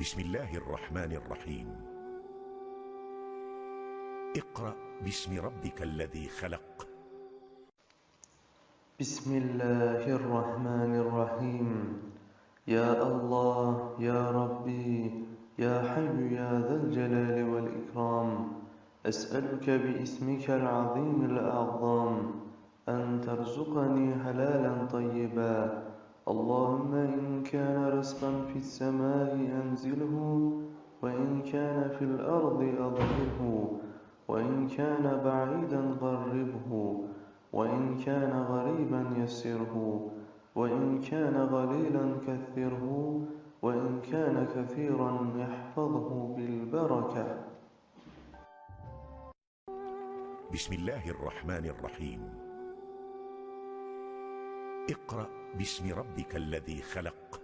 بسم الله الرحمن الرحيم. اقرأ باسم ربك الذي خلق. بسم الله الرحمن الرحيم. يا الله يا ربي يا حي يا ذا الجلال والإكرام. أسألك باسمك العظيم الأعظم أن ترزقني حلالا طيبا اللهم إن كان رزقا في السماء أنزله وإن كان في الأرض أظهره وإن كان بعيدا قربه وإن كان غريبا يسره وإن كان قليلا كثره وإن كان كثيرا يحفظه بالبركة. بسم الله الرحمن الرحيم. اقرأ باسم ربك الذي خلق.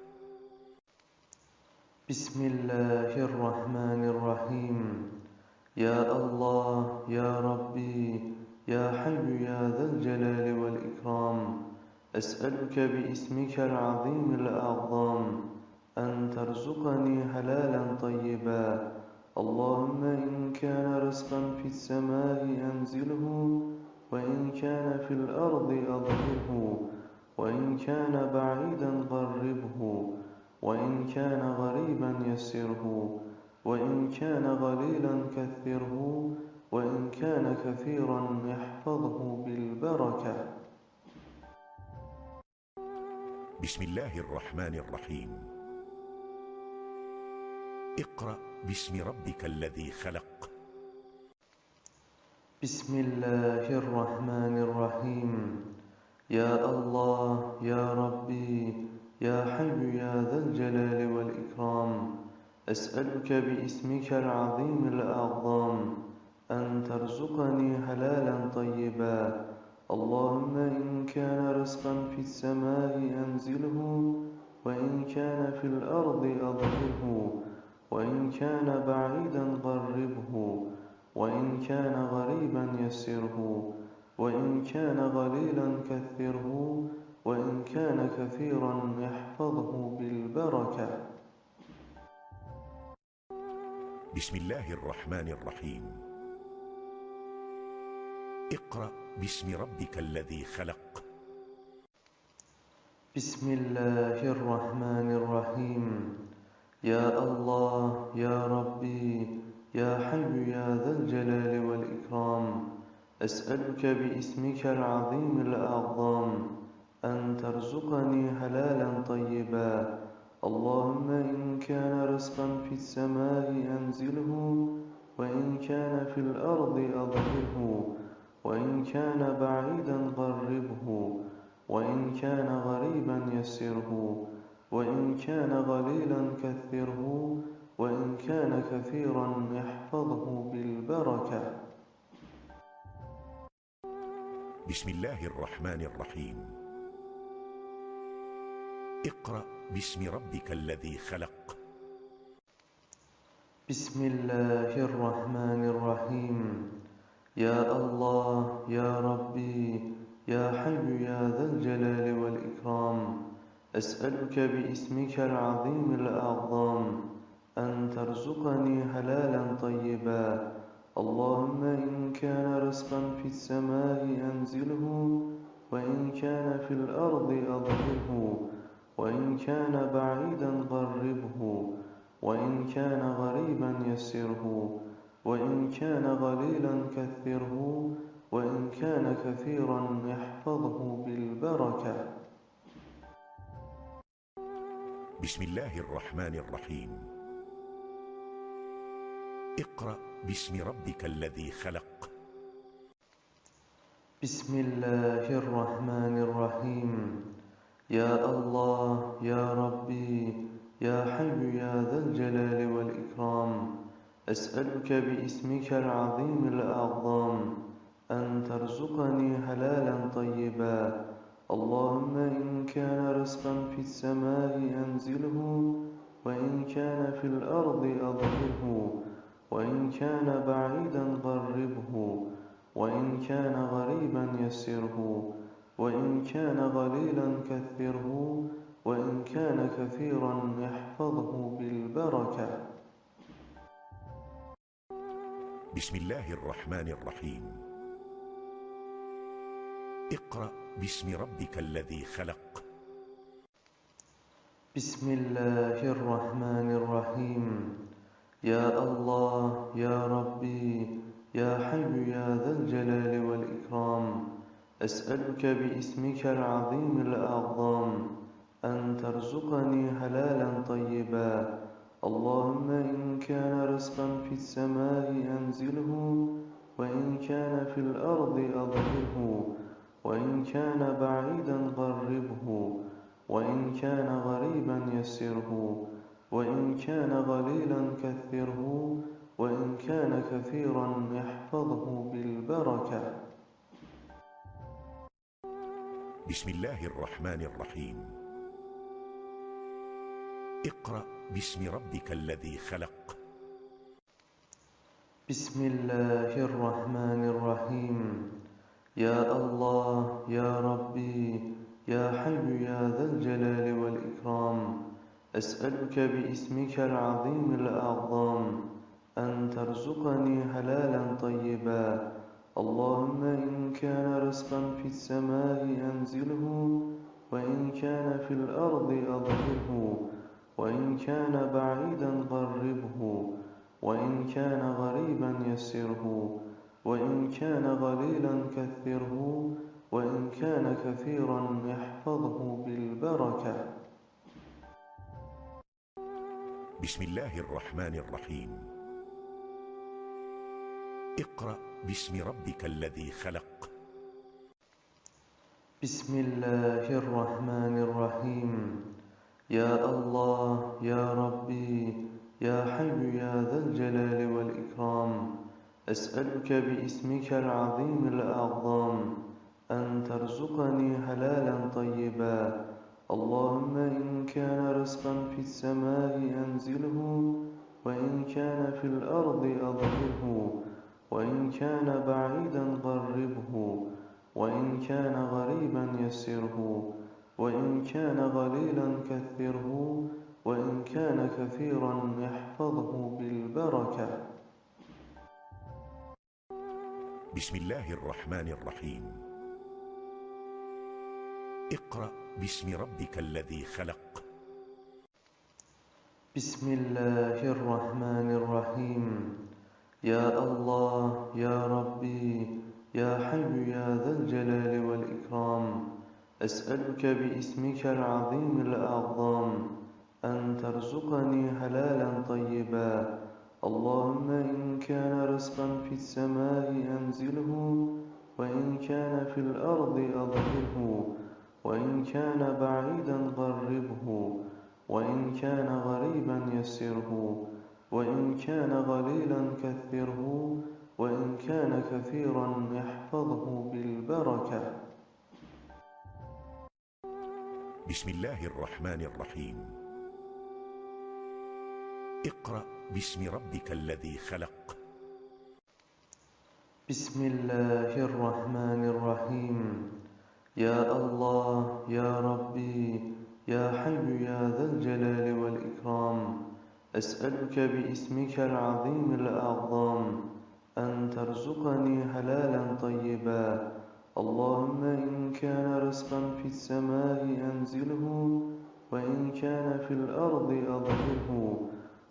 بسم الله الرحمن الرحيم. يا الله يا ربي يا حي يا ذا الجلال والإكرام. أسألك باسمك العظيم الأعظم أن ترزقني حلالا طيبا. اللهم إن كان رزقا في السماء أنزله وإن كان في الأرض أظهره وإن كان بعيدا قربه وإن كان غريبا يسره وإن كان قليلا كثره وإن كان كثيرا يحفظه بالبركة. بسم الله الرحمن الرحيم. اقرأ باسم ربك الذي خلق. بسم الله الرحمن الرحيم. يا الله يا ربي يا حي يا ذا الجلال والإكرام. أسألك باسمك العظيم الأعظم أن ترزقني حلالا طيبا. اللهم إن كان رزقا في السماء أنزله وإن كان في الأرض أظهره وإن كان بعيدا قربه وإن كان غريبا يسره. وإن كان قليلا كثره وإن كان كثيرا يحفظه بالبركة. بسم الله الرحمن الرحيم. اقرأ باسم ربك الذي خلق. بسم الله الرحمن الرحيم. يا الله يا ربي يا حي يا ذا الجلال والإكرام. أسألك باسمك العظيم الأعظم أن ترزقني حلالا طيبا. اللهم إن كان رزقا في السماء أنزله وإن كان في الأرض أظهره وإن كان بعيدا قربه وإن كان غريبا يسره وإن كان قليلا كثره وإن كان كثيرا يحفظه بالبركة. بسم الله الرحمن الرحيم. اقرأ باسم ربك الذي خلق. بسم الله الرحمن الرحيم. يا الله يا ربي يا حي يا ذا الجلال والإكرام. أسألك باسمك العظيم الأعظم أن ترزقني حلالا طيبا. اللهم إن كان رزقا في السماء أنزله وإن كان في الأرض أظهره وإن كان بعيدا قربه وإن كان غريبا يسره وإن كان قليلا كثره وإن كان كثيرا يحفظه بالبركة. بسم الله الرحمن الرحيم. اقرأ باسم ربك الذي خلق. بسم الله الرحمن الرحيم. يا الله يا ربي يا حي يا ذا الجلال والإكرام. أسألك باسمك العظيم الأعظم أن ترزقني حلالا طيبا. اللهم إن كان رزقا في السماء أنزله وإن كان في الأرض أظهره. وإن كان بعيدا قربه وإن كان غريبا يسره وإن كان قليلا كثره وإن كان كثيرا يحفظه بالبركة بالبركة. بسم الله الرحمن الرحيم. اقرأ باسم ربك الذي خلق. بسم الله الرحمن الرحيم. يا الله يا ربي يا حي يا ذا الجلال والإكرام أسألك باسمك العظيم الأعظم أن ترزقني حلالا طيبا. اللهم إن كان رزقا في السماء أنزله وإن كان في الأرض أظهره وإن كان بعيدا قربه وإن كان غريبا يسره. وإن كان قليلا كثره وإن كان كثيرا يحفظه بالبركة. بسم الله الرحمن الرحيم. اقرأ باسم ربك الذي خلق. بسم الله الرحمن الرحيم. يا الله يا ربي يا حي يا ذا الجلال والإكرام. أسألك باسمك العظيم الأعظم أن ترزقني حلالا طيبا. اللهم إن كان رزقا في السماء أنزله وإن كان في الأرض أظهره وإن كان بعيدا قربه وإن كان غريبا يسره وإن كان قليلا كثره وإن كان كثيرا يحفظه بالبركة. بسم الله الرحمن الرحيم. اقرأ باسم ربك الذي خلق. بسم الله الرحمن الرحيم. يا الله يا ربي يا حي يا ذا الجلال والإكرام. أسألك باسمك العظيم الأعظم أن ترزقني حلالا طيبا. اللهم إن كان رزقا في السماء أنزله وإن كان في الأرض أظهره وإن كان بعيدا قربه وإن كان غريبا يسره وإن كان قليلا كثره وإن كان كثيرا يحفظه بالبركة. بسم الله الرحمن الرحيم. اقرأ باسم ربك الذي خلق. بسم الله الرحمن الرحيم. يا الله يا ربي يا حي يا ذا الجلال والإكرام. أسألك باسمك العظيم الأعظم أن ترزقني حلالا طيبا. اللهم إن كان رزقا في السماء أنزله وإن كان في الأرض أظهره. وإن كان بعيدا قربه وإن كان غريبا يسره وإن كان قليلا كثره وإن كان كثيرا يحفظه بالبركة. بسم الله الرحمن الرحيم. اقرأ باسم ربك الذي خلق. بسم الله الرحمن الرحيم. يا الله يا ربي يا حي يا ذا الجلال والإكرام. أسألك باسمك العظيم الأعظم أن ترزقني حلالا طيبا. اللهم إن كان رزقا في السماء أنزله وإن كان في الأرض أظهره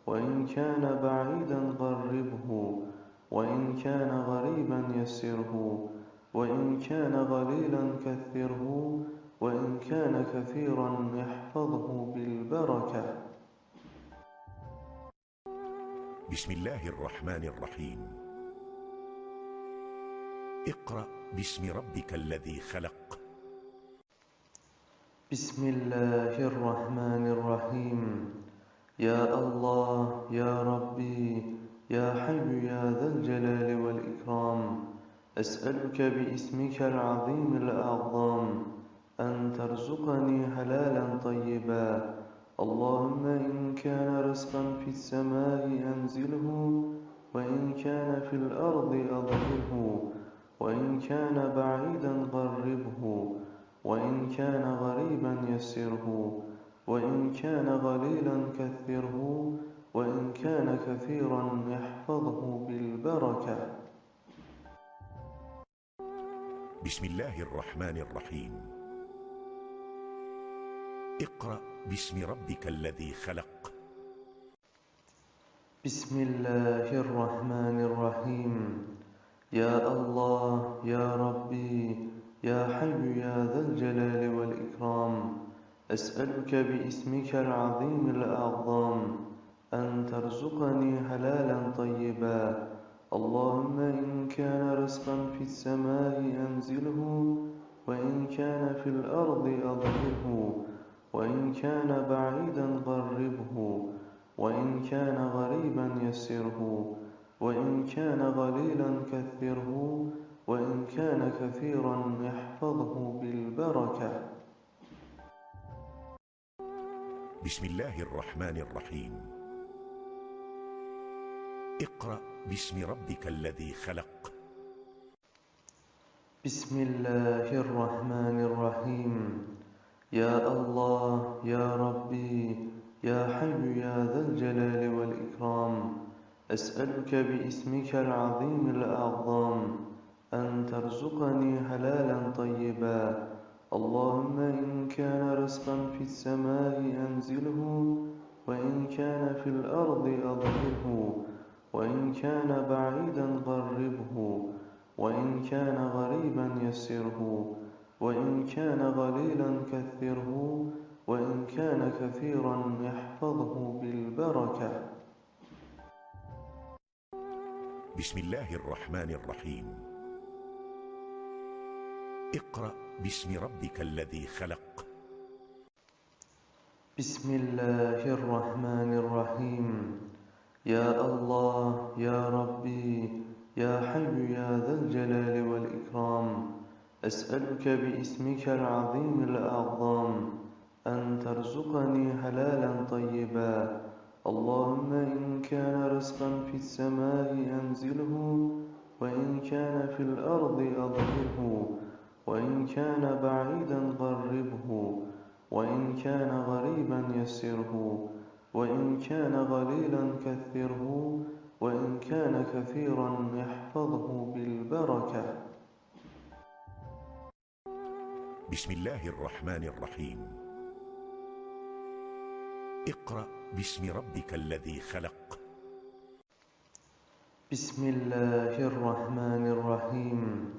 وإن كان بعيدا قربه وإن كان غريبا يسره. وإن كان قليلا كثره وإن كان كثيرا يحفظه بالبركة. بسم الله الرحمن الرحيم. اقرأ باسم ربك الذي خلق. بسم الله الرحمن الرحيم. يا الله يا ربي يا حي يا ذا الجلال والإكرام. أسألك باسمك العظيم الأعظم أن ترزقني حلالا طيبا. اللهم إن كان رزقا في السماء أنزله وإن كان في الأرض أظهره وإن كان بعيدا قربه وإن كان غريبا يسره وإن كان قليلا كثره كان كثيرا يحفظه بالبركة. بسم الله الرحمن الرحيم. اقرأ باسم ربك الذي خلق. بسم الله الرحمن الرحيم. يا الله يا ربي يا حي يا ذا الجلال والإكرام. أسألك باسمك العظيم الأعظم أن ترزقني حلالا طيبا اللهم إن كان رزقا في السماء أنزله وإن كان في الأرض أظهره وإن كان بعيدا قربه وإن كان غريبا يسره وإن كان قليلا كثره وإن كان كثيرا يحفظه بالبركة. بسم الله الرحمن الرحيم. اقرأ باسم ربك الذي خلق. بسم الله الرحمن الرحيم. يا الله يا ربي يا حي يا ذا الجلال والإكرام. أسألك باسمك العظيم الأعظم أن ترزقني حلالا طيبا. اللهم إن كان رزقا في السماء أنزله وإن كان في الأرض أظهره وإن كان بعيدا قربه وإن كان غريبا يسره وإن كان قليلا كثره وإن كان كثيرا يحفظه بالبركة. بسم الله الرحمن الرحيم. اقرأ باسم ربك الذي خلق. بسم الله الرحمن الرحيم. يا الله يا ربي يا حي يا ذا الجلال والإكرام. أسألك باسمك العظيم الأعظم أن ترزقني حلالا طيبا. اللهم إن كان رزقا في السماء أنزله وإن كان في الأرض أظهره وإن كان بعيدا قربه وإن كان غريبا يسره. وإن كان قليلا كثره وإن كان كثيرا يحفظه بالبركة. بسم الله الرحمن الرحيم. اقرأ باسم ربك الذي خلق. بسم الله الرحمن الرحيم.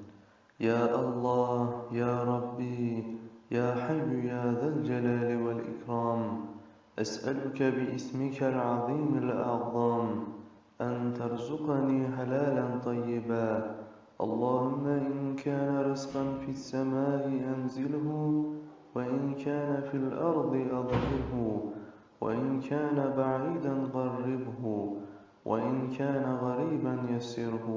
يا الله يا ربي يا حي يا ذا الجلال والإكرام. أسألك باسمك العظيم الأعظم أن ترزقني حلالا طيبا. اللهم إن كان رزقا في السماء أنزله وإن كان في الأرض أظهره وإن كان بعيدا قربه وإن كان غريبا يسره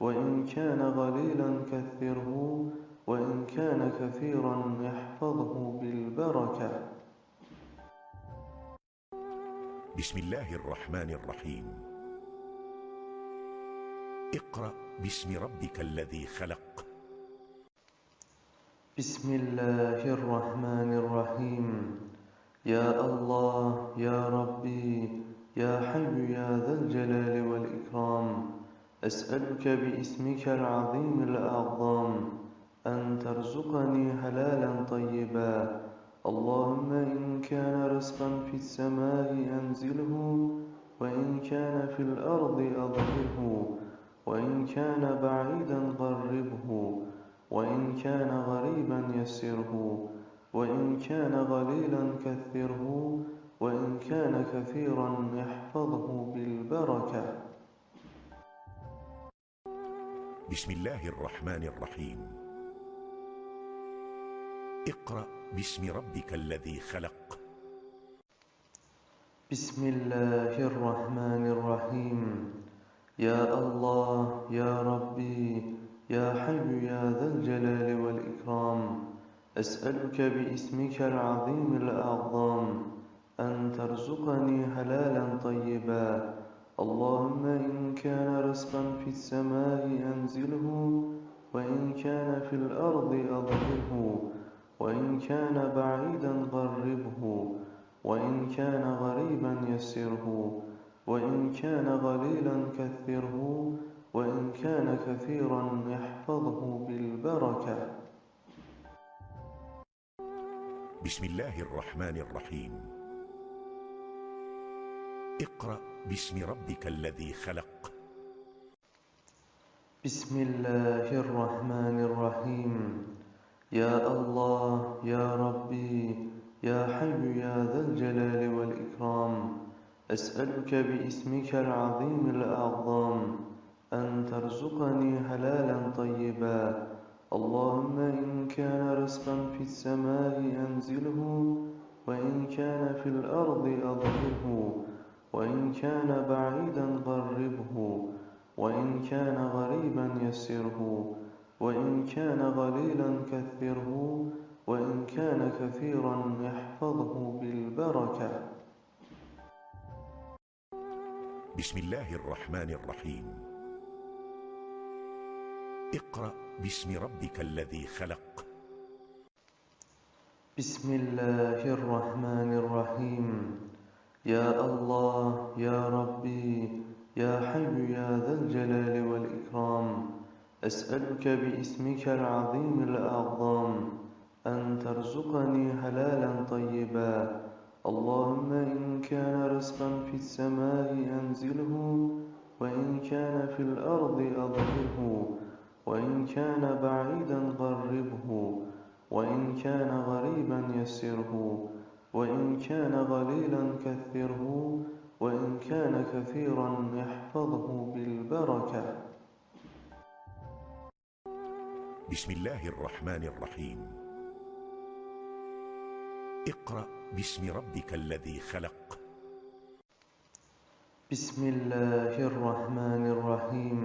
وإن كان قليلا كثره وإن كان كثيرا يحفظه بالبركة. بسم الله الرحمن الرحيم. اقرأ باسم ربك الذي خلق. بسم الله الرحمن الرحيم. يا الله يا ربي يا حي يا ذا الجلال والإكرام. أسألك باسمك العظيم الأعظم أن ترزقني حلالا طيبا اللهم إن كان رزقا في السماء أنزله وإن كان في الأرض أظهره وإن كان بعيدا قربه وإن كان غريبا يسره وإن كان قليلا كثره وإن كان كثيرا يحفظه بالبركة. بسم الله الرحمن الرحيم. اقرأ باسم ربك الذي خلق. بسم الله الرحمن الرحيم. يا الله يا ربي يا حي يا ذا الجلال والإكرام. أسألك باسمك العظيم الأعظم أن ترزقني حلالا طيبا. اللهم إن كان رزقا في السماء أنزله وإن كان في الأرض أظهره وإن كان بعيدا قربه وإن كان غريبا يسره وإن كان قليلا كثره وإن كان كثيرا احفظه بالبركة. بسم الله الرحمن الرحيم. اقرأ باسم ربك الذي خلق. بسم الله الرحمن الرحيم. يا الله يا ربي يا حي يا ذا الجلال والإكرام. أسألك باسمك العظيم الأعظم أن ترزقني حلالا طيبا. اللهم إن كان رزقا في السماء أنزله وإن كان في الأرض أظهره وإن كان بعيدا قربه وإن كان غريبا يسره. وإن كان قليلا كثره وإن كان كثيرا احفظه بالبركة. بسم الله الرحمن الرحيم. اقرأ باسم ربك الذي خلق. بسم الله الرحمن الرحيم. يا الله يا ربي يا حي يا ذا الجلال والإكرام. أسألك باسمك العظيم الأعظم أن ترزقني حلالا طيبا. اللهم إن كان رزقا في السماء أنزله وإن كان في الأرض أظهره وإن كان بعيدا قربه وإن كان غريبا يسره وإن كان قليلا كثره وإن كان كثيرا احفظه بالبركة. بسم الله الرحمن الرحيم. اقرأ باسم ربك الذي خلق. بسم الله الرحمن الرحيم.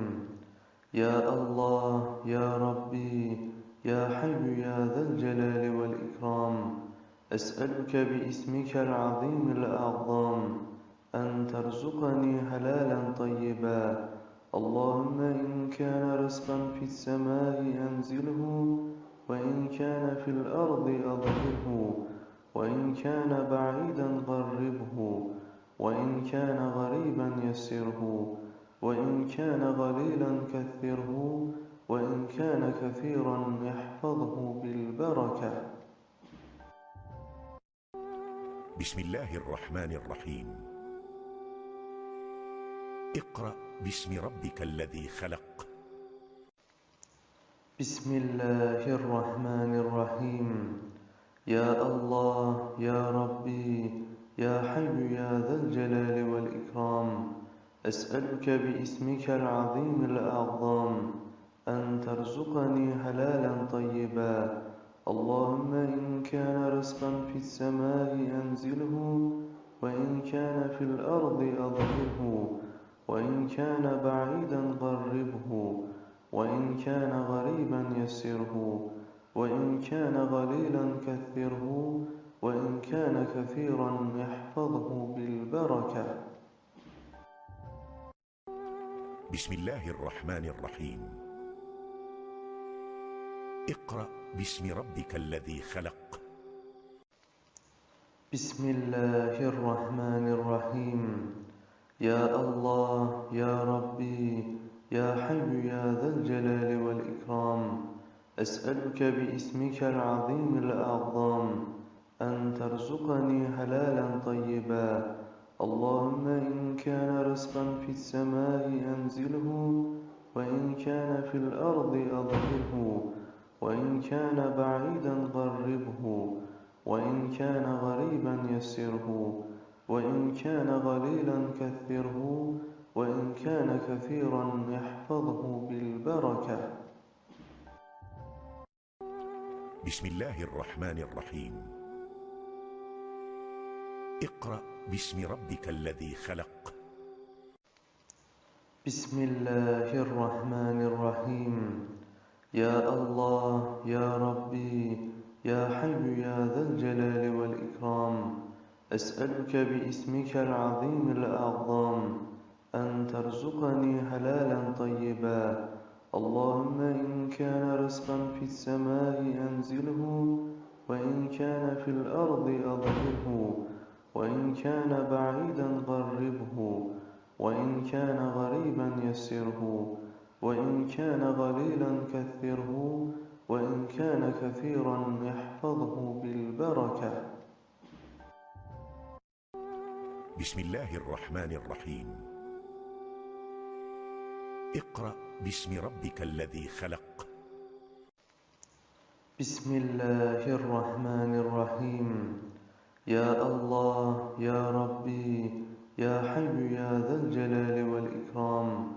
يا الله يا ربي يا حي يا ذا الجلال والإكرام. أسألك باسمك العظيم الأعظم أن ترزقني حلالا طيبا اللهم إن كان رزقا في السماء أنزله وإن كان في الأرض أظهره وإن كان بعيدا قربه وإن كان غريبا يسره وإن كان قليلا كثره وإن كان كثيرا احفظه بالبركة. بسم الله الرحمن الرحيم. اقرأ باسم ربك الذي خلق. بسم الله الرحمن الرحيم. يا الله يا ربي يا حي يا ذا الجلال والإكرام. أسألك باسمك العظيم الأعظم أن ترزقني حلالا طيبا. اللهم إن كان رزقا في السماء أنزله وإن كان في الأرض أظهره. وإن كان بعيدا قربه وإن كان غريبا يسره وإن كان قليلا كثره وإن كان كثيرا احفظه بالبركة. بسم الله الرحمن الرحيم. اقرأ باسم ربك الذي خلق. بسم الله الرحمن الرحيم. يا الله يا ربي يا حي يا ذا الجلال والإكرام أسألك باسمك العظيم الأعظم أن ترزقني حلالا طيبا. اللهم إن كان رزقا في السماء أنزله وإن كان في الأرض أظهره وإن كان بعيدا قربه وإن كان غريبا يسره. وإن كان قليلا كثره وإن كان كثيرا احفظه بالبركة. بسم الله الرحمن الرحيم. اقرأ باسم ربك الذي خلق. بسم الله الرحمن الرحيم. يا الله يا ربي يا حي يا ذا الجلال والإكرام. أسألك باسمك العظيم الأعظم أن ترزقني حلالا طيبا. اللهم إن كان رزقا في السماء أنزله وإن كان في الأرض أظهره وإن كان بعيدا قربه وإن كان غريبا يسره وإن كان قليلا كثره وإن كان كثيرا احفظه بالبركة. بسم الله الرحمن الرحيم. اقرأ باسم ربك الذي خلق. بسم الله الرحمن الرحيم. يا الله يا ربي يا حي يا ذا الجلال والإكرام.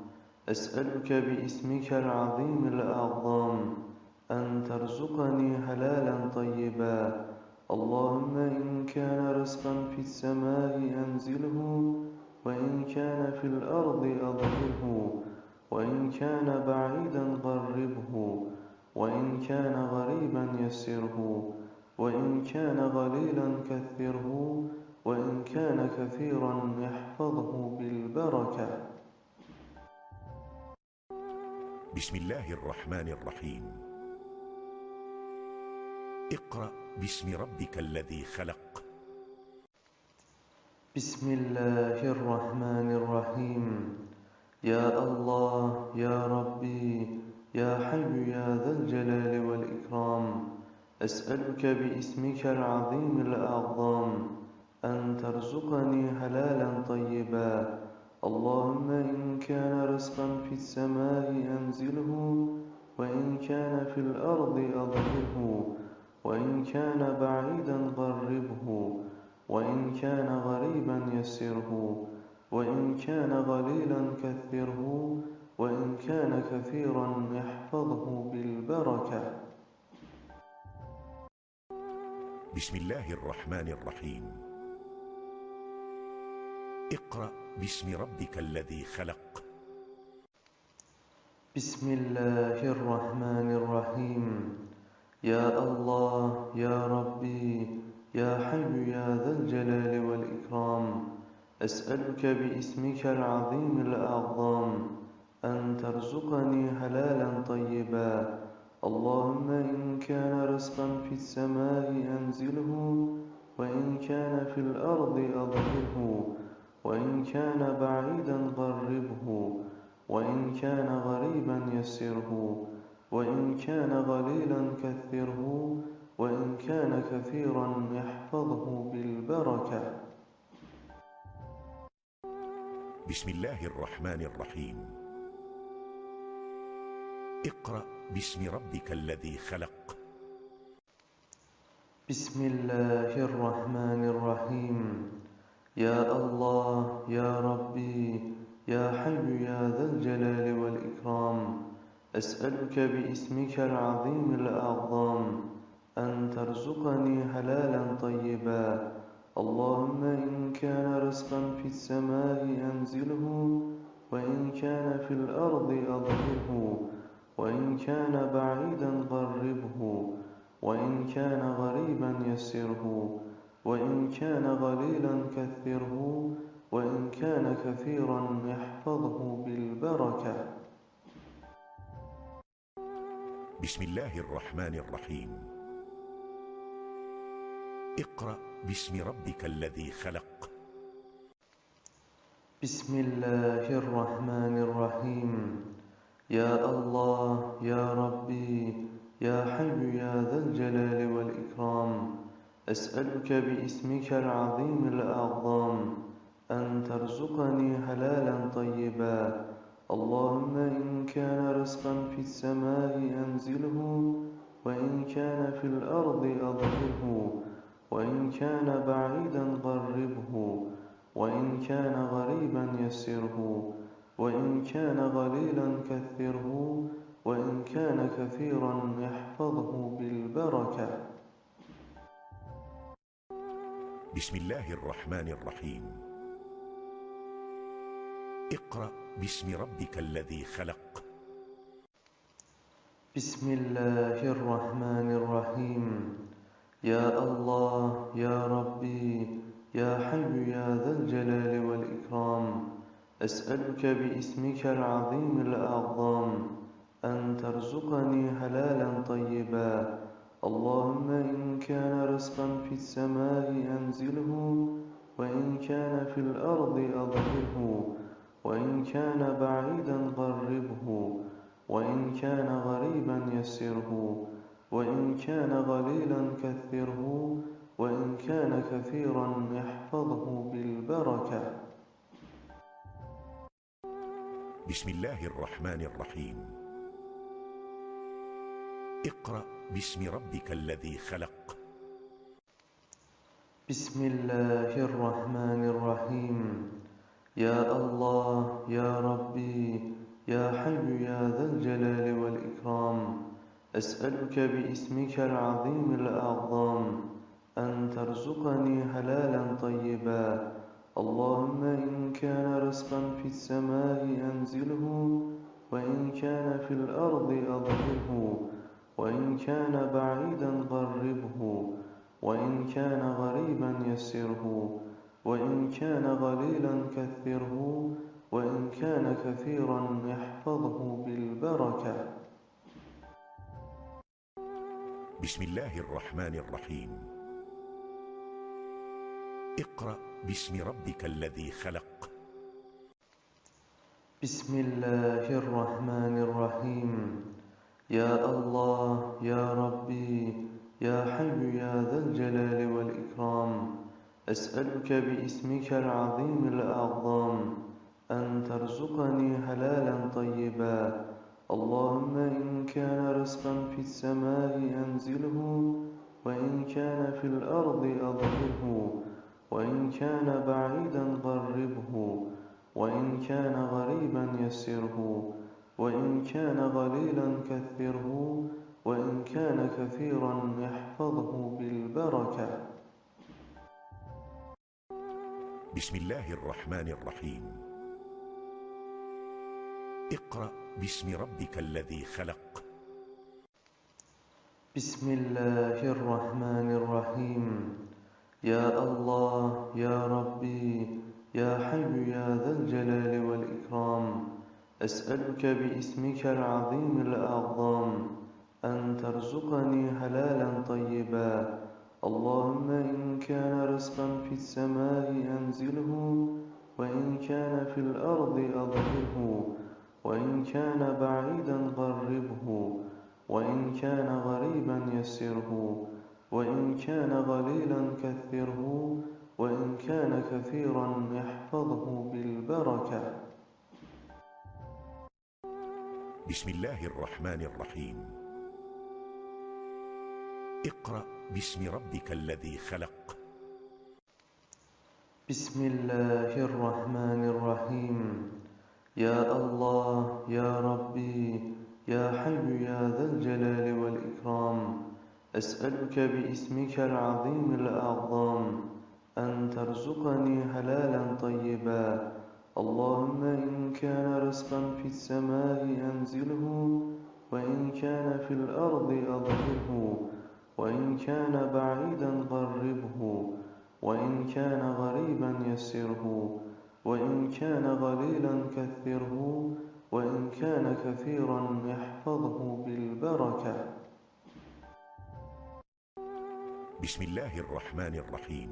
أسألك باسمك العظيم الأعظم أن ترزقني حلالا طيبا اللهم إن كان رزقا في السماء أنزله وإن كان في الأرض أظهره وإن كان بعيدا قربه وإن كان غريبا يسره وإن كان قليلا كثره وإن كان كثيرا احفظه بالبركة. بسم الله الرحمن الرحيم. اقرأ باسم ربك الذي خلق. بسم الله الرحمن الرحيم. يا الله يا ربي يا حي يا ذا الجلال والإكرام. أسألك باسمك العظيم الأعظم أن ترزقني حلالا طيبا. اللهم إن كان رزقا في السماء أنزله وإن كان في الأرض أظهره وإن كان بعيدا قربه وإن كان غريبا يسره وإن كان قليلا كثره وإن كان كثيرا احفظه بالبركة. بسم الله الرحمن الرحيم. اقرأ باسم ربك الذي خلق. بسم الله الرحمن الرحيم. يا الله يا ربي يا حي يا ذا الجلال والإكرام. أسألك باسمك العظيم الأعظم أن ترزقني حلالا طيبا. اللهم إن كان رزقا في السماء أنزله وإن كان في الأرض أظهره وإن كان بعيدا قربه وإن كان غريبا يسره. وإن كان قليلا كثره وإن كان كثيرا احفظه بالبركة. بسم الله الرحمن الرحيم. اقرأ باسم ربك الذي خلق. بسم الله الرحمن الرحيم. يا الله يا ربي يا حي يا ذا الجلال والإكرام. أسألك باسمك العظيم الأعظم أن ترزقني حلالا طيبا. اللهم إن كان رزقا في السماء أنزله وإن كان في الأرض أظهره وإن كان بعيدا قربه وإن كان غريبا يسره وإن كان قليلا كثره وإن كان كثيرا احفظه بالبركة. بسم الله الرحمن الرحيم. اقرأ باسم ربك الذي خلق. بسم الله الرحمن الرحيم. يا الله يا ربي يا حي يا ذا الجلال والإكرام. أسألك باسمك العظيم الأعظم أن ترزقني حلالا طيبا. اللهم إن كان رزقا في السماء أنزله وإن كان في الأرض أظهره وإن كان بعيدا قربه وإن كان غريبا يسره وإن كان قليلا كثره وإن كان كثيرا احفظه بالبركة. بسم الله الرحمن الرحيم. اقرأ باسم ربك الذي خلق. بسم الله الرحمن الرحيم. يا الله يا ربي يا حي يا ذا الجلال والإكرام. أسألك باسمك العظيم الأعظم أن ترزقني حلالا طيبا. اللهم إن كان رزقا في السماء أنزله وإن كان في الأرض أظهره. كان بعيدا قربه وإن كان غريبا يسره وإن كان قليلا كثره وإن كان كثيرا احفظه بالبركة. بسم الله الرحمن الرحيم. اقرأ باسم ربك الذي خلق. بسم الله الرحمن الرحيم. يا الله يا ربي يا حي يا ذا الجلال والإكرام. أسألك باسمك العظيم الأعظم أن ترزقني حلالا طيبا. اللهم إن كان رزقا في السماء أنزله وإن كان في الأرض أظهره وإن كان بعيدا قربه وإن كان غريبا يسره. وإن كان قليلا كثره وإن كان كثيرا احفظه بالبركة. بسم الله الرحمن الرحيم. اقرأ باسم ربك الذي خلق. بسم الله الرحمن الرحيم. يا الله يا ربي يا حي يا ذا الجلال والإكرام. أسألك باسمك العظيم الأعظم أن ترزقني حلالا طيبا. اللهم إن كان رزقا في السماء أنزله وإن كان في الأرض أظهره وإن كان بعيدا قربه وإن كان غريبا يسره وإن كان قليلا كثره وإن كان كثيرا احفظه بالبركة. بسم الله الرحمن الرحيم. اقرأ باسم ربك الذي خلق. بسم الله الرحمن الرحيم. يا الله يا ربي يا حي يا ذا الجلال والإكرام. أسألك باسمك العظيم الأعظم أن ترزقني حلالا طيبا اللهم إن كان رزقا في السماء أنزله وإن كان في الأرض أظهره وإن كان بعيدا قربه وإن كان غريبا يسره وإن كان قليلا كثره وإن كان كثيرا احفظه بالبركة. بسم الله الرحمن الرحيم. اقرأ باسم ربك الذي خلق. بسم الله الرحمن الرحيم. يا الله يا ربي يا حي يا ذا الجلال والإكرام. أسألك باسمك العظيم الأعظم أن ترزقني حلالا طيبا. اللهم إن كان رزقا في السماء أنزله وإن كان في الأرض أظهره وإن كان بعيدا قربه وإن كان غريبا يسره وإن كان قليلا كثره وإن كان كثيرا احفظه بالبركة. بسم الله الرحمن الرحيم.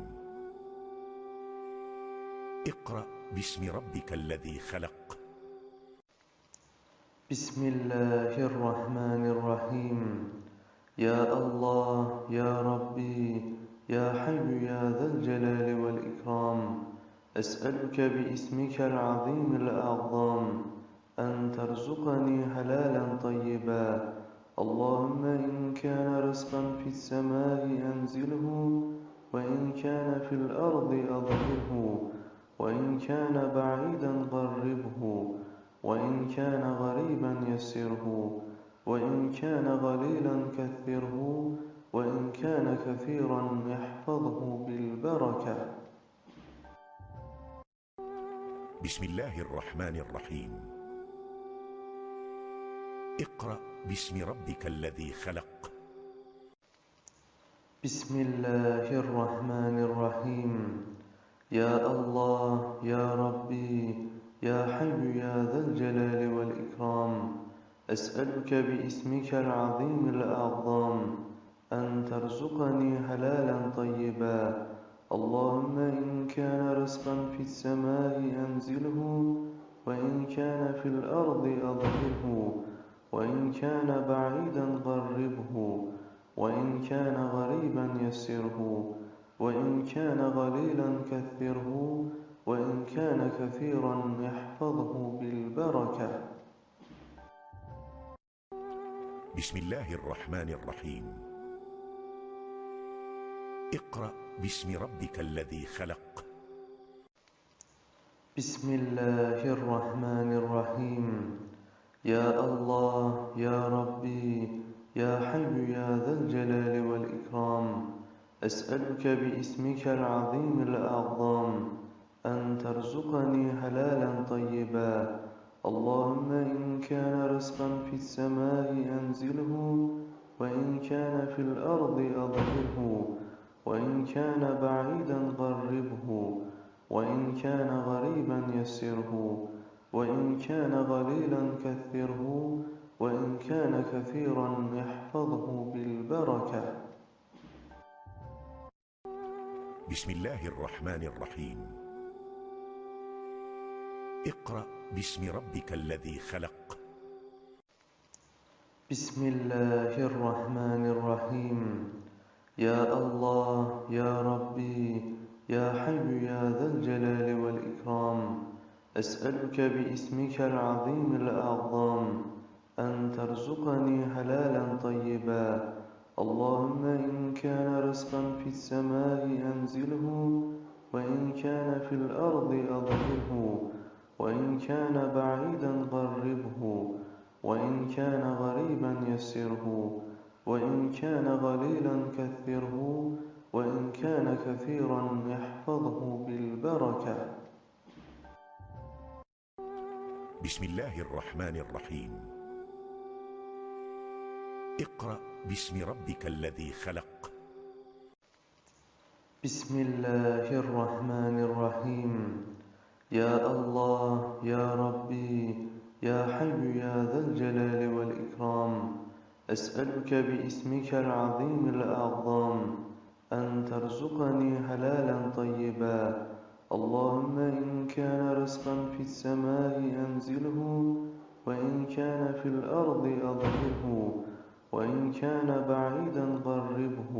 اقرأ باسم ربك الذي خلق. بسم الله الرحمن الرحيم. يا الله يا ربي يا حي يا ذا الجلال والإكرام. أسألك باسمك العظيم الأعظم أن ترزقني حلالا طيبا. اللهم إن كان رزقا في السماء أنزله وإن كان في الأرض أظهره وإن كان بعيدا قربه وإن كان غريبا يسره. وإن كان قليلا كثره وإن كان كثيرا احفظه بالبركة. بسم الله الرحمن الرحيم. اقرأ باسم ربك الذي خلق. بسم الله الرحمن الرحيم. يا الله يا ربي يا حي يا ذا الجلال والإكرام. أسألك باسمك العظيم الأعظم أن ترزقني حلالا طيبا. اللهم إن كان رزقا في السماء أنزله وإن كان في الأرض أظهره وإن كان بعيدا قربه وإن كان غريبا يسره وإن كان قليلا كثره وإن كان كثيرا احفظه بالبركة. بسم الله الرحمن الرحيم. اقرأ باسم ربك الذي خلق. بسم الله الرحمن الرحيم. يا الله يا ربي يا حي يا ذا الجلال والإكرام. أسألك باسمك العظيم الأعظم أن ترزقني حلالا طيبا. اللهم إن كان رزقا في السماء أنزله وإن كان في الأرض أظهره وإن كان بعيدا قربه وإن كان غريبا يسره وإن كان قليلا كثره وإن كان كثيرا احفظه بالبركة. بسم الله الرحمن الرحيم. اقرأ باسم ربك الذي خلق. بسم الله الرحمن الرحيم. يا الله يا ربي يا حي يا ذا الجلال والإكرام. أسألك باسمك العظيم الأعظم أن ترزقني حلالا طيبا. اللهم إن كان رزقا في السماء أنزله وإن كان في الأرض أظهره وإن كان بعيدا قربه وإن كان غريبا يسره وإن كان قليلا كثره وإن كان كثيرا احفظه بالبركة. بسم الله الرحمن الرحيم. اقرأ باسم ربك الذي خلق. بسم الله الرحمن الرحيم. يا الله يا ربي يا حي يا ذا الجلال والإكرام أسألك باسمك العظيم الأعظم أن ترزقني حلالا طيبا. اللهم إن كان رزقا في السماء أنزله وإن كان في الأرض أظهره وإن كان بعيدا قربه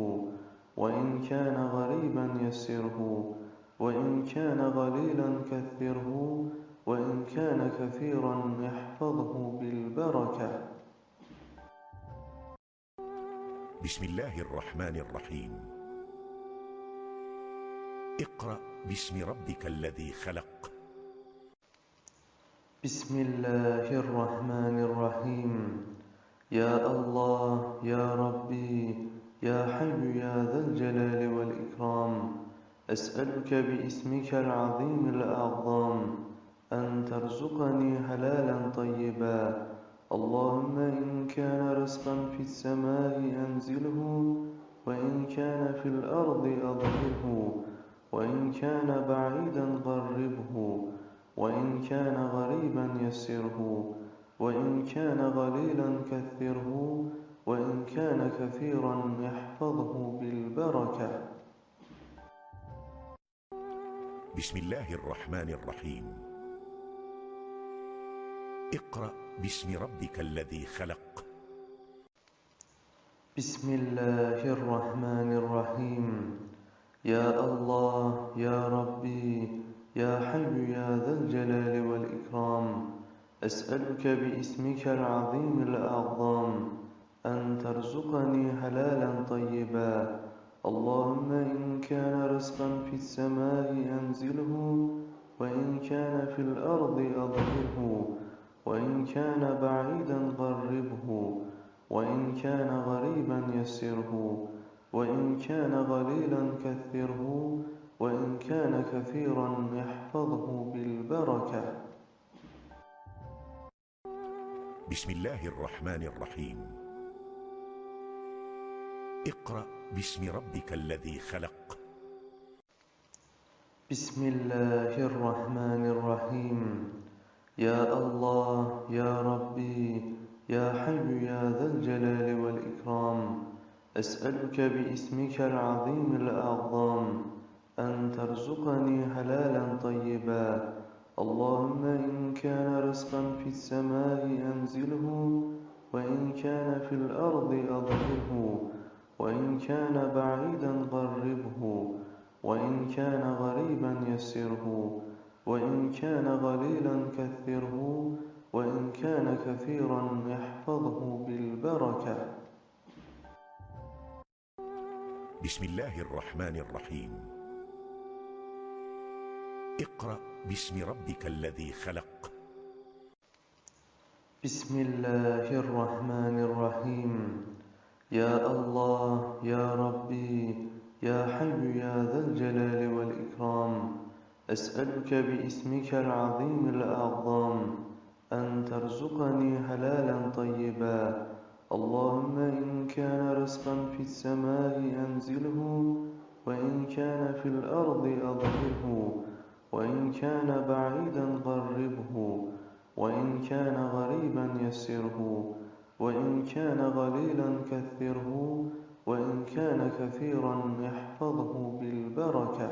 وإن كان غريبا يسره. وإن كان قليلا كثره وإن كان كثيرا احفظه بالبركة. بسم الله الرحمن الرحيم. اقرأ باسم ربك الذي خلق. بسم الله الرحمن الرحيم. يا الله يا ربي يا حي يا ذا الجلال والإكرام. أسألك باسمك العظيم الأعظم أن ترزقني حلالا طيبا. اللهم إن كان رزقا في السماء أنزله وإن كان في الأرض أظهره وإن كان بعيدا قربه وإن كان غريبا يسره وإن كان قليلا كثره وإن كان كثيرا احفظه بالبركة. بسم الله الرحمن الرحيم. اقرأ باسم ربك الذي خلق. بسم الله الرحمن الرحيم. يا الله يا ربي يا حي يا ذا الجلال والإكرام. أسألك باسمك العظيم الأعظم أن ترزقني حلالا طيبا. اللهم إن كان رزقا في السماء أنزله وإن كان في الأرض أظهره وإن كان بعيدا قربه وإن كان غريبا يسره وإن كان قليلا كثره وإن كان كثيرا احفظه بالبركة. بسم الله الرحمن الرحيم. اقرأ باسم ربك الذي خلق. بسم الله الرحمن الرحيم. يا الله يا ربي يا حي يا ذا الجلال والإكرام. أسألك باسمك العظيم الأعظم أن ترزقني حلالا طيبا. اللهم إن كان رزقا في السماء أنزله وإن كان في الأرض أظهره وإن كان بعيدا قربه وإن كان غريبا يسره وإن كان قليلا كثره وإن كان كثيرا احفظه بالبركة. بسم الله الرحمن الرحيم. اقرأ باسم ربك الذي خلق. بسم الله الرحمن الرحيم. يا الله يا ربي يا حي يا ذا الجلال والإكرام أسألك باسمك العظيم الأعظم أن ترزقني حلالا طيبا. اللهم إن كان رزقا في السماء أنزله وإن كان في الأرض أظهره وإن كان بعيدا قربه وإن كان غريبا يسره. وإن كان قليلا كثره وإن كان كثيرا احفظه بالبركة.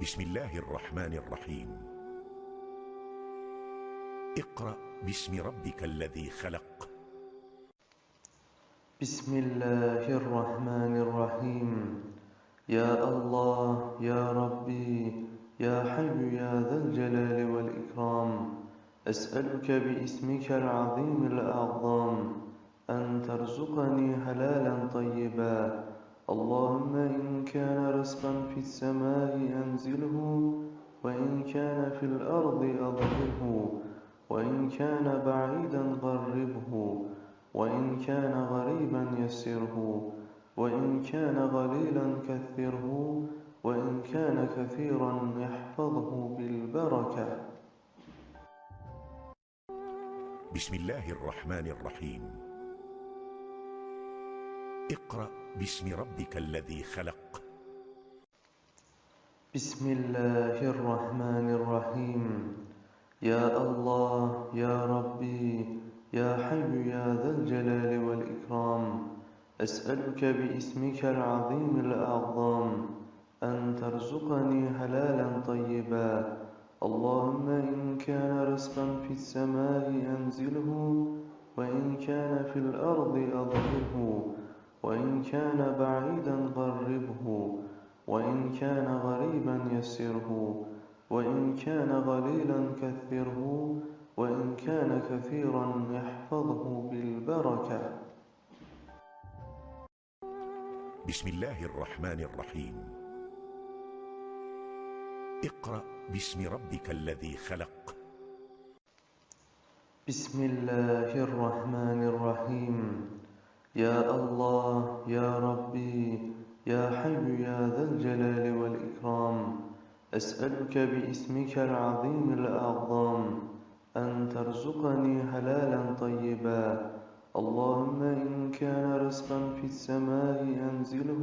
بسم الله الرحمن الرحيم. اقرأ باسم ربك الذي خلق. بسم الله الرحمن الرحيم. يا الله يا ربي يا حي يا ذا الجلال والإكرام. أسألك باسمك العظيم الأعظم أن ترزقني حلالا طيبا. اللهم إن كان رزقا في السماء أنزله وإن كان في الأرض أظهره وإن كان بعيدا قربه وإن كان غريبا يسره وإن كان قليلا كثره وإن كان كثيرا احفظه بالبركة. بسم الله الرحمن الرحيم. اقرأ باسم ربك الذي خلق. بسم الله الرحمن الرحيم. يا الله يا ربي يا حي يا ذا الجلال والإكرام. أسألك باسمك العظيم الأعظم أن ترزقني حلالا طيبا. اللهم إن كان رزقا في السماء أنزله وإن كان في الأرض أظهره وإن كان بعيدا قربه وإن كان غريبا يسره وإن كان قليلا كثره وإن كان كثيرا احفظه بالبركة. بسم الله الرحمن الرحيم. اقرأ باسم ربك الذي خلق. بسم الله الرحمن الرحيم. يا الله يا ربي يا حي يا ذا الجلال والإكرام. أسألك باسمك العظيم الأعظم أن ترزقني حلالا طيبا. اللهم إن كان رزقا في السماء أنزله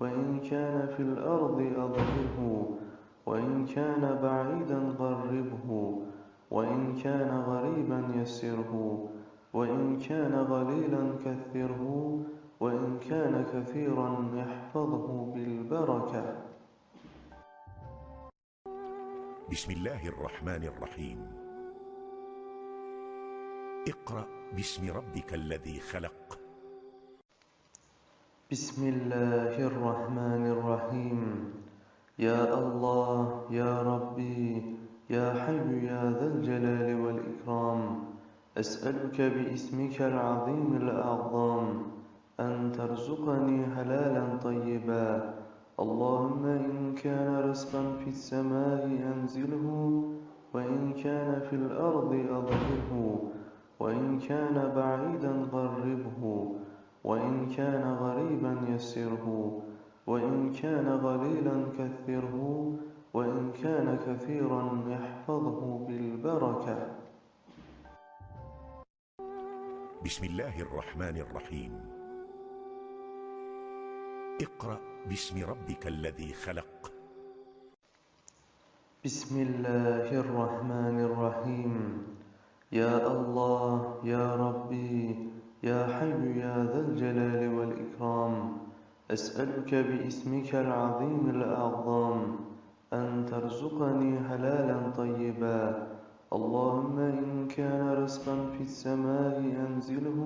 وإن كان في الأرض أظهره. وإن كان بعيدا قربه وإن كان غريبا يسره وإن كان قليلا كثره وإن كان كثيرا احفظه بالبركة. بسم الله الرحمن الرحيم. اقرأ باسم ربك الذي خلق. بسم الله الرحمن الرحيم. يا الله يا ربي يا حي يا ذا الجلال والإكرام. أسألك باسمك العظيم الأعظم أن ترزقني حلالا طيبا. اللهم إن كان رزقا في السماء أنزله وإن كان في الأرض أظهره وإن كان بعيدا قربه وإن كان غريبا يسره. وإن كان قليلا كثره وإن كان كثيرا احفظه بالبركة. بسم الله الرحمن الرحيم. اقرأ باسم ربك الذي خلق. بسم الله الرحمن الرحيم. يا الله يا ربي يا حي يا ذا الجلال والإكرام. أسألك باسمك العظيم الأعظم أن ترزقني حلالا طيبا. اللهم إن كان رزقا في السماء أنزله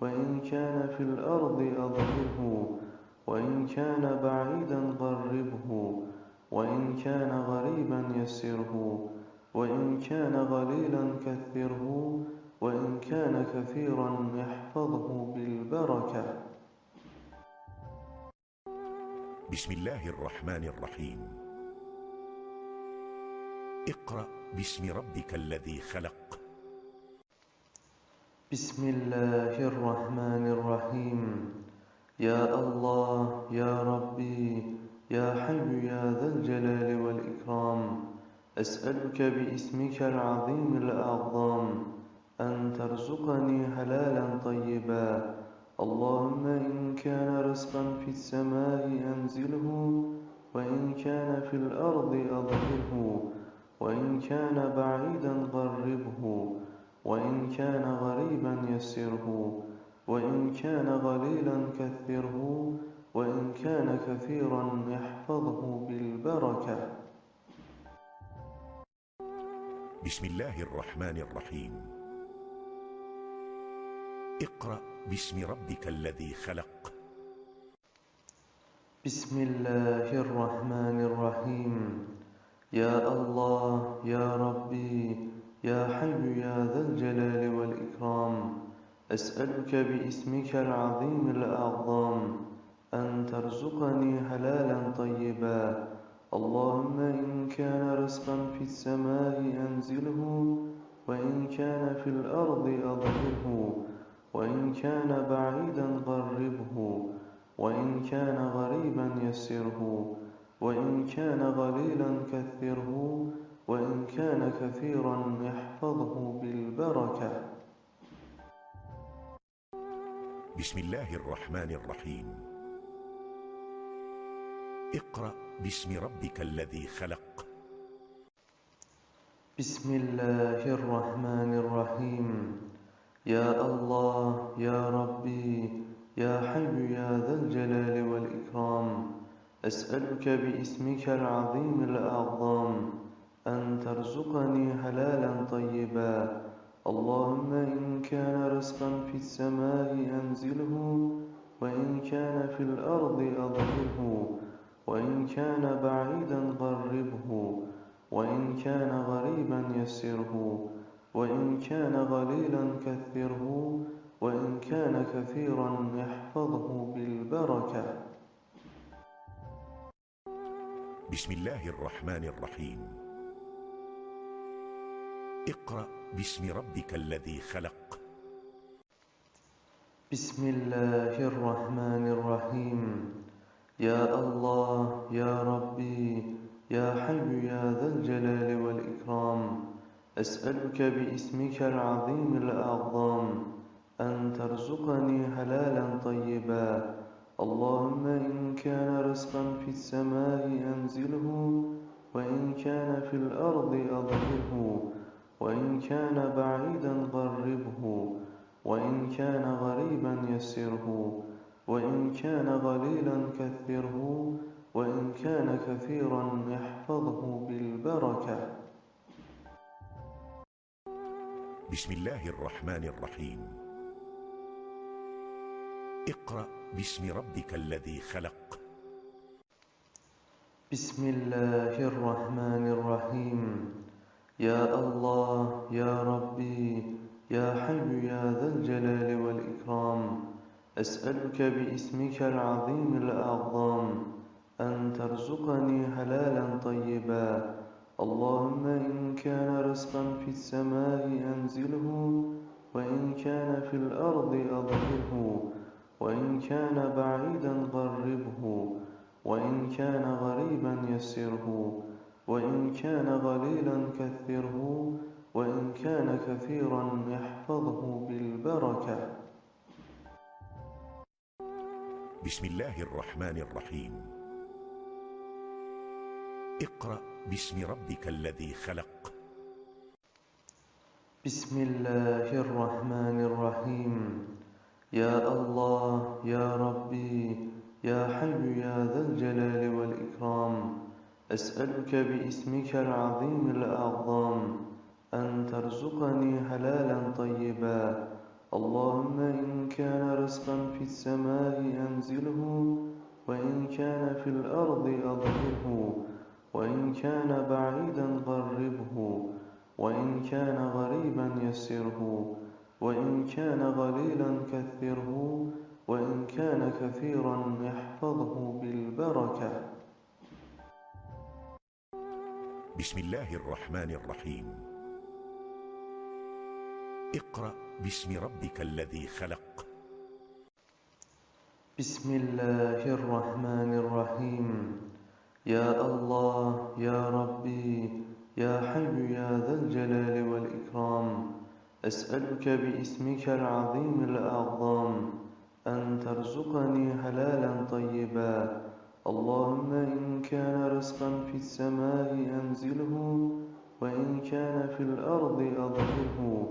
وإن كان في الأرض أظهره وإن كان بعيدا قربه وإن كان غريبا يسره وإن كان قليلا كثره وإن كان كثيرا يحفظه بالبركة. بسم الله الرحمن الرحيم. اقرأ باسم ربك الذي خلق. بسم الله الرحمن الرحيم. يا الله يا ربي يا حي يا ذا الجلال والإكرام. أسألك باسمك العظيم الأعظم أن ترزقني حلالا طيبا اللهم إن كان رزقا في السماء أنزله وإن كان في الأرض أظهره وإن كان بعيدا قربه وإن كان غريبا يسره وإن كان قليلا كثره وإن كان كثيرا يحفظه بالبركة. بسم الله الرحمن الرحيم. اقرأ باسم ربك الذي خلق. بسم الله الرحمن الرحيم. يا الله يا ربي يا حي يا ذا الجلال والإكرام. أسألك باسمك العظيم الأعظم أن ترزقني حلالا طيبا. اللهم إن كان رزقا في السماء أنزله وإن كان في الأرض أظهره وإن كان بعيدا قربه وإن كان غريبا يسره وإن كان قليلا كثره وإن كان كثيرا يحفظه بالبركة. بسم الله الرحمن الرحيم. اقرأ باسم ربك الذي خلق. بسم الله الرحمن الرحيم. يا الله يا ربي يا حي يا ذا الجلال والإكرام. أسألك باسمك العظيم الأعظم أن ترزقني حلالا طيبا. اللهم إن كان رزقا في السماء أنزله وإن كان في الأرض أظهره وإن كان بعيدا قربه وإن كان غريبا يسره. وإن كان قليلا كثره وإن كان كثيرا يحفظه بالبركة. بسم الله الرحمن الرحيم. اقرأ باسم ربك الذي خلق. بسم الله الرحمن الرحيم. يا الله يا ربي يا حي يا ذا الجلال والإكرام. أسألك باسمك العظيم الأعظم أن ترزقني حلالا طيبا. اللهم إن كان رزقا في السماء أنزله وإن كان في الأرض أظهره وإن كان بعيدا قربه وإن كان غريبا يسره وإن كان قليلا كثره وإن كان كثيرا يحفظه بالبركة. بسم الله الرحمن الرحيم. اقرأ باسم ربك الذي خلق. بسم الله الرحمن الرحيم. يا الله يا ربي يا حي يا ذا الجلال والإكرام. أسألك باسمك العظيم الأعظم أن ترزقني حلالا طيبا اللهم إن كان رزقا في السماء أنزله وإن كان في الأرض أظهره وإن كان بعيدا قربه وإن كان غريبا يسره وإن كان قليلا كثره وإن كان كثيرا يحفظه بالبركة. بسم الله الرحمن الرحيم. اقرأ باسم ربك الذي خلق. بسم الله الرحمن الرحيم. يا الله يا ربي يا حي يا ذا الجلال والإكرام. أسألك باسمك العظيم الأعظم أن ترزقني حلالا طيبا. اللهم إن كان رزقا في السماء أنزله وإن كان في الأرض أظهره وإن كان بعيدا قربه وإن كان غريبا يسره وإن كان قليلا كثره وإن كان كثيرا احفظه بالبركة. بسم الله الرحمن الرحيم. اقرأ باسم ربك الذي خلق. بسم الله الرحمن الرحيم. يا الله يا ربي يا حي يا ذا الجلال والإكرام. أسألك باسمك العظيم الأعظم أن ترزقني حلالا طيبا. اللهم إن كان رزقا في السماء أنزله وإن كان في الأرض أظهره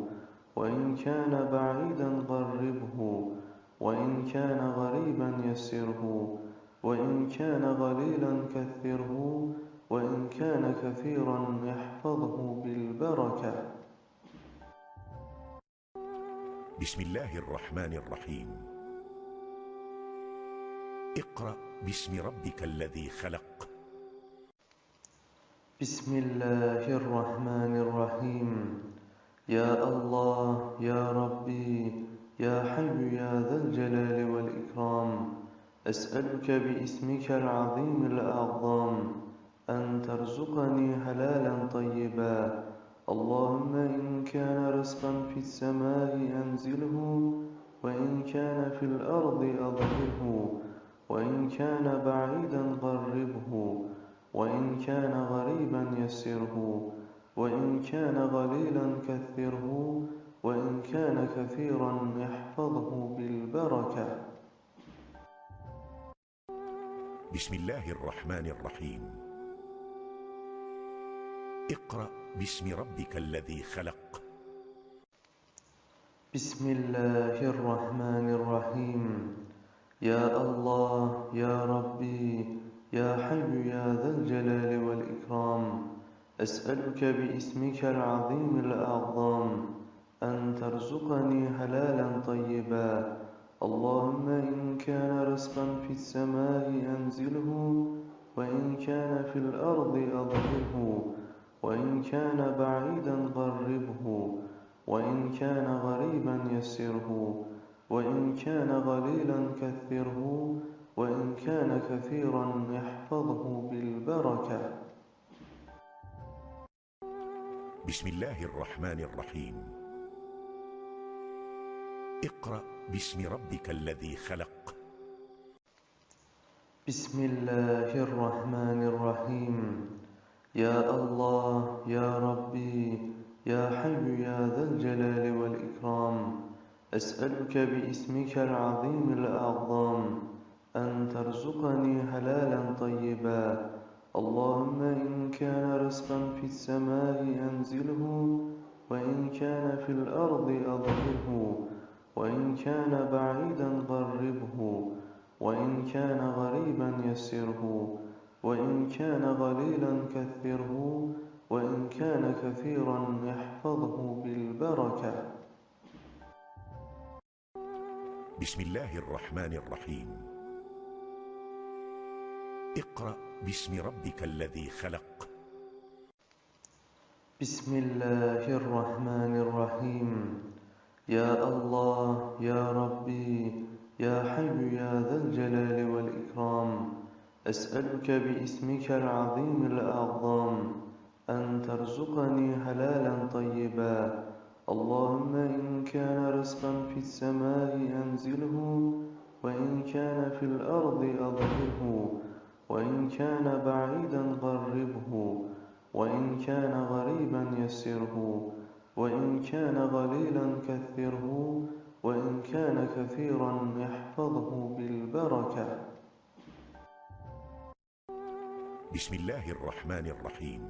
وإن كان بعيدا قربه وإن كان غريبا يسره. وإن كان قليلا كثره وإن كان كثيرا احفظه بالبركة. بسم الله الرحمن الرحيم. اقرأ باسم ربك الذي خلق. بسم الله الرحمن الرحيم. أسألك باسمك العظيم الأعظم أن ترزقني حلالا طيبا. اللهم إن كان رزقا في السماء أنزله وإن كان في الأرض أظهره وإن كان بعيدا قربه وإن كان غريبا يسره وإن كان قليلا كثره وإن كان كثيرا احفظه بالبركة. بسم الله الرحمن الرحيم. اقرأ باسم ربك الذي خلق. بسم الله الرحمن الرحيم. يا الله يا ربي يا حي يا ذا الجلال والإكرام. أسألك باسمك العظيم الأعظم أن ترزقني حلالا طيبا. اللهم إن كان رزقا في السماء أنزله وإن كان في الأرض أظهره وإن كان بعيدا قربه وإن كان غريبا يسره وإن كان قليلا كثره وإن كان كثيرا احفظه بالبركة. بسم الله الرحمن الرحيم. اقرأ باسم ربك الذي خلق. بسم الله الرحمن الرحيم. يا الله يا ربي يا حي يا ذا الجلال والإكرام. أسألك باسمك العظيم الأعظم أن ترزقني حلالا طيبا. اللهم إن كان رزقا في السماء أنزله وإن كان في الأرض أظهره. وإن كان بعيدا قربه وإن كان غريبا يسره وإن كان قليلا كثره وإن كان كثيرا احفظه بالبركة. بسم الله الرحمن الرحيم. اقرأ باسم ربك الذي خلق. بسم الله الرحمن الرحيم. يا الله يا ربي يا حي يا ذا الجلال والإكرام. أسألك باسمك العظيم الأعظم أن ترزقني حلالا طيبا. اللهم إن كان رزقا في السماء أنزله وإن كان في الأرض أظهره وإن كان بعيدا قربه وإن كان غريبا يسره. وإن كان قليلا كثره وإن كان كثيرا احفظه بالبركة. بسم الله الرحمن الرحيم.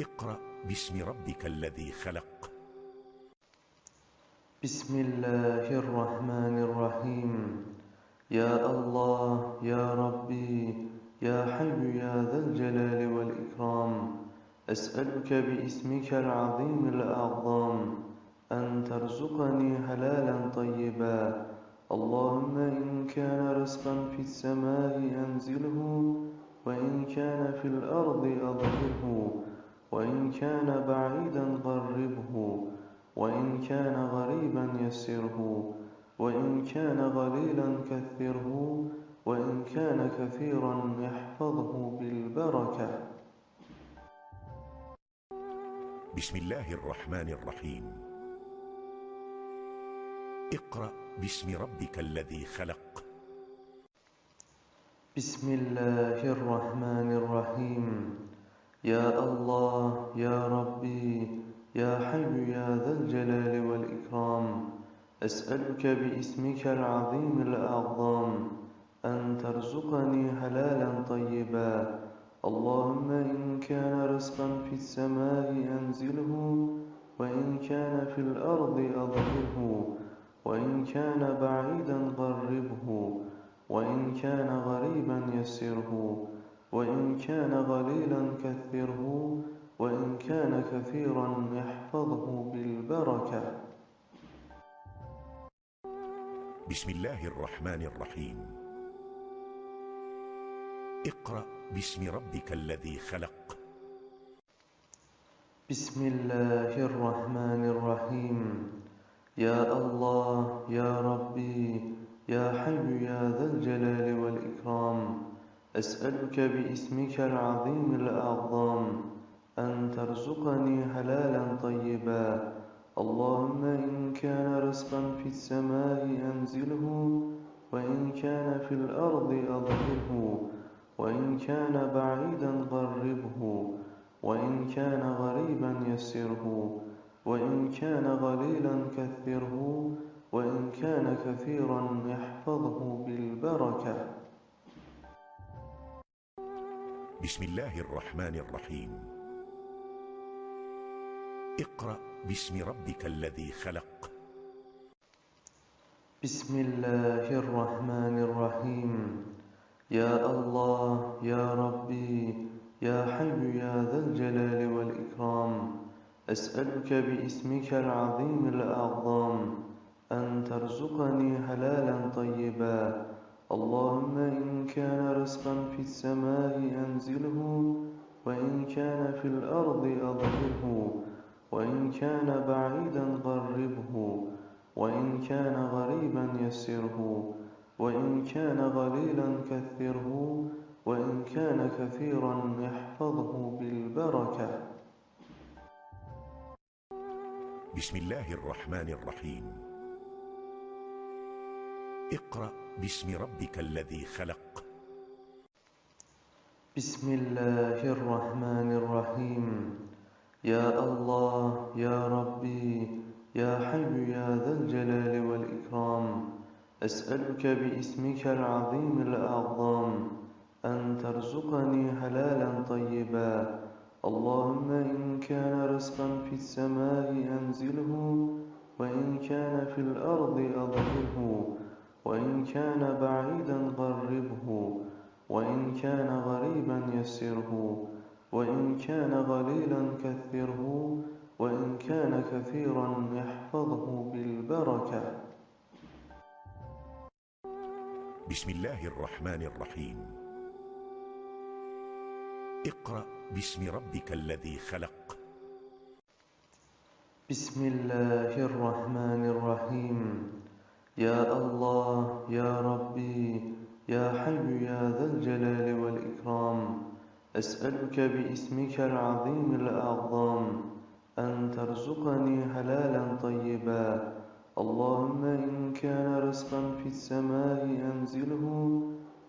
اقرأ باسم ربك الذي خلق. بسم الله الرحمن الرحيم. يا الله يا ربي يا حي يا ذا الجلال والإكرام. أسألك باسمك العظيم الأعظم أن ترزقني حلالا طيبا. اللهم إن كان رزقا في السماء أنزله وإن كان في الأرض أظهره وإن كان بعيدا قربه وإن كان غريبا يسره وإن كان قليلا كثره وإن كان كثيرا احفظه بالبركة. بسم الله الرحمن الرحيم. اقرأ باسم ربك الذي خلق. بسم الله الرحمن الرحيم. يا الله يا ربي يا حي يا ذا الجلال والإكرام. أسألك باسمك العظيم الأعظم أن ترزقني حلالا طيبا. اللهم إن كان رزقا في السماء أنزله وإن كان في الأرض أظهره وإن كان بعيدا قربه وإن كان غريبا يسره وإن كان قليلا كثره وإن كان كثيرا احفظه بالبركة. بسم الله الرحمن الرحيم. اقرأ باسم ربك الذي خلق. بسم الله الرحمن الرحيم. يا الله يا ربي يا حي يا ذا الجلال والإكرام. أسألك باسمك العظيم الأعظم أن ترزقني حلالا طيبا. اللهم إن كان رزقا في السماء أنزله وإن كان في الأرض أظهره. وإن كان بعيدا قربه وإن كان غريبا يسره وإن كان قليلا كثره وإن كان كثيرا احفظه بالبركة. بسم الله الرحمن الرحيم. اقرأ باسم ربك الذي خلق. بسم الله الرحمن الرحيم. يا الله يا ربي يا حي يا ذا الجلال والإكرام. أسألك باسمك العظيم الأعظم أن ترزقني حلالا طيبا. اللهم إن كان رزقا في السماء أنزله وإن كان في الأرض أظهره وإن كان بعيدا قربه وإن كان غريبا يسره. وإن كان قليلا كثره وإن كان كثيرا احفظه بالبركة. بسم الله الرحمن الرحيم. اقرأ باسم ربك الذي خلق. بسم الله الرحمن الرحيم. يا الله يا ربي يا حي يا ذا الجلال والإكرام. أسألك باسمك العظيم الأعظم أن ترزقني حلالا طيبا. اللهم إن كان رزقا في السماء أنزله وإن كان في الأرض أظهره وإن كان بعيدا قربه وإن كان غريبا يسره وإن كان قليلا كثره وإن كان كثيرا احفظه بالبركة. بسم الله الرحمن الرحيم. اقرأ باسم ربك الذي خلق. بسم الله الرحمن الرحيم. يا الله يا ربي يا حي يا ذا الجلال والإكرام. أسألك باسمك العظيم الأعظم أن ترزقني حلالا طيبا اللهم إن كان رزقا في السماء أنزله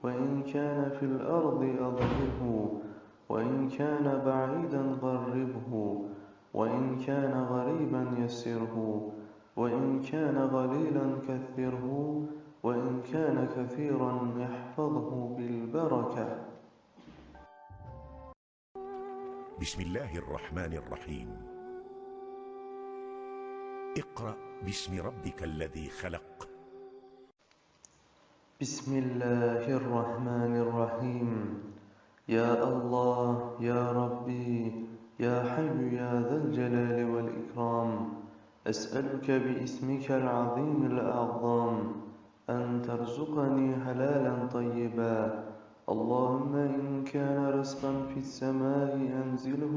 وإن كان في الأرض أظهره وإن كان بعيدا قربه وإن كان غريبا يسره وإن كان قليلا كثره وإن كان كثيرا احفظه بالبركة. بسم الله الرحمن الرحيم. اقرأ باسم ربك الذي خلق. بسم الله الرحمن الرحيم. يا الله يا ربي يا حي يا ذا الجلال والإكرام. أسألك باسمك العظيم الأعظم أن ترزقني حلالا طيبا. اللهم إن كان رزقا في السماء أنزله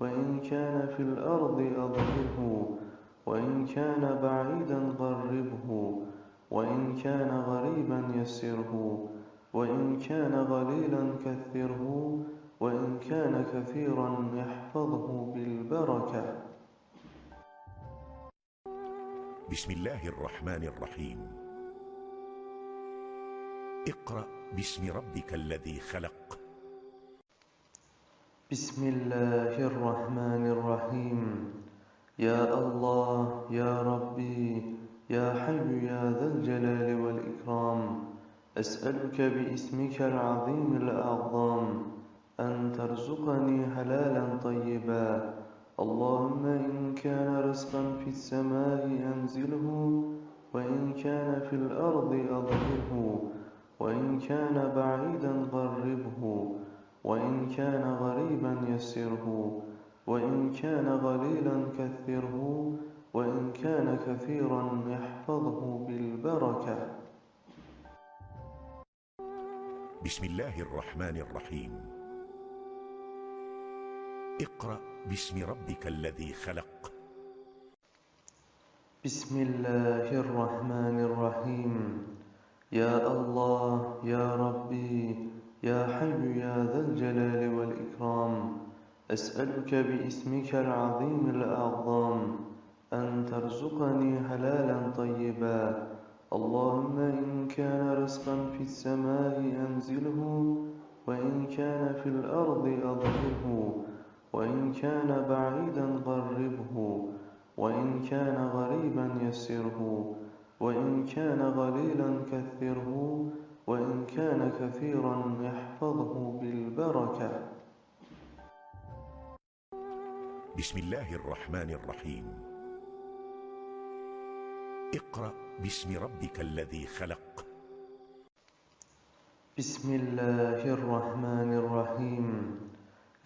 وإن كان في الأرض أظهره وإن كان بعيدا قربه وإن كان غريبا يسره وإن كان قليلا كثره وإن كان كثيرا يحفظه بالبركة. بسم الله الرحمن الرحيم. اقرأ باسم ربك الذي خلق. بسم الله الرحمن الرحيم. يا الله يا ربي يا حي يا ذا الجلال والإكرام. أسألك باسمك العظيم الأعظم أن ترزقني حلالا طيبا. اللهم إن كان رزقا في السماء أنزله وإن كان في الأرض أظهره وإن كان بعيدا قربه وإن كان غريبا يسره. وإن كان قليلا كثره وإن كان كثيرا يحفظه بالبركة. بسم الله الرحمن الرحيم. اقرأ باسم ربك الذي خلق. بسم الله الرحمن الرحيم. يا الله يا ربي يا حي يا ذا الجلال والإكرام. أسألك باسمك العظيم الأعظم أن ترزقني حلالا طيبا. اللهم إن كان رزقا في السماء أنزله وإن كان في الأرض أظهره وإن كان بعيدا قربه وإن كان غريبا يسره وإن كان قليلا كثره وإن كان كثيرا يحفظه بالبركة. بسم الله الرحمن الرحيم. اقرأ باسم ربك الذي خلق. بسم الله الرحمن الرحيم.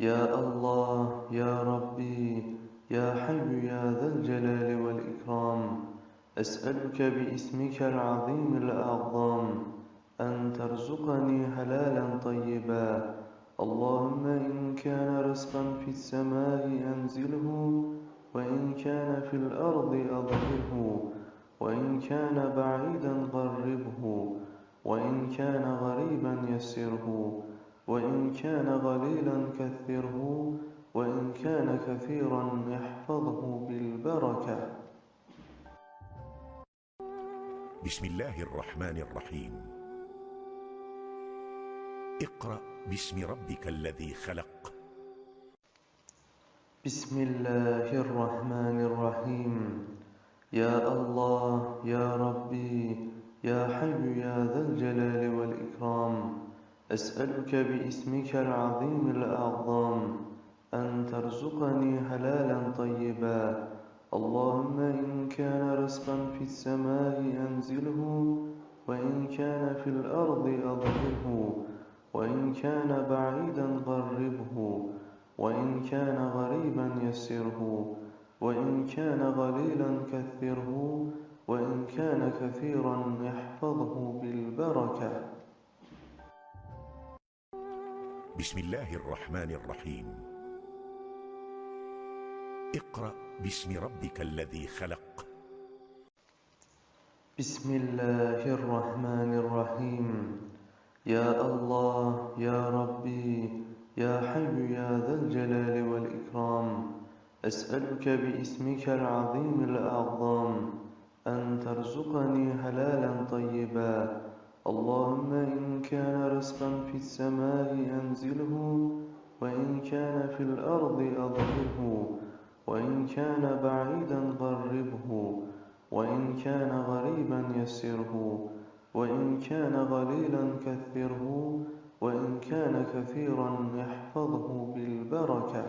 يا الله يا ربي يا حي يا ذا الجلال والإكرام. أسألك باسمك العظيم الأعظم أن ترزقني حلالا طيبا اللهم إن كان رزقا في السماء أنزله وإن كان في الأرض أظهره وإن كان بعيدا قربه وإن كان غريبا يسره وإن كان قليلا كثره وإن كان كثيرا يحفظه بالبركة. بسم الله الرحمن الرحيم. اقرأ باسم ربك الذي خلق. بسم الله الرحمن الرحيم. يا الله يا ربي يا حي يا ذا الجلال والإكرام. أسألك باسمك العظيم الأعظم أن ترزقني حلالا طيبا. اللهم إن كان رزقا في السماء أنزله وإن كان في الأرض أظهره وإن كان بعيدا قربه وإن كان غريبا يسره وإن كان قليلا كثره وإن كان كثيرا يحفظه بالبركة. بسم الله الرحمن الرحيم. اقرأ باسم ربك الذي خلق. بسم الله الرحمن الرحيم. يا الله يا ربي يا حي يا ذا الجلال والإكرام. أسألك باسمك العظيم الأعظم أن ترزقني حلالا طيبا. اللهم إن كان رزقا في السماء أنزله وإن كان في الأرض أظهره وإن كان بعيدا قربه وإن كان غريبا يسره. وإن كان قليلا كثره وإن كان كثيرا يحفظه بالبركة.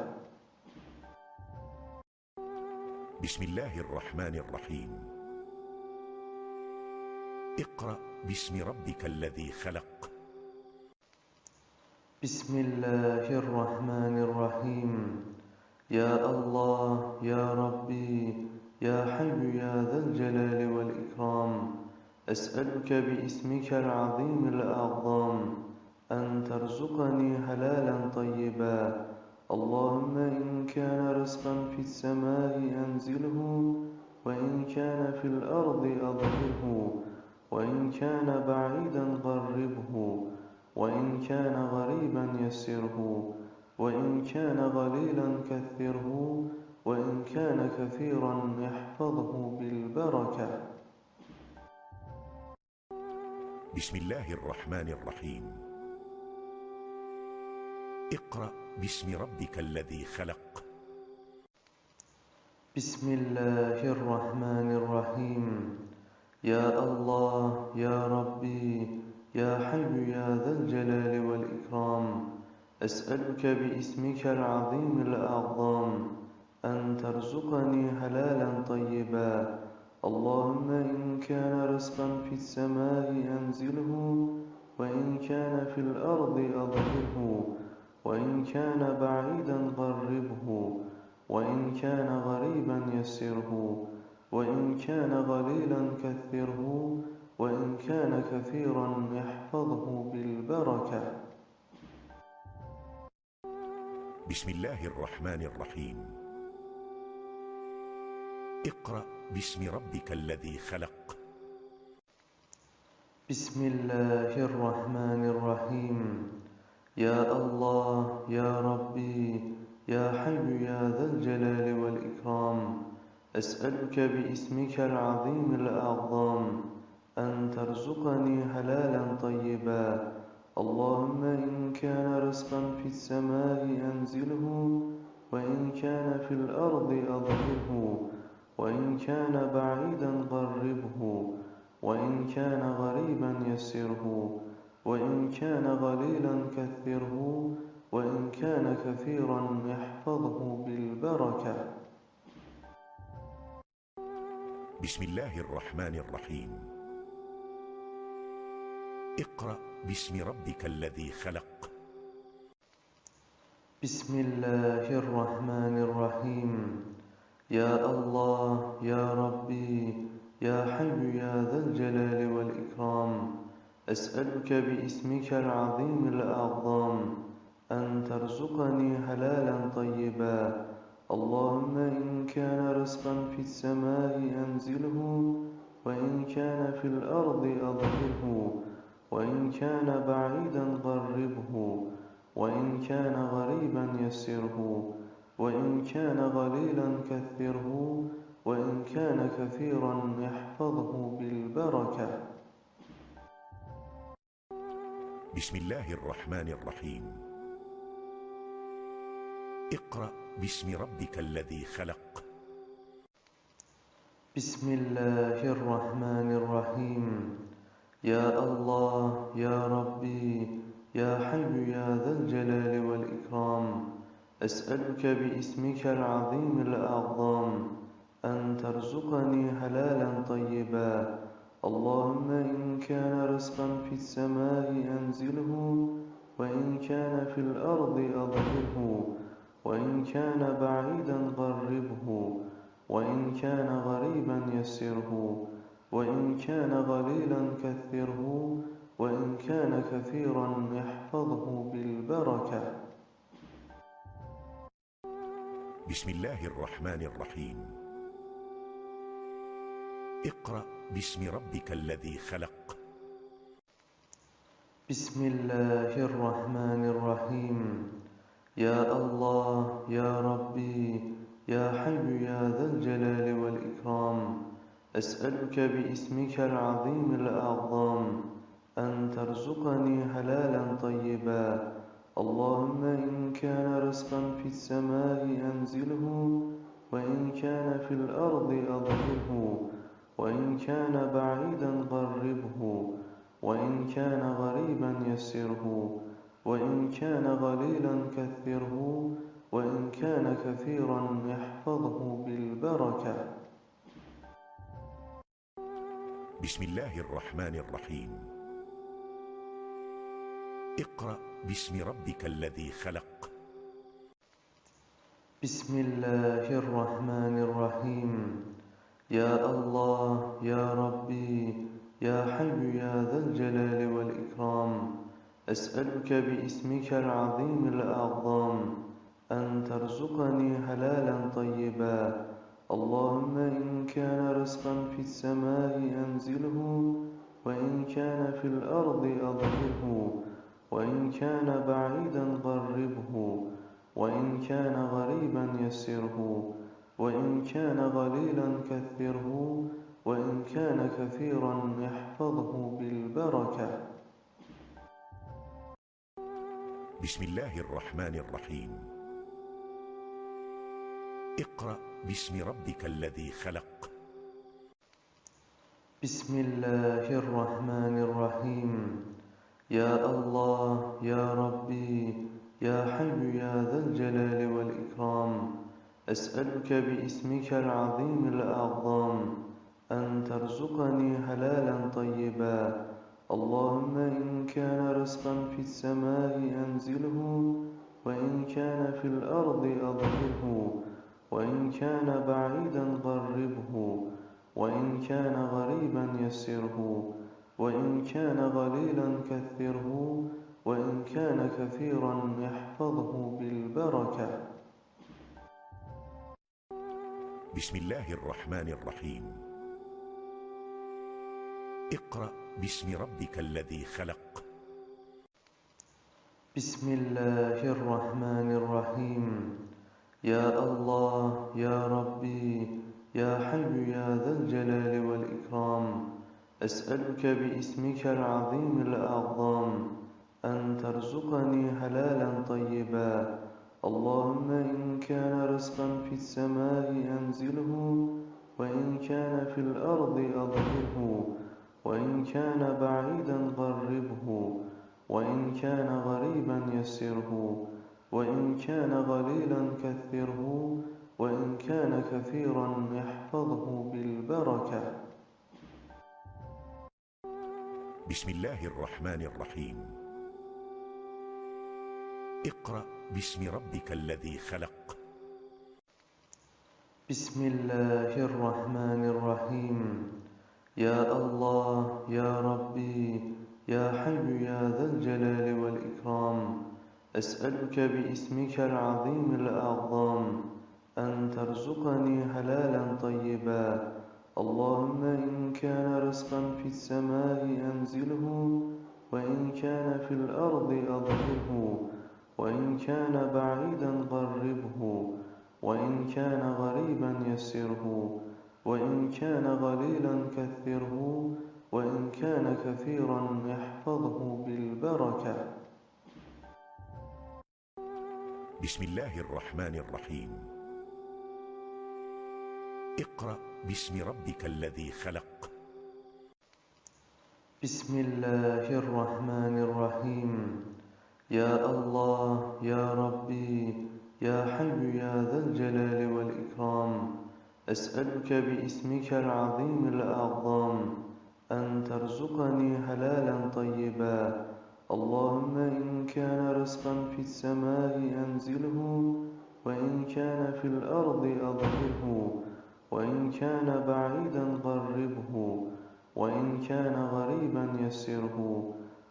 بسم الله الرحمن الرحيم. اقرأ باسم ربك الذي خلق. بسم الله الرحمن الرحيم. يا الله يا ربي يا حي يا ذا الجلال والإكرام. أسألك باسمك العظيم الأعظم أن ترزقني حلالا طيبا. اللهم إن كان رزقا في السماء أنزله وإن كان في الأرض أظهره وإن كان بعيدا قربه وإن كان غريبا يسره وإن كان قليلا كثره وإن كان كثيرا يحفظه بالبركة. بسم الله الرحمن الرحيم. اقرأ باسم ربك الذي خلق. بسم الله الرحمن الرحيم. يا الله يا ربي يا حي يا ذا الجلال والإكرام. أسألك باسمك العظيم الأعظم أن ترزقني حلالا طيبا اللهم إن كان رزقا في السماء أنزله وإن كان في الأرض أظهره وإن كان بعيدا قربه وإن كان غريبا يسره وإن كان قليلا كثره وإن كان كثيرا يحفظه بالبركة. بسم الله الرحمن الرحيم. اقرأ باسم ربك الذي خلق. بسم الله الرحمن الرحيم. يا الله يا ربي يا حي يا ذا الجلال والإكرام. أسألك باسمك العظيم الأعظم أن ترزقني حلالا طيبا. اللهم إن كان رزقا في السماء أنزله وإن كان في الأرض أظهره. وإن كان بعيدا قربه وإن كان غريبا يسره وإن كان قليلا كثره وإن كان كثيرا يحفظه بالبركة. بسم الله الرحمن الرحيم. اقرأ باسم ربك الذي خلق. بسم الله الرحمن الرحيم. يا الله يا ربي يا حي يا ذا الجلال والإكرام أسألك باسمك العظيم الأعظم أن ترزقني حلالا طيبا. اللهم إن كان رزقا في السماء أنزله وإن كان في الأرض أظهره وإن كان بعيدا قربه وإن كان غريبا يسره. وإن كان قليلا كثره وإن كان كثيرا يحفظه بالبركة. بسم الله الرحمن الرحيم. اقرأ باسم ربك الذي خلق. بسم الله الرحمن الرحيم. يا الله يا ربي يا حي يا ذا الجلال والإكرام. أسألك باسمك العظيم الأعظم أن ترزقني حلالا طيبا. اللهم إن كان رزقا في السماء أنزله وإن كان في الأرض أظهره وإن كان بعيدا قربه وإن كان غريبا يسره وإن كان قليلا كثره وإن كان كثيرا يحفظه بالبركة. بسم الله الرحمن الرحيم. اقرأ باسم ربك الذي خلق. بسم الله الرحمن الرحيم. يا الله يا ربي يا حي يا ذا الجلال والإكرام. أسألك باسمك العظيم الأعظم أن ترزقني حلالا طيبا اللهم إن كان رزقا في السماء أنزله وإن كان في الأرض أظهره وإن كان بعيدا قربه وإن كان غريبا يسره وإن كان قليلا كثره وإن كان كثيرا يحفظه بالبركة. بسم الله الرحمن الرحيم. اقرأ باسم ربك الذي خلق. بسم الله الرحمن الرحيم. يا الله يا ربي يا حي يا ذا الجلال والإكرام. أسألك باسمك العظيم الأعظم أن ترزقني حلالا طيبا. اللهم إن كان رزقا في السماء أنزله وإن كان في الأرض أظهره. وإن كان بعيدا قربه وإن كان غريبا يسره وإن كان قليلا كثره وإن كان كثيرا يحفظه بالبركة. بسم الله الرحمن الرحيم. اقرأ باسم ربك الذي خلق. بسم الله الرحمن الرحيم. يا الله يا ربي يا حي يا ذا الجلال والإكرام. أسألك باسمك العظيم الأعظم أن ترزقني حلالا طيبا. اللهم إن كان رزقا في السماء أنزله وإن كان في الأرض أظهره وإن كان بعيدا قربه وإن كان غريبا يسره. وإن كان قليلا كثره وإن كان كثيرا يحفظه بالبركة. بسم الله الرحمن الرحيم. اقرأ باسم ربك الذي خلق. بسم الله الرحمن الرحيم. يا الله يا ربي يا حي يا ذا الجلال والإكرام. أسألك باسمك العظيم الأعظم أن ترزقني حلالا طيبا. اللهم إن كان رزقا في السماء أنزله وإن كان في الأرض أظهره وإن كان بعيدا قربه وإن كان غريبا يسره وإن كان قليلا كثره وإن كان كثيرا يحفظه بالبركة. بسم الله الرحمن الرحيم. اقرأ باسم ربك الذي خلق. بسم الله الرحمن الرحيم. يا الله يا ربي يا حي يا ذا الجلال والإكرام. أسألك باسمك العظيم الأعظم أن ترزقني حلالا طيبا. اللهم إن كان رزقا في السماء أنزله وإن كان في الأرض أظهره وإن كان بعيدا قربه وإن كان غريبا يسره وإن كان قليلا كثره وإن كان كثيرا يحفظه بالبركة. بسم الله الرحمن الرحيم. اقرأ باسم ربك الذي خلق. بسم الله الرحمن الرحيم. يا الله يا ربي يا حي يا ذا الجلال والإكرام. أسألك باسمك العظيم الأعظم أن ترزقني حلالا طيبا. اللهم إن كان رزقا في السماء أنزله وإن كان في الأرض أظهره. وإن كان بعيدا قربه وإن كان غريبا يسره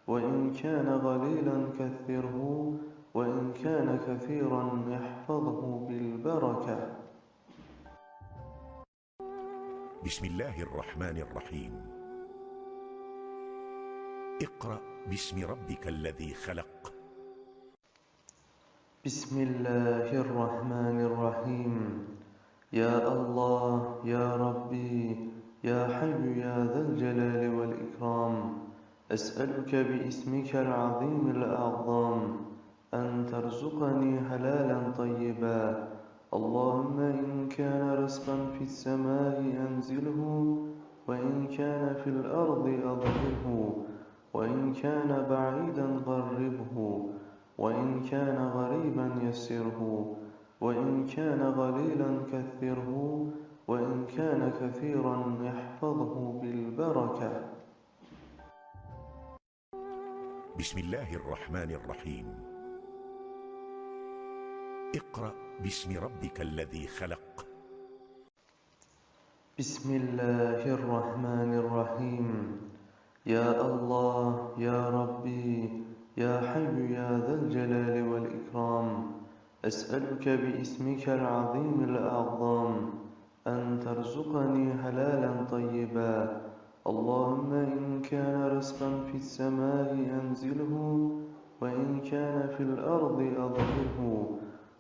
وإن كان قليلا كثره وإن كان كثيرا يحفظه بالبركة. بسم الله الرحمن الرحيم. اقرأ باسم ربك الذي خلق. بسم الله الرحمن الرحيم. يا الله يا ربي يا حي يا ذا الجلال والإكرام. أسألك باسمك العظيم الأعظم أن ترزقني حلالا طيبا. اللهم إن كان رزقا في السماء أنزله وإن كان في الأرض أظهره وإن كان بعيدا قربه وإن كان غريبا يسره. وإن كان قليلا كثره وإن كان كثيرا يحفظه بالبركة. بسم الله الرحمن الرحيم. اقرأ باسم ربك الذي خلق. بسم الله الرحمن الرحيم. يا الله يا ربي يا حي يا ذا الجلال والإكرام. أسألك باسمك العظيم الأعظم أن ترزقني حلالا طيبا. اللهم إن كان رزقا في السماء أنزله وإن كان في الأرض أظهره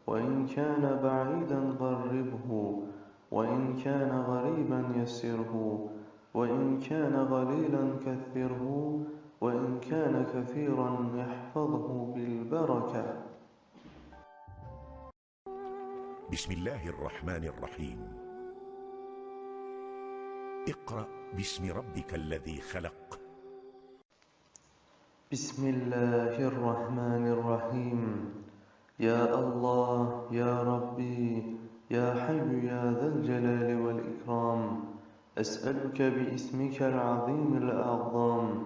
وإن كان بعيدا قربه وإن كان غريبا يسره وإن كان قليلا كثره وإن كان كثيرا يحفظه بالبركة. بسم الله الرحمن الرحيم. اقرأ باسم ربك الذي خلق. بسم الله الرحمن الرحيم. يا الله يا ربي يا حي يا ذا الجلال والإكرام. أسألك باسمك العظيم الأعظم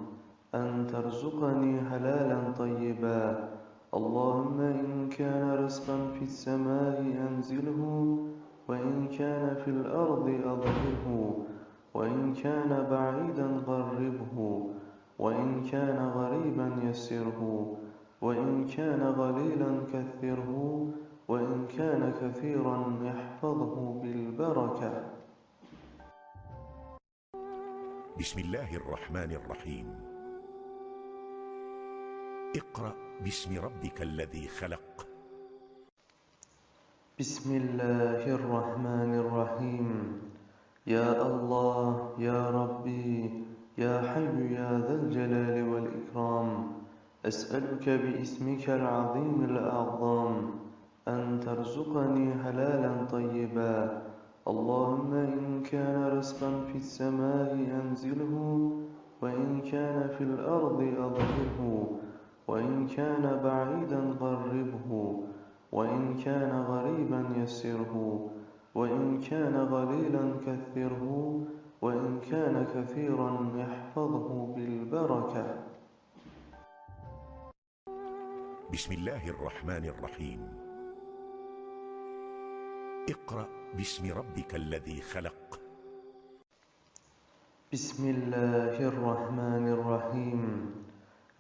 أن ترزقني حلالا طيبا اللهم إن كان رزقا في السماء أنزله وإن كان في الأرض أظهره وإن كان بعيدا قربه وإن كان غريبا يسره وإن كان قليلا كثره وإن كان كثيرا يحفظه بالبركة. بسم الله الرحمن الرحيم. اقرأ باسم ربك الذي خلق. بسم الله الرحمن الرحيم. يا الله يا ربي يا حي يا ذا الجلال والإكرام. أسألك باسمك العظيم الأعظم أن ترزقني حلالا طيبا. اللهم إن كان رزقا في السماء أنزله وإن كان في الأرض أظهره وإن كان بعيدا قربه وإن كان غريبا يسره وإن كان قليلا كثره وإن كان كثيرا يحفظه بالبركة. بسم الله الرحمن الرحيم. اقرأ باسم ربك الذي خلق. بسم الله الرحمن الرحيم.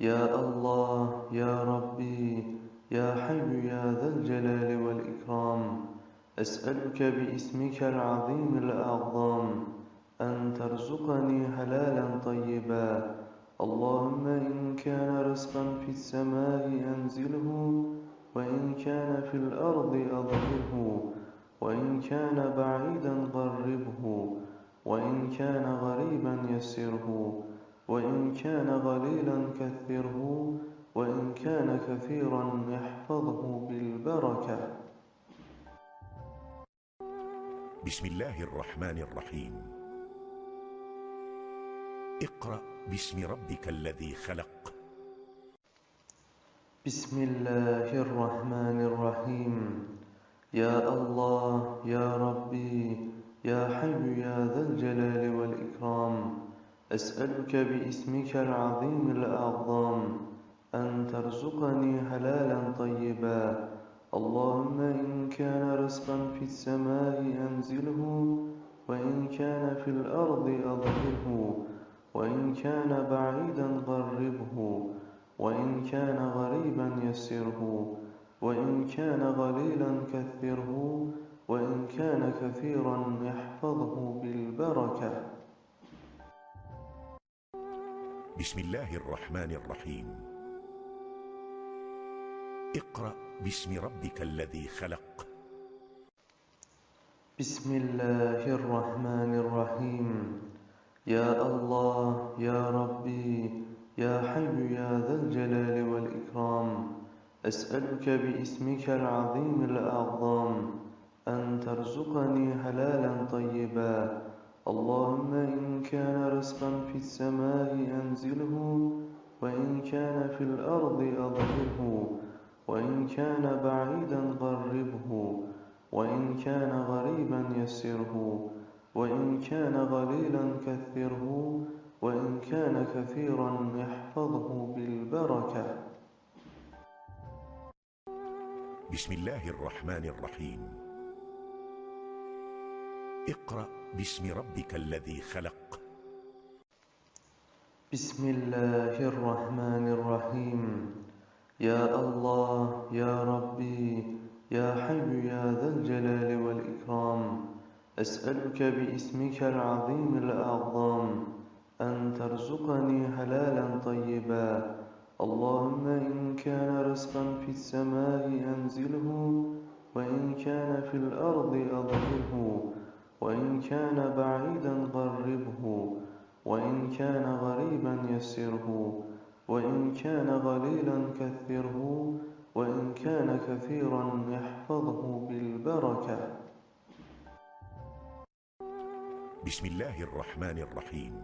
يا الله يا ربي يا حي يا ذا الجلال والإكرام. أسألك باسمك العظيم الأعظم أن ترزقني حلالا طيبا. اللهم إن كان رزقا في السماء أنزله وإن كان في الأرض أظهره وإن كان بعيدا قربه وإن كان غريبا يسره. وإن كان قليلا كثره وإن كان كثيرا يحفظه بالبركة. بسم الله الرحمن الرحيم. اقرأ باسم ربك الذي خلق. بسم الله الرحمن الرحيم. يا الله يا ربي يا حي يا ذا الجلال والإكرام. أسألك باسمك العظيم الأعظم أن ترزقني حلالا طيبا. اللهم إن كان رزقا في السماء أنزله وإن كان في الأرض أظهره وإن كان بعيدا قربه وإن كان غريبا يسره وإن كان قليلا كثره وإن كان كثيرا يحفظه بالبركة. بسم الله الرحمن الرحيم. اقرأ باسم ربك الذي خلق. بسم الله الرحمن الرحيم. يا الله يا ربي يا حي يا ذا الجلال والإكرام. أسألك باسمك العظيم الأعظم أن ترزقني حلالا طيبا اللهم إن كان رزقا في السماء أنزله وإن كان في الأرض أظهره وإن كان بعيدا قربه وإن كان غريبا يسره وإن كان قليلا كثره وإن كان كثيرا احفظه بالبركة. بسم الله الرحمن الرحيم. اقرأ باسم ربك الذي خلق. بسم الله الرحمن الرحيم. يا الله يا ربي يا حي يا ذا الجلال والإكرام. أسألك باسمك العظيم الأعظم أن ترزقني حلالا طيبا. اللهم إن كان رزقا في السماء أنزله وإن كان في الأرض أظهره وإن كان بعيدا قربه وإن كان غريبا يسره وإن كان قليلا كثره وإن كان كثيرا احفظه بالبركة. بسم الله الرحمن الرحيم.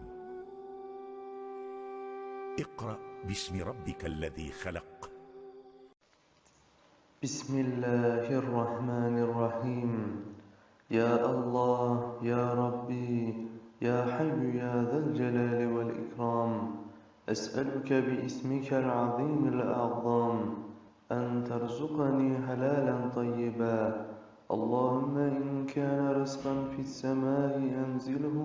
اقرأ باسم ربك الذي خلق. بسم الله الرحمن الرحيم. يا الله يا ربي يا حي يا ذا الجلال والإكرام أسألك باسمك العظيم الأعظم أن ترزقني حلالا طيبا. اللهم إن كان رزقا في السماء أنزله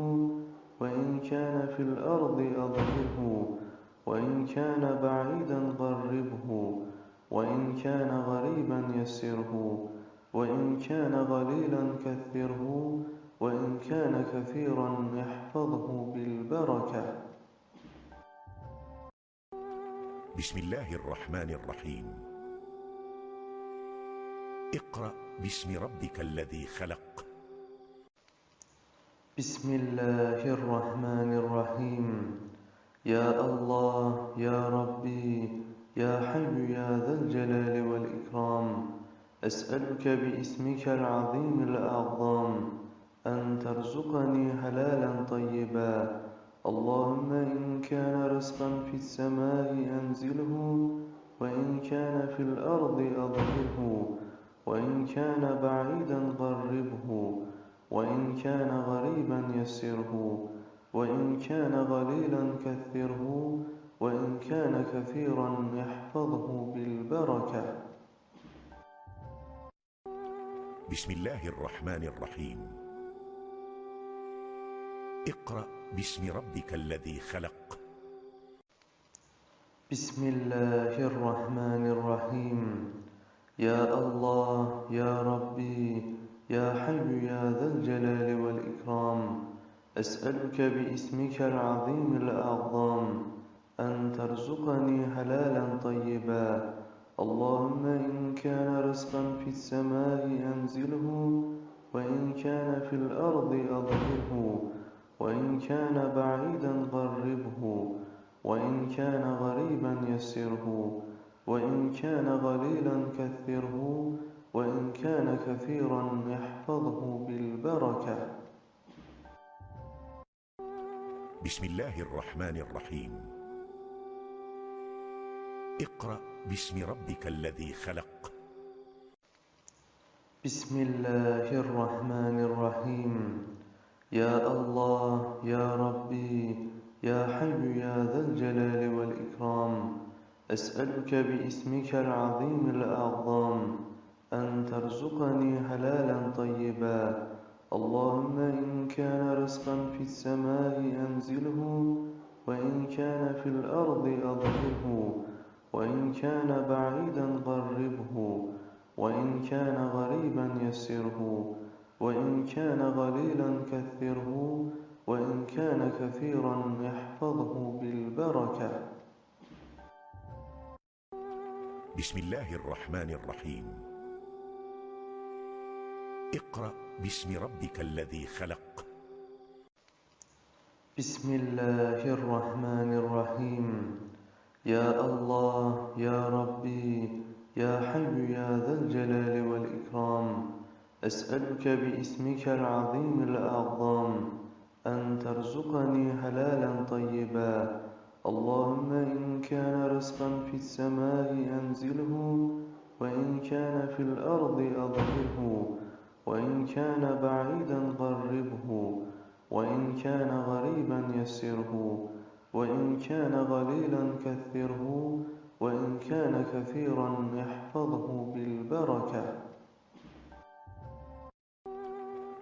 وإن كان في الأرض أظهره وإن كان بعيدا قربه وإن كان غريبا يسره. وإن كان قليلا كثره وإن كان كثيرا احفظه بالبركة. بسم الله الرحمن الرحيم. اقرأ باسم ربك الذي خلق. بسم الله الرحمن الرحيم. يا الله يا ربي يا حي يا ذا الجلال والإكرام. أسألك باسمك العظيم الأعظم أن ترزقني حلالا طيبا. اللهم إن كان رزقا في السماء أنزله وإن كان في الأرض أظهره وإن كان بعيدا قربه وإن كان غريبا يسره وإن كان قليلا كثره وإن كان كثيرا احفظه بالبركة. بسم الله الرحمن الرحيم. اقرأ باسم ربك الذي خلق. بسم الله الرحمن الرحيم. يا الله يا ربي يا حي يا ذا الجلال والإكرام. أسألك باسمك العظيم الأعظم أن ترزقني حلالا طيبا. اللهم إن كان رزقا في السماء أنزله وإن كان في الأرض أظهره وإن كان بعيدا قربه وإن كان غريبا يسره وإن كان قليلا كثره وإن كان كثيرا احفظه بالبركة. بسم الله الرحمن الرحيم. اقرأ باسم ربك الذي خلق. بسم الله الرحمن الرحيم. يا الله يا ربي يا حي يا ذا الجلال والإكرام. أسألك باسمك العظيم الأعظم أن ترزقني حلالا طيبا. اللهم إن كان رزقا في السماء أنزله وإن كان في الأرض أظهره. وإن كان بعيدا قربه وإن كان غريبا يسره وإن كان قليلا كثره وإن كان كثيرا احفظه بالبركة. بسم الله الرحمن الرحيم. اقرأ باسم ربك الذي خلق. بسم الله الرحمن الرحيم. يا الله يا ربي يا حي يا ذا الجلال والإكرام أسألك باسمك العظيم الأعظم أن ترزقني حلالا طيبا. اللهم إن كان رزقا في السماء أنزله وإن كان في الأرض أظهره وإن كان بعيدا قربه وإن كان غريبا يسره. وإن كان قليلا كثره وإن كان كثيرا احفظه بالبركة.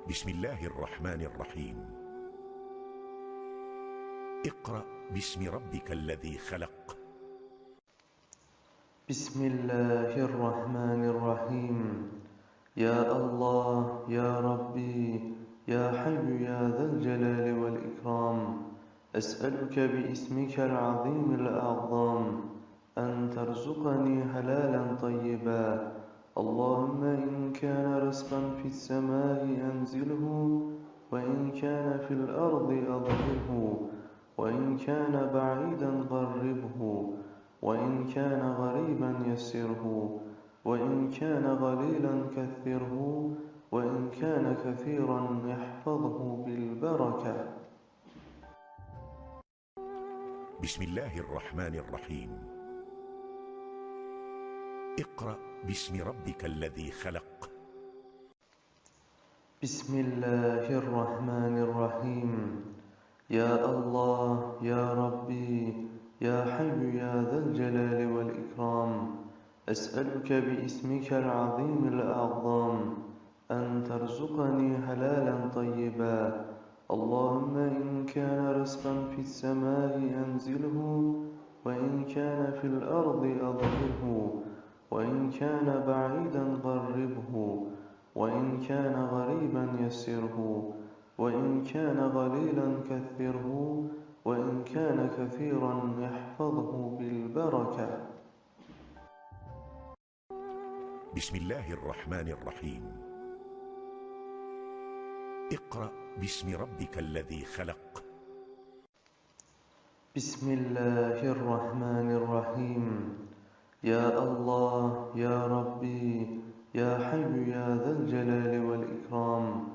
بسم الله الرحمن الرحيم. اقرأ باسم ربك الذي خلق. بسم الله الرحمن الرحيم. يا الله يا ربي يا حي يا ذا الجلال والإكرام. أسألك باسمك العظيم الأعظم أن ترزقني حلالا طيبا. اللهم إن كان رزقا في السماء أنزله وإن كان في الأرض أظهره وإن كان بعيدا قربه وإن كان غريبا يسره وإن كان قليلا كثره وإن كان كثيرا احفظه بالبركة. بسم الله الرحمن الرحيم. اقرأ باسم ربك الذي خلق. بسم الله الرحمن الرحيم. يا الله يا ربي يا حي يا ذا الجلال والإكرام. أسألك باسمك العظيم الأعظم أن ترزقني حلالا طيبا. اللهم إن كان رزقا في السماء أنزله وإن كان في الأرض أظهره وإن كان بعيدا قربه وإن كان غريبا يسره وإن كان قليلا كثره وإن كان كثيرا احفظه بالبركة. بسم الله الرحمن الرحيم. اقرأ باسم ربك الذي خلق. بسم الله الرحمن الرحيم. يا الله يا ربي يا حي يا ذا الجلال والإكرام.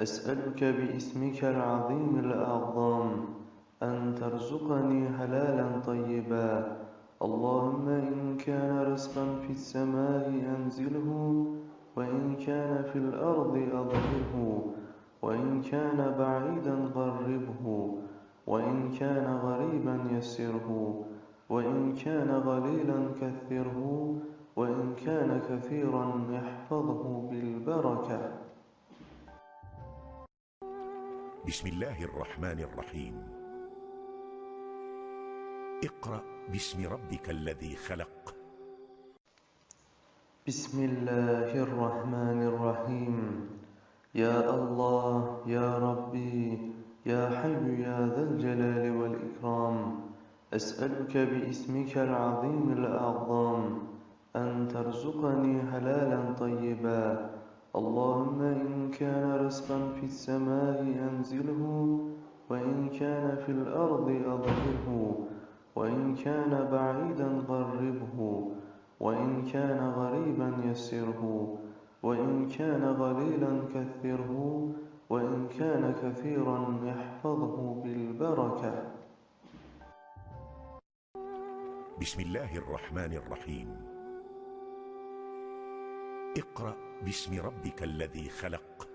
أسألك باسمك العظيم الأعظم أن ترزقني حلالا طيبا. اللهم إن كان رزقا في السماء أنزله وإن كان في الأرض أظهره. وإن كان بعيدا قربه وإن كان غريبا يسره وإن كان قليلا كثره وإن كان كثيرا احفظه بالبركة. بسم الله الرحمن الرحيم. اقرأ باسم ربك الذي خلق. بسم الله الرحمن الرحيم. يا الله يا ربي يا حي يا ذا الجلال والإكرام أسألك باسمك العظيم الأعظم أن ترزقني حلالا طيبا. اللهم إن كان رزقا في السماء أنزله وإن كان في الأرض أظهره وإن كان بعيدا قربه وإن كان غريبا يسره. وإن كان قليلا كثره وإن كان كثيرا احفظه بالبركة. بسم الله الرحمن الرحيم. اقرأ باسم ربك الذي خلق.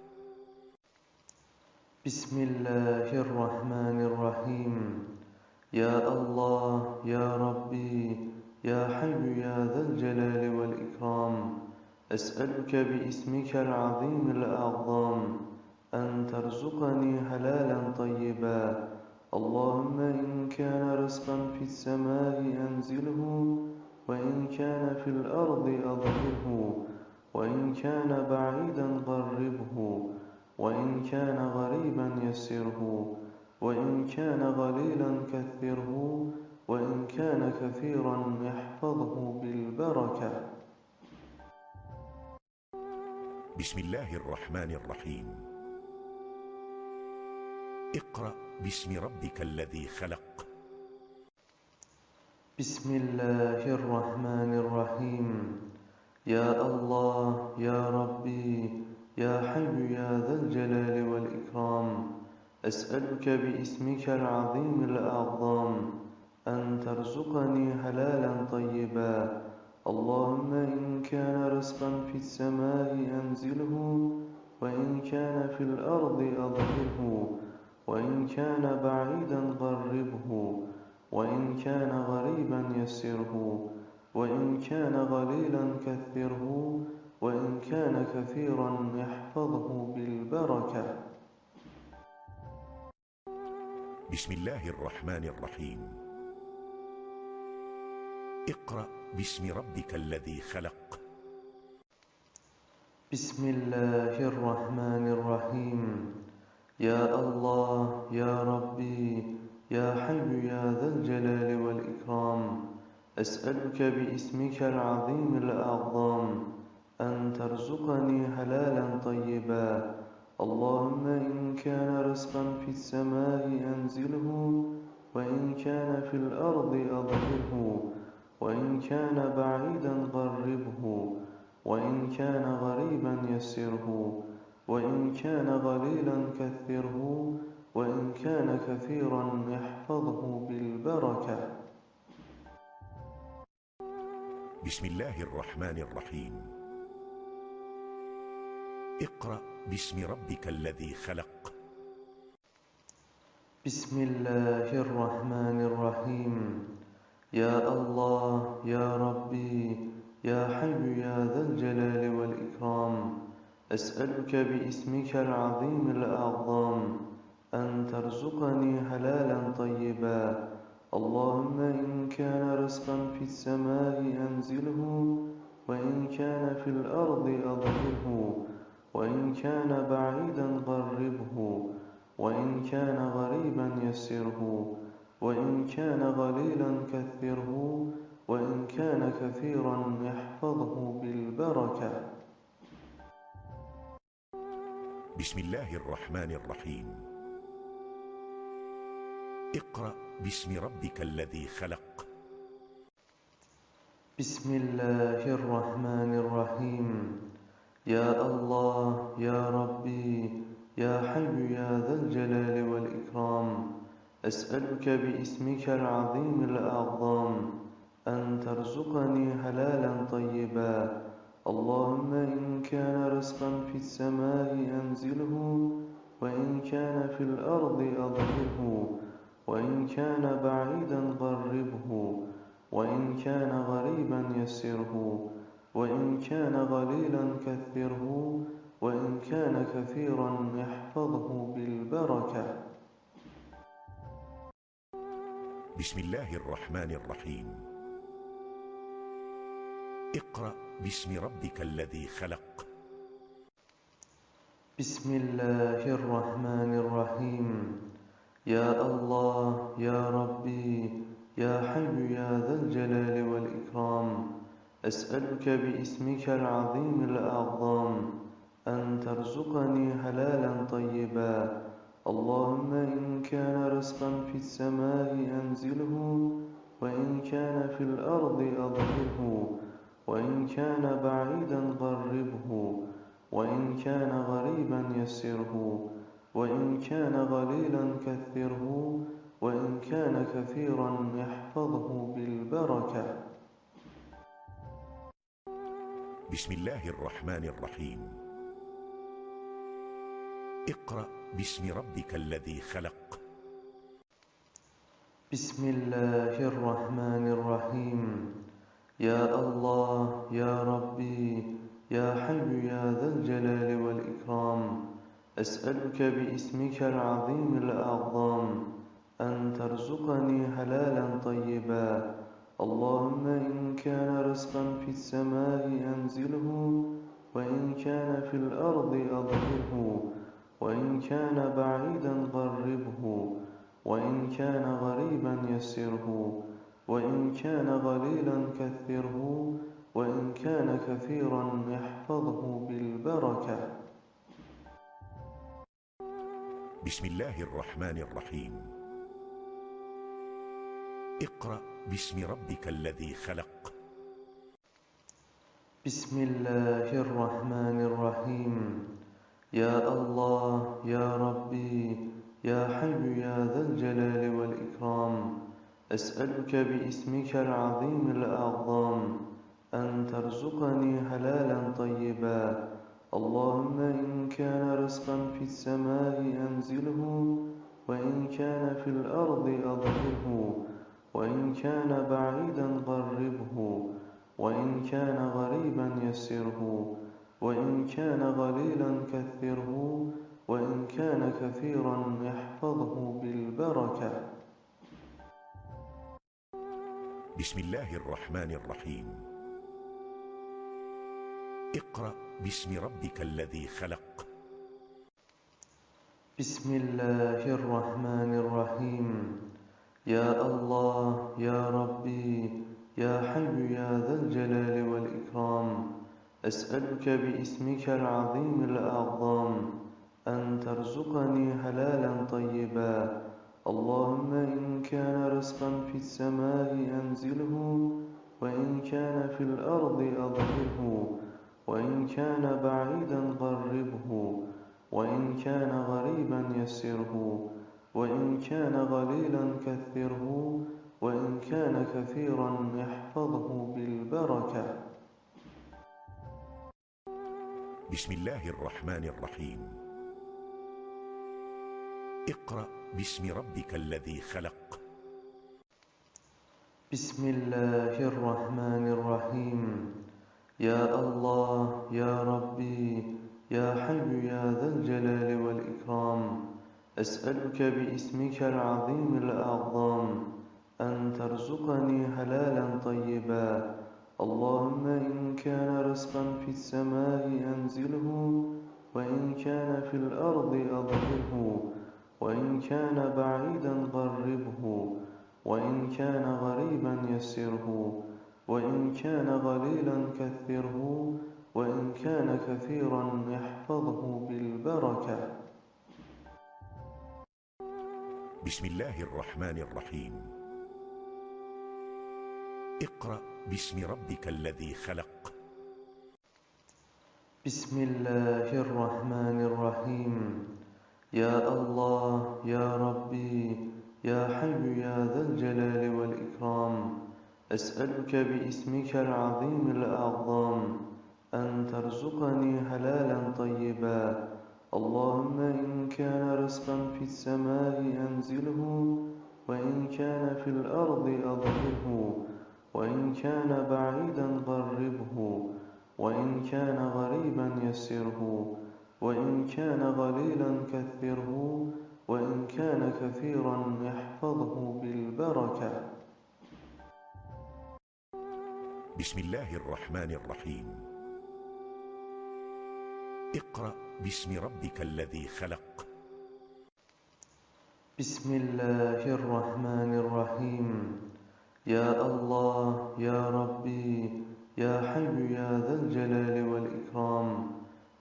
بسم الله الرحمن الرحيم. يا الله يا ربي يا حي يا ذا الجلال والإكرام. أسألك باسمك العظيم الأعظم أن ترزقني حلالا طيبا. اللهم إن كان رزقا في السماء أنزله وإن كان في الأرض أظهره وإن كان بعيدا قربه وإن كان غريبا يسره وإن كان قليلا كثره وإن كان كثيرا احفظه بالبركة. بسم الله الرحمن الرحيم. اقرأ باسم ربك الذي خلق. بسم الله الرحمن الرحيم. يا الله يا ربي يا حي يا ذا الجلال والإكرام. أسألك باسمك العظيم الأعظم أن ترزقني حلالا طيبا اللهم إن كان رزقا في السماء أنزله وإن كان في الأرض أظهره وإن كان بعيدا قربه وإن كان غريبا يسره وإن كان قليلا كثره وإن كان كثيرا يحفظه بالبركة. بسم الله الرحمن الرحيم. اقرأ باسم ربك الذي خلق. بسم الله الرحمن الرحيم. يا الله يا ربي يا حي يا ذا الجلال والإكرام. أسألك باسمك العظيم الأعظم أن ترزقني حلالا طيبا. اللهم إن كان رزقا في السماء أنزله وإن كان في الأرض أظهره وإن كان بعيدا قربه وإن كان غريبا يسره وإن كان قليلا كثره وإن كان كثيرا يحفظه بالبركة. بسم الله الرحمن الرحيم. اقرأ باسم ربك الذي خلق. بسم الله الرحمن الرحيم. يا الله يا ربي يا حي يا ذا الجلال والإكرام. أسألك باسمك العظيم الأعظم أن ترزقني حلالا طيبا. اللهم إن كان رزقا في السماء أنزله وإن كان في الأرض أظهره وإن كان بعيدا قربه وإن كان غريبا يسره. وإن كان قليلا كثره وإن كان كثيرا يحفظه بالبركة. بسم الله الرحمن الرحيم. اقرأ باسم ربك الذي خلق. بسم الله الرحمن الرحيم. يا الله يا ربي يا حي يا ذا الجلال والإكرام. أسألك باسمك العظيم الأعظم أن ترزقني حلالا طيبا. اللهم إن كان رزقا في السماء أنزله وإن كان في الأرض أظهره وإن كان بعيدا قربه وإن كان غريبا يسره وإن كان قليلا كثره وإن كان كثيرا يحفظه بالبركة. بسم الله الرحمن الرحيم. اقرأ باسم ربك الذي خلق. بسم الله الرحمن الرحيم. يا الله يا ربي يا حي يا ذا الجلال والإكرام. أسألك باسمك العظيم الأعظم أن ترزقني حلالا طيبا اللهم إن كان رزقا في السماء أنزله وإن كان في الأرض أظهره وإن كان بعيدا قربه وإن كان غريبا يسره وإن كان قليلا كثره وإن كان كثيرا يحفظه بالبركة. بسم الله الرحمن الرحيم. اقرأ باسم ربك الذي خلق. بسم الله الرحمن الرحيم. يا الله يا ربي يا حي يا ذا الجلال والإكرام. أسألك باسمك العظيم الأعظم أن ترزقني حلالا طيبا. اللهم إن كان رزقا في السماء أنزله وإن كان في الأرض أظهره وإن كان بعيدا قربه وإن كان غريبا يسره وإن كان قليلا كثره وإن كان كثيرا يحفظه بالبركة. بسم الله الرحمن الرحيم. اقرأ باسم ربك الذي خلق. بسم الله الرحمن الرحيم. يا الله يا ربي يا حي يا ذا الجلال والإكرام. أسألك باسمك العظيم الأعظم أن ترزقني حلالا طيبا. اللهم إن كان رزقا في السماء أنزله وإن كان في الأرض أظهره وإن كان بعيدا قربه وإن كان غريبا يسره. وإن كان قليلا كثره وإن كان كثيرا يحفظه بالبركة. بسم الله الرحمن الرحيم. اقرأ باسم ربك الذي خلق. بسم الله الرحمن الرحيم. يا الله يا ربي يا حي يا ذا الجلال والإكرام. أسألك باسمك العظيم الأعظم أن ترزقني حلالا طيبا. اللهم إن كان رزقا في السماء أنزله وإن كان في الأرض أظهره وإن كان بعيدا قربه وإن كان غريبا يسره وإن كان قليلا كثره وإن كان كثيرا يحفظه بالبركة. بسم الله الرحمن الرحيم. اقرأ باسم ربك الذي خلق. بسم الله الرحمن الرحيم. يا الله يا ربي يا حي يا ذا الجلال والإكرام. أسألك باسمك العظيم الأعظم أن ترزقني حلالا طيبا. اللهم إن كان رزقا في السماء أنزله وإن كان في الأرض أظهره وإن كان بعيدا قربه وإن كان غريبا يسره وإن كان قليلا كثره وإن كان كثيرا يحفظه بالبركة. بسم الله الرحمن الرحيم. اقرأ باسم ربك الذي خلق. بسم الله الرحمن الرحيم. يا الله يا ربي يا حي يا ذا الجلال والإكرام. أسألك باسمك العظيم الأعظم أن ترزقني حلالا طيبا. اللهم إن كان رزقا في السماء أنزله وإن كان في الأرض أظهره. وإن كان بعيدا قربه وإن كان غريبا يسره وإن كان قليلا كثره وإن كان كثيرا يحفظه بالبركة. بسم الله الرحمن الرحيم. اقرأ باسم ربك الذي خلق. بسم الله الرحمن الرحيم. يا الله يا ربي يا حي يا ذا الجلال والإكرام.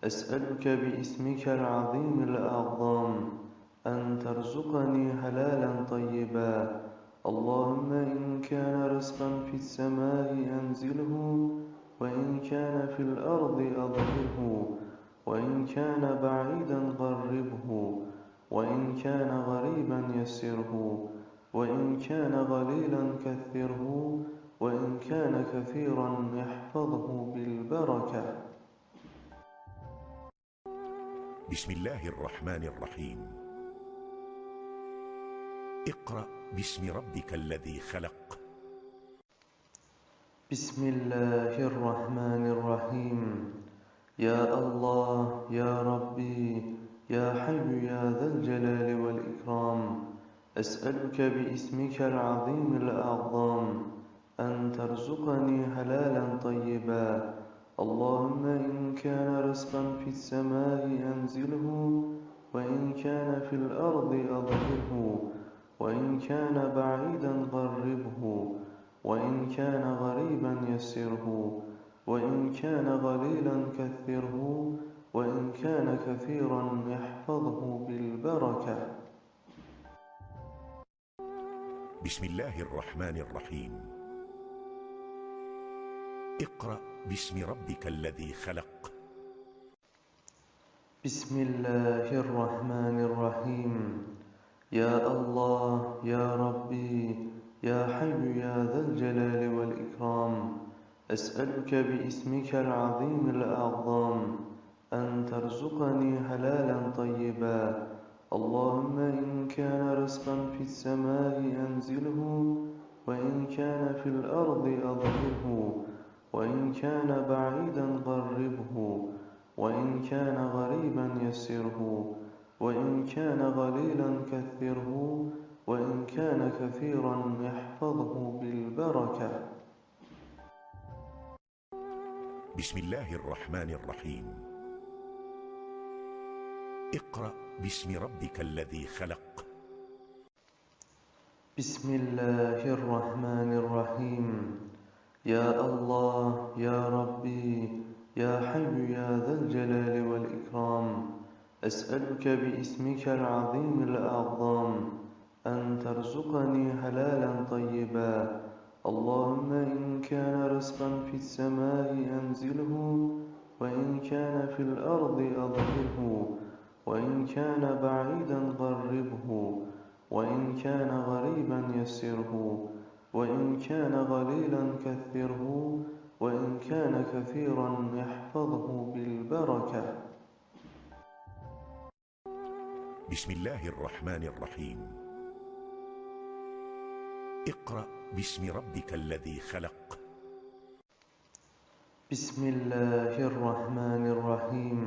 أسألك باسمك العظيم الأعظم أن ترزقني حلالا طيبا. اللهم إن كان رزقا في السماء أنزله وإن كان في الأرض أظهره وإن كان بعيدا قربه وإن كان غريبا يسره. وإن كان قليلا كثره وإن كان كثيرا يحفظه بالبركة. بسم الله الرحمن الرحيم. اقرأ باسم ربك الذي خلق. بسم الله الرحمن الرحيم. يا الله يا ربي يا حي يا ذا الجلال والإكرام. أسألك باسمك العظيم الأعظم أن ترزقني حلالا طيبا. اللهم إن كان رزقا في السماء أنزله وإن كان في الأرض أظهره وإن كان بعيدا قربه وإن كان غريبا يسره وإن كان قليلا كثره وإن كان كثيرا يحفظه بالبركة. بسم الله الرحمن الرحيم. اقرأ باسم ربك الذي خلق. بسم الله الرحمن الرحيم. يا الله يا ربي يا حي يا ذا الجلال والإكرام. أسألك باسمك العظيم الأعظم أن ترزقني حلالا طيبا. اللهم إن كان رزقا في السماء أنزله وإن كان في الأرض أظهره وإن كان بعيدا قربه وإن كان غريبا يسره وإن كان قليلا كثره وإن كان كثيرا احفظه بالبركة. بسم الله الرحمن الرحيم. اقرأ باسم ربك الذي خلق. بسم الله الرحمن الرحيم. يا الله يا ربي يا حي يا ذا الجلال والإكرام. أسألك باسمك العظيم الأعظم أن ترزقني حلالا طيبا. اللهم إن كان رزقا في السماء أنزله وإن كان في الأرض أظهره. وإن كان بعيدا قربه وإن كان غريبا يسره وإن كان قليلا كثره وإن كان كثيرا احفظه بالبركة. بسم الله الرحمن الرحيم. اقرأ باسم ربك الذي خلق. بسم الله الرحمن الرحيم.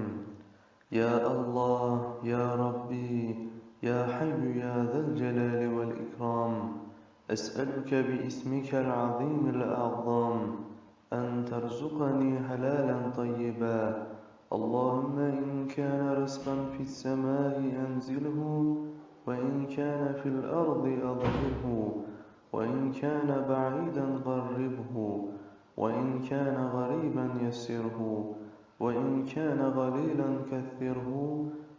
يا الله يا ربي يا حي يا ذا الجلال والإكرام. أسألك باسمك العظيم الأعظم أن ترزقني حلالا طيبا. اللهم إن كان رزقا في السماء أنزله وإن كان في الأرض أظهره وإن كان بعيدا قربه وإن كان غريبا يسره. وإن كان قليلا كثره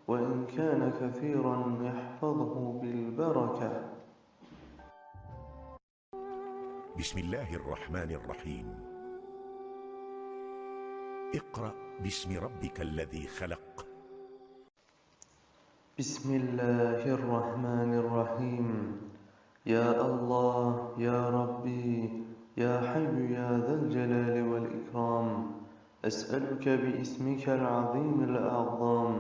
وإن كان كثيرا احفظه بالبركة. بسم الله الرحمن الرحيم. اقرأ باسم ربك الذي خلق. بسم الله الرحمن الرحيم. يا الله يا ربي يا حي يا ذا الجلال والإكرام. أسألك باسمك العظيم الأعظم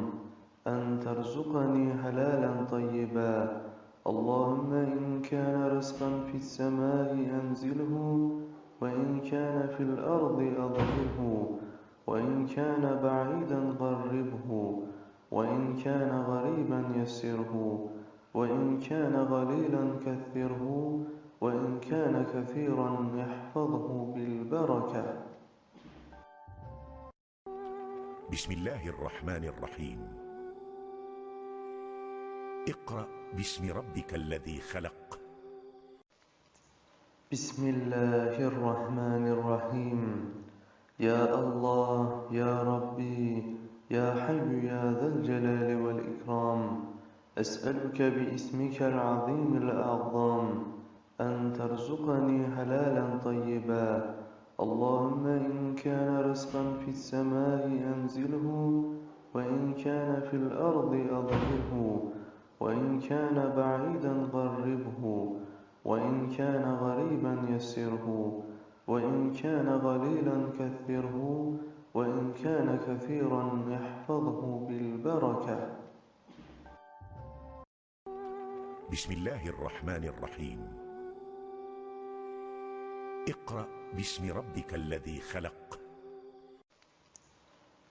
أن ترزقني حلالا طيبا. اللهم إن كان رزقا في السماء أنزله وإن كان في الأرض أظهره وإن كان بعيدا قربه وإن كان غريبا يسره وإن كان قليلا كثره وإن كان كثيرا احفظه بالبركة. بسم الله الرحمن الرحيم. اقرأ باسم ربك الذي خلق. بسم الله الرحمن الرحيم. يا الله يا ربي يا حي يا ذا الجلال والإكرام. أسألك باسمك العظيم الأعظم أن ترزقني حلالا طيبا اللهم إن كان رزقا في السماء أنزله وإن كان في الأرض أظهره وإن كان بعيدا قربه وإن كان غريبا يسره وإن كان قليلا كثره وإن كان كثيرا احفظه بالبركة. بسم الله الرحمن الرحيم. اقرأ باسم ربك الذي خلق.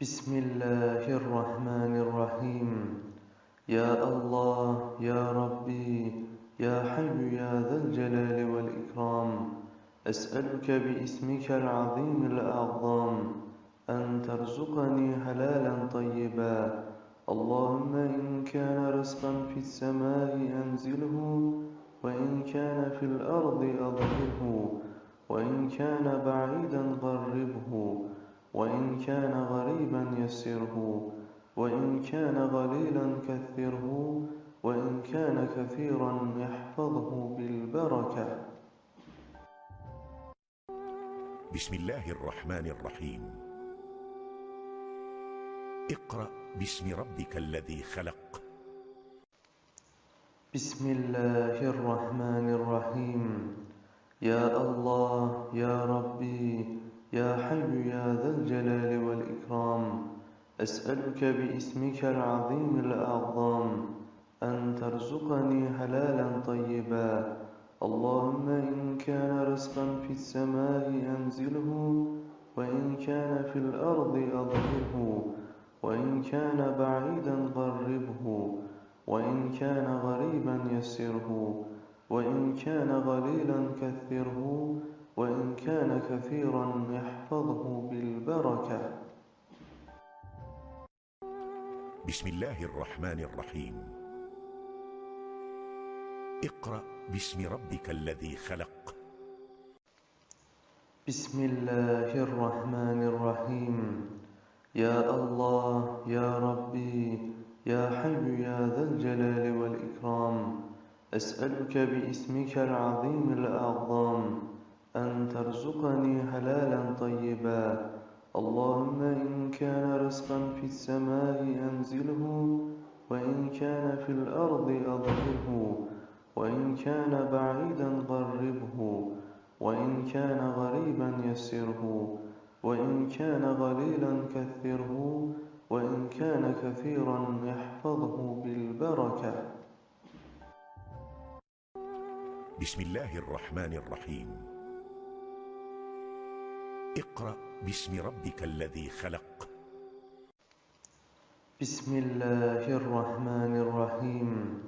بسم الله الرحمن الرحيم. يا الله يا ربي يا حي يا ذا الجلال والإكرام. أسألك باسمك العظيم الأعظم أن ترزقني حلالا طيبا. اللهم إن كان رزقا في السماء أنزله وإن كان في الأرض أظهره وإن كان بعيدا قربه وإن كان غريبا يسره وإن كان قليلا كثره وإن كان كثيرا احفظه بالبركة. بسم الله الرحمن الرحيم. اقرأ باسم ربك الذي خلق. بسم الله الرحمن الرحيم. يا الله يا ربي يا حي يا ذا الجلال والإكرام. أسألك باسمك العظيم الأعظم أن ترزقني حلالا طيبا. اللهم إن كان رزقا في السماء أنزله وإن كان في الأرض أظهره وإن كان بعيدا قربه وإن كان غريبا يسره. وإن كان قليلا كثره وإن كان كثيرا احفظه بالبركة. بسم الله الرحمن الرحيم. اقرأ باسم ربك الذي خلق. بسم الله الرحمن الرحيم. يا الله يا ربي يا حي يا ذا الجلال والإكرام. أسألك باسمك العظيم الأعظم أن ترزقني حلالا طيبا. اللهم إن كان رزقا في السماء أنزله وإن كان في الأرض أظهره وإن كان بعيدا قربه وإن كان غريبا يسره وإن كان قليلا كثره وإن كان كثيرا احفظه بالبركة. بسم الله الرحمن الرحيم. اقرأ باسم ربك الذي خلق. بسم الله الرحمن الرحيم.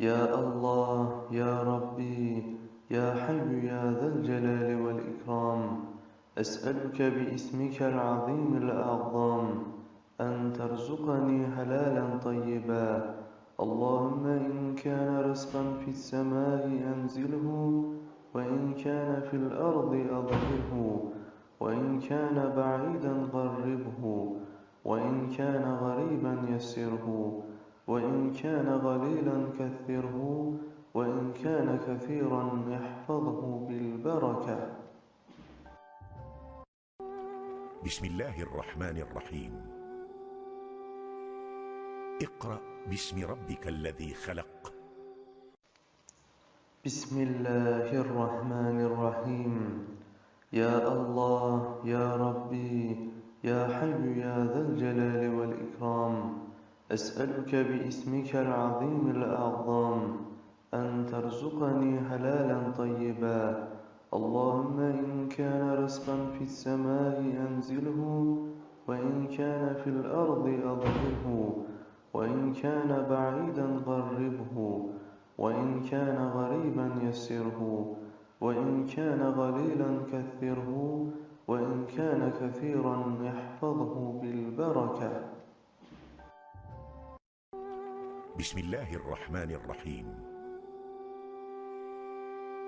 يا الله يا ربي يا حي يا ذا الجلال والإكرام. أسألك باسمك العظيم الأعظم أن ترزقني حلالا طيبا اللهم إن كان رزقا في السماء أنزله وإن كان في الأرض أظهره وإن كان بعيدا قربه وإن كان غريبا يسره وإن كان قليلا كثره وإن كان كثيرا احفظه بالبركة. بسم الله الرحمن الرحيم. اقرأ باسم ربك الذي خلق. بسم الله الرحمن الرحيم. يا الله يا ربي يا حي يا ذا الجلال والإكرام. أسألك باسمك العظيم الأعظم أن ترزقني حلالا طيبا. اللهم إن كان رزقا في السماء أنزله وإن كان في الأرض أظهره وإن كان بعيدا قربه وإن كان غريبا يسره وإن كان قليلا كثره وإن كان كثيرا احفظه بالبركة. بسم الله الرحمن الرحيم.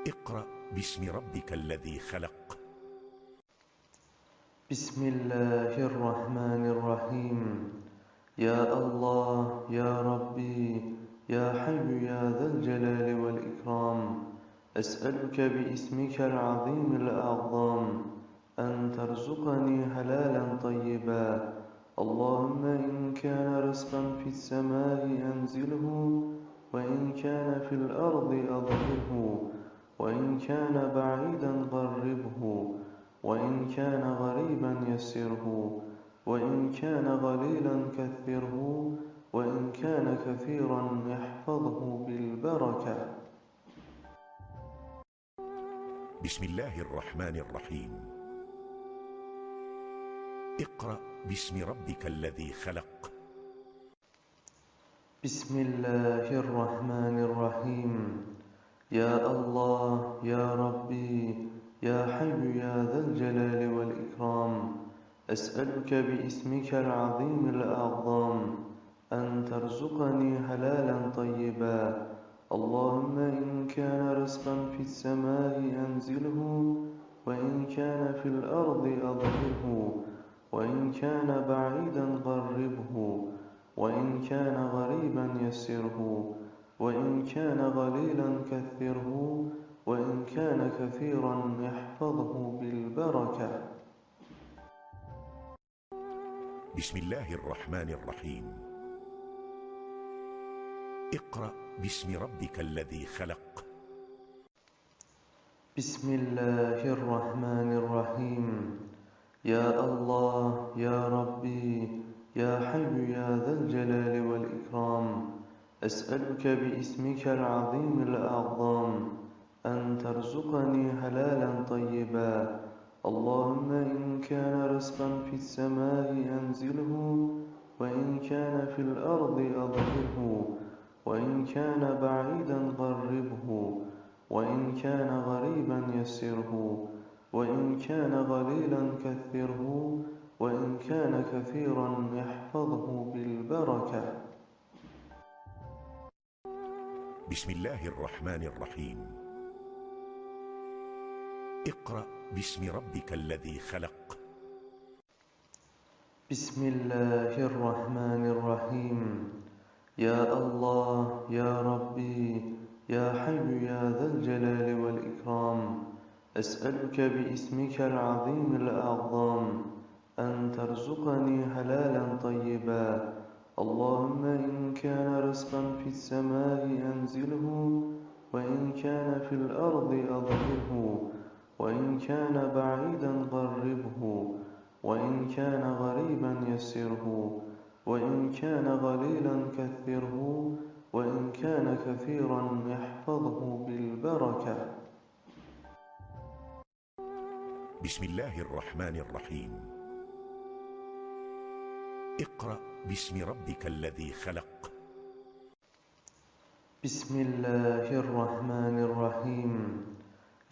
اقرأ باسم ربك الذي خلق. بسم الله الرحمن الرحيم. يا الله يا ربي يا حي يا ذا الجلال والإكرام. أسألك باسمك العظيم الأعظم أن ترزقني حلالا طيبا. اللهم إن كان رزقا في السماء أنزله وإن كان في الأرض أظهره وإن كان بعيدا قربه وإن كان غريبا يسره. وإن كان قليلا كثره وإن كان كثيرا احفظه بالبركة. بسم الله الرحمن الرحيم. اقرأ باسم ربك الذي خلق. بسم الله الرحمن الرحيم. يا الله يا ربي يا حي يا ذا الجلال والإكرام. أسألك باسمك العظيم الأعظم أن ترزقني حلالا طيبا. اللهم إن كان رزقا في السماء أنزله وإن كان في الأرض أظهره وإن كان بعيدا قربه وإن كان غريبا يسره وإن كان قليلا كثره وإن كان كثيرا احفظه بالبركة. بسم الله الرحمن الرحيم. اقرأ باسم ربك الذي خلق. بسم الله الرحمن الرحيم. يا الله يا ربي يا حي يا ذا الجلال والإكرام. أسألك باسمك العظيم الأعظم أن ترزقني حلالا طيبا. اللهم إن كان رزقا في السماء أنزله وإن كان في الأرض أظهره وإن كان بعيدا قربه وإن كان غريبا يسره وإن كان قليلا كثره وإن كان كثيرا احفظه بالبركة. بسم الله الرحمن الرحيم. اقرأ باسم ربك الذي خلق. بسم الله الرحمن الرحيم. يا الله يا ربي يا حي يا ذا الجلال والإكرام. أسألك باسمك العظيم الأعظم أن ترزقني حلالا طيبا. اللهم إن كان رزقا في السماء أنزله وإن كان في الأرض أظهره. وإن كان بعيدا قربه وإن كان غريبا يسره وإن كان قليلا كثره وإن كان كثيرا احفظه بالبركة. بسم الله الرحمن الرحيم. اقرأ باسم ربك الذي خلق. بسم الله الرحمن الرحيم.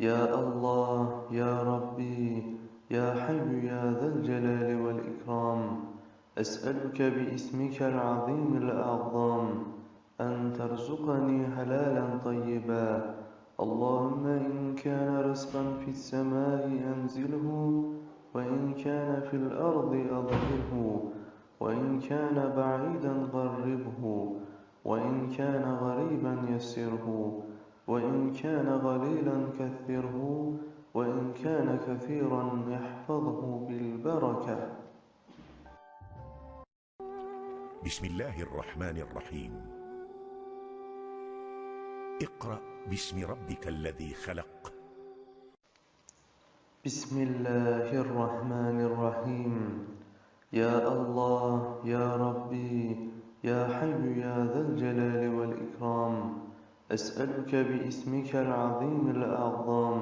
يا الله يا ربي يا حي يا ذا الجلال والإكرام أسألك باسمك العظيم الأعظم أن ترزقني حلالا طيبا. اللهم إن كان رزقا في السماء أنزله وإن كان في الأرض أظهره وإن كان بعيدا قربه وإن كان غريبا يسره. وإن كان قليلا كثره وإن كان كثيرا احفظه بالبركة. بسم الله الرحمن الرحيم. اقرأ باسم ربك الذي خلق. بسم الله الرحمن الرحيم. يا الله يا ربي يا حي يا ذا الجلال والإكرام. أسألك باسمك العظيم الأعظم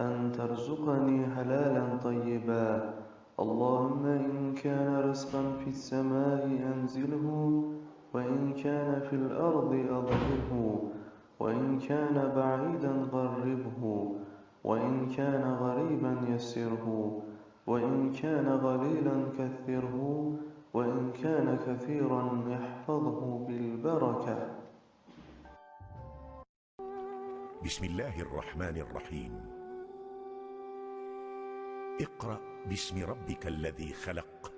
أن ترزقني حلالا طيبا. اللهم إن كان رزقا في السماء أنزله وإن كان في الأرض أظهره وإن كان بعيدا قربه وإن كان غريبا يسره وإن كان قليلا كثره وإن كان كثيرا احفظه بالبركة. بسم الله الرحمن الرحيم. اقرأ باسم ربك الذي خلق.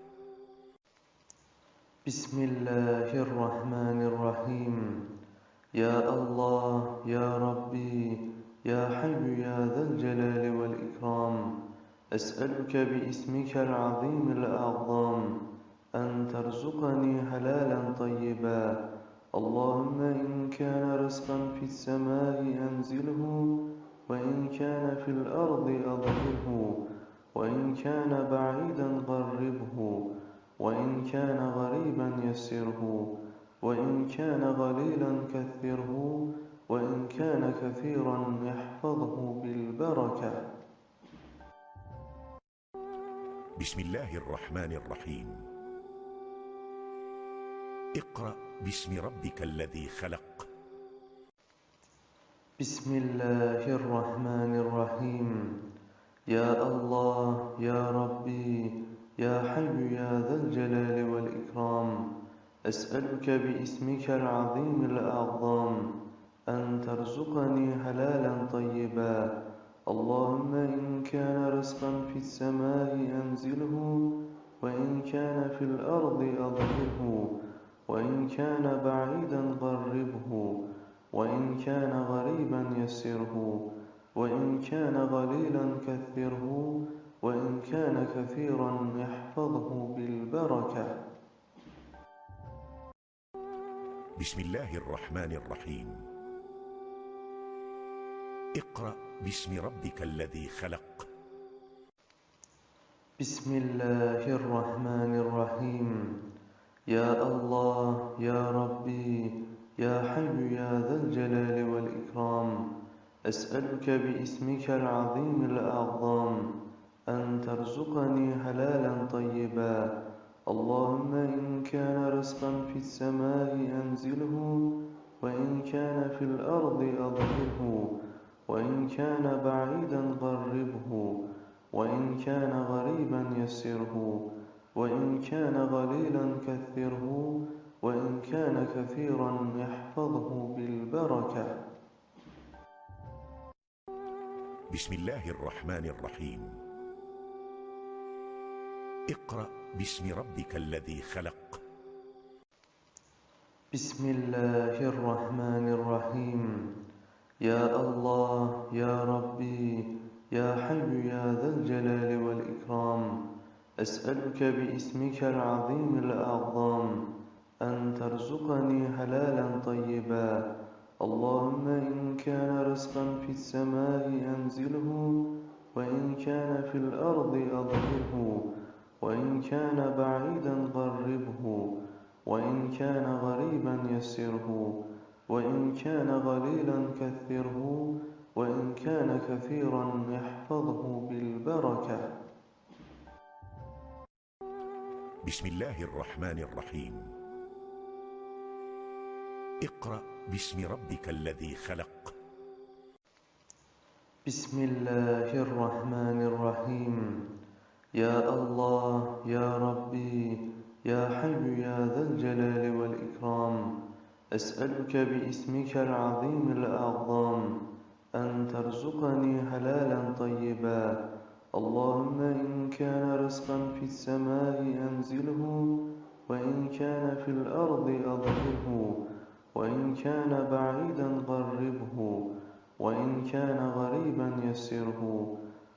بسم الله الرحمن الرحيم. يا الله يا ربي يا حي يا ذا الجلال والإكرام. أسألك باسمك العظيم الأعظم أن ترزقني حلالا طيبا اللهم إن كان رزقا في السماء أنزله وإن كان في الأرض أظهره وإن كان بعيدا قربه وإن كان غريبا يسره وإن كان قليلا كثره وإن كان كثيرا احفظه بالبركة. بسم الله الرحمن الرحيم. اقرأ باسم ربك الذي خلق. بسم الله الرحمن الرحيم. يا الله يا ربي يا حي يا ذا الجلال والإكرام. أسألك باسمك العظيم الأعظم أن ترزقني حلالا طيبا. اللهم إن كان رزقا في السماء أنزله وإن كان في الأرض أظهره. وإن كان بعيدا قربه وإن كان غريبا يسره وإن كان قليلا كثره وإن كان كثيرا احفظه بالبركة. بسم الله الرحمن الرحيم. اقرأ باسم ربك الذي خلق. بسم الله الرحمن الرحيم. يا الله يا ربي يا حي يا ذا الجلال والإكرام. أسألك باسمك العظيم الأعظم أن ترزقني حلالا طيبا. اللهم إن كان رزقا في السماء أنزله وإن كان في الأرض أظهره وإن كان بعيدا قربه وإن كان غريبا يسره. وإن كان قليلا كثره وإن كان كثيرا يحفظه بالبركة. بسم الله الرحمن الرحيم. اقرأ باسم ربك الذي خلق. بسم الله الرحمن الرحيم. يا الله يا ربي يا حي يا ذا الجلال والإكرام. أسألك باسمك العظيم الأعظم أن ترزقني حلالا طيبا. اللهم إن كان رزقا في السماء أنزله وإن كان في الأرض أظهره وإن كان بعيدا قربه وإن كان غريبا يسره وإن كان قليلا كثره وإن كان كثيرا يحفظه بالبركة. بسم الله الرحمن الرحيم. اقرأ باسم ربك الذي خلق. بسم الله الرحمن الرحيم. يا الله يا ربي يا حي يا ذا الجلال والإكرام. أسألك باسمك العظيم الأعظم أن ترزقني حلالا طيبا. اللهم إن كان رزقا في السماء أنزله وإن كان في الأرض أظهره وإن كان بعيدا قربه وإن كان غريبا يسره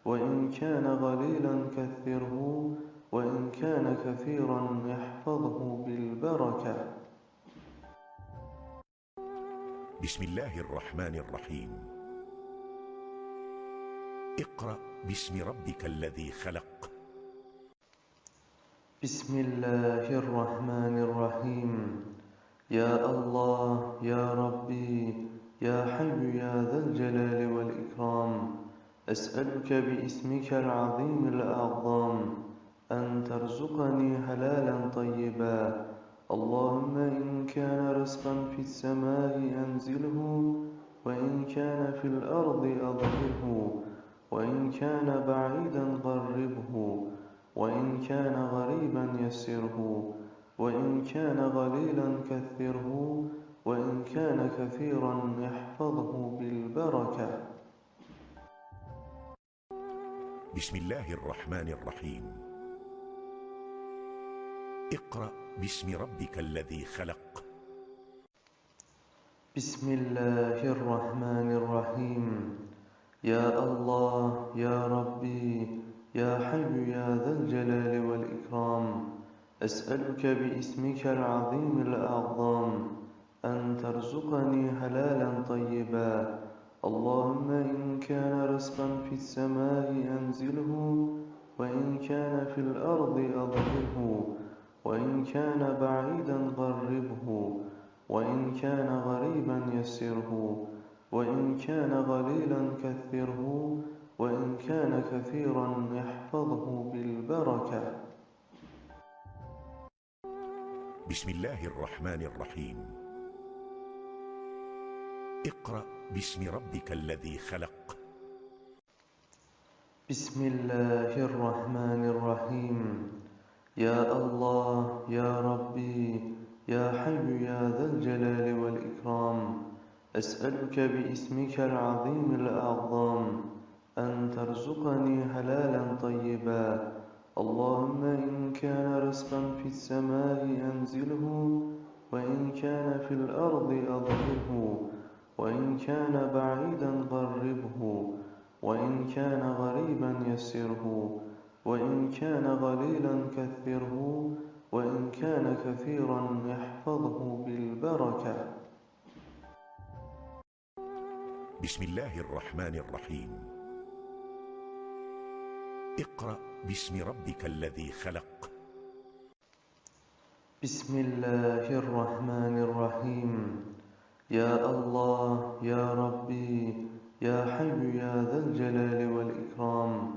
وإن كان قليلا كثره وإن كان كثيرا يحفظه بالبركة. بسم الله الرحمن الرحيم. اقرأ باسم ربك الذي خلق. بسم الله الرحمن الرحيم. يا الله يا ربي يا حي يا ذا الجلال والإكرام. أسألك باسمك العظيم الأعظم أن ترزقني حلالا طيبا. اللهم إن كان رزقا في السماء أنزله وإن كان في الأرض أظهره وإن كان بعيدا قربه وإن كان غريبا يسره وإن كان قليلا كثره وإن كان كثيرا يحفظه بالبركة. بسم الله الرحمن الرحيم. اقرأ باسم ربك الذي خلق. بسم الله الرحمن الرحيم. يا الله يا ربي يا حي يا ذا الجلال والإكرام. أسألك باسمك العظيم الأعظم أن ترزقني حلالا طيبا. اللهم إن كان رزقا في السماء أنزله وإن كان في الأرض أظهره وإن كان بعيدا قربه وإن كان غريبا يسره. وإن كان قليلا كثره وإن كان كثيرا يحفظه بالبركة. بسم الله الرحمن الرحيم. اقرأ باسم ربك الذي خلق. بسم الله الرحمن الرحيم. يا الله يا ربي يا حي يا ذا الجلال والإكرام. أسألك باسمك العظيم الأعظم أن ترزقني حلالا طيبا. اللهم إن كان رزقا في السماء أنزله وإن كان في الأرض أظهره وإن كان بعيدا قربه وإن كان غريبا يسره وإن كان قليلا كثره وإن كان كثيرا يحفظه بالبركة. بسم الله الرحمن الرحيم. اقرأ باسم ربك الذي خلق. بسم الله الرحمن الرحيم. يا الله يا ربي يا حي يا ذا الجلال والإكرام.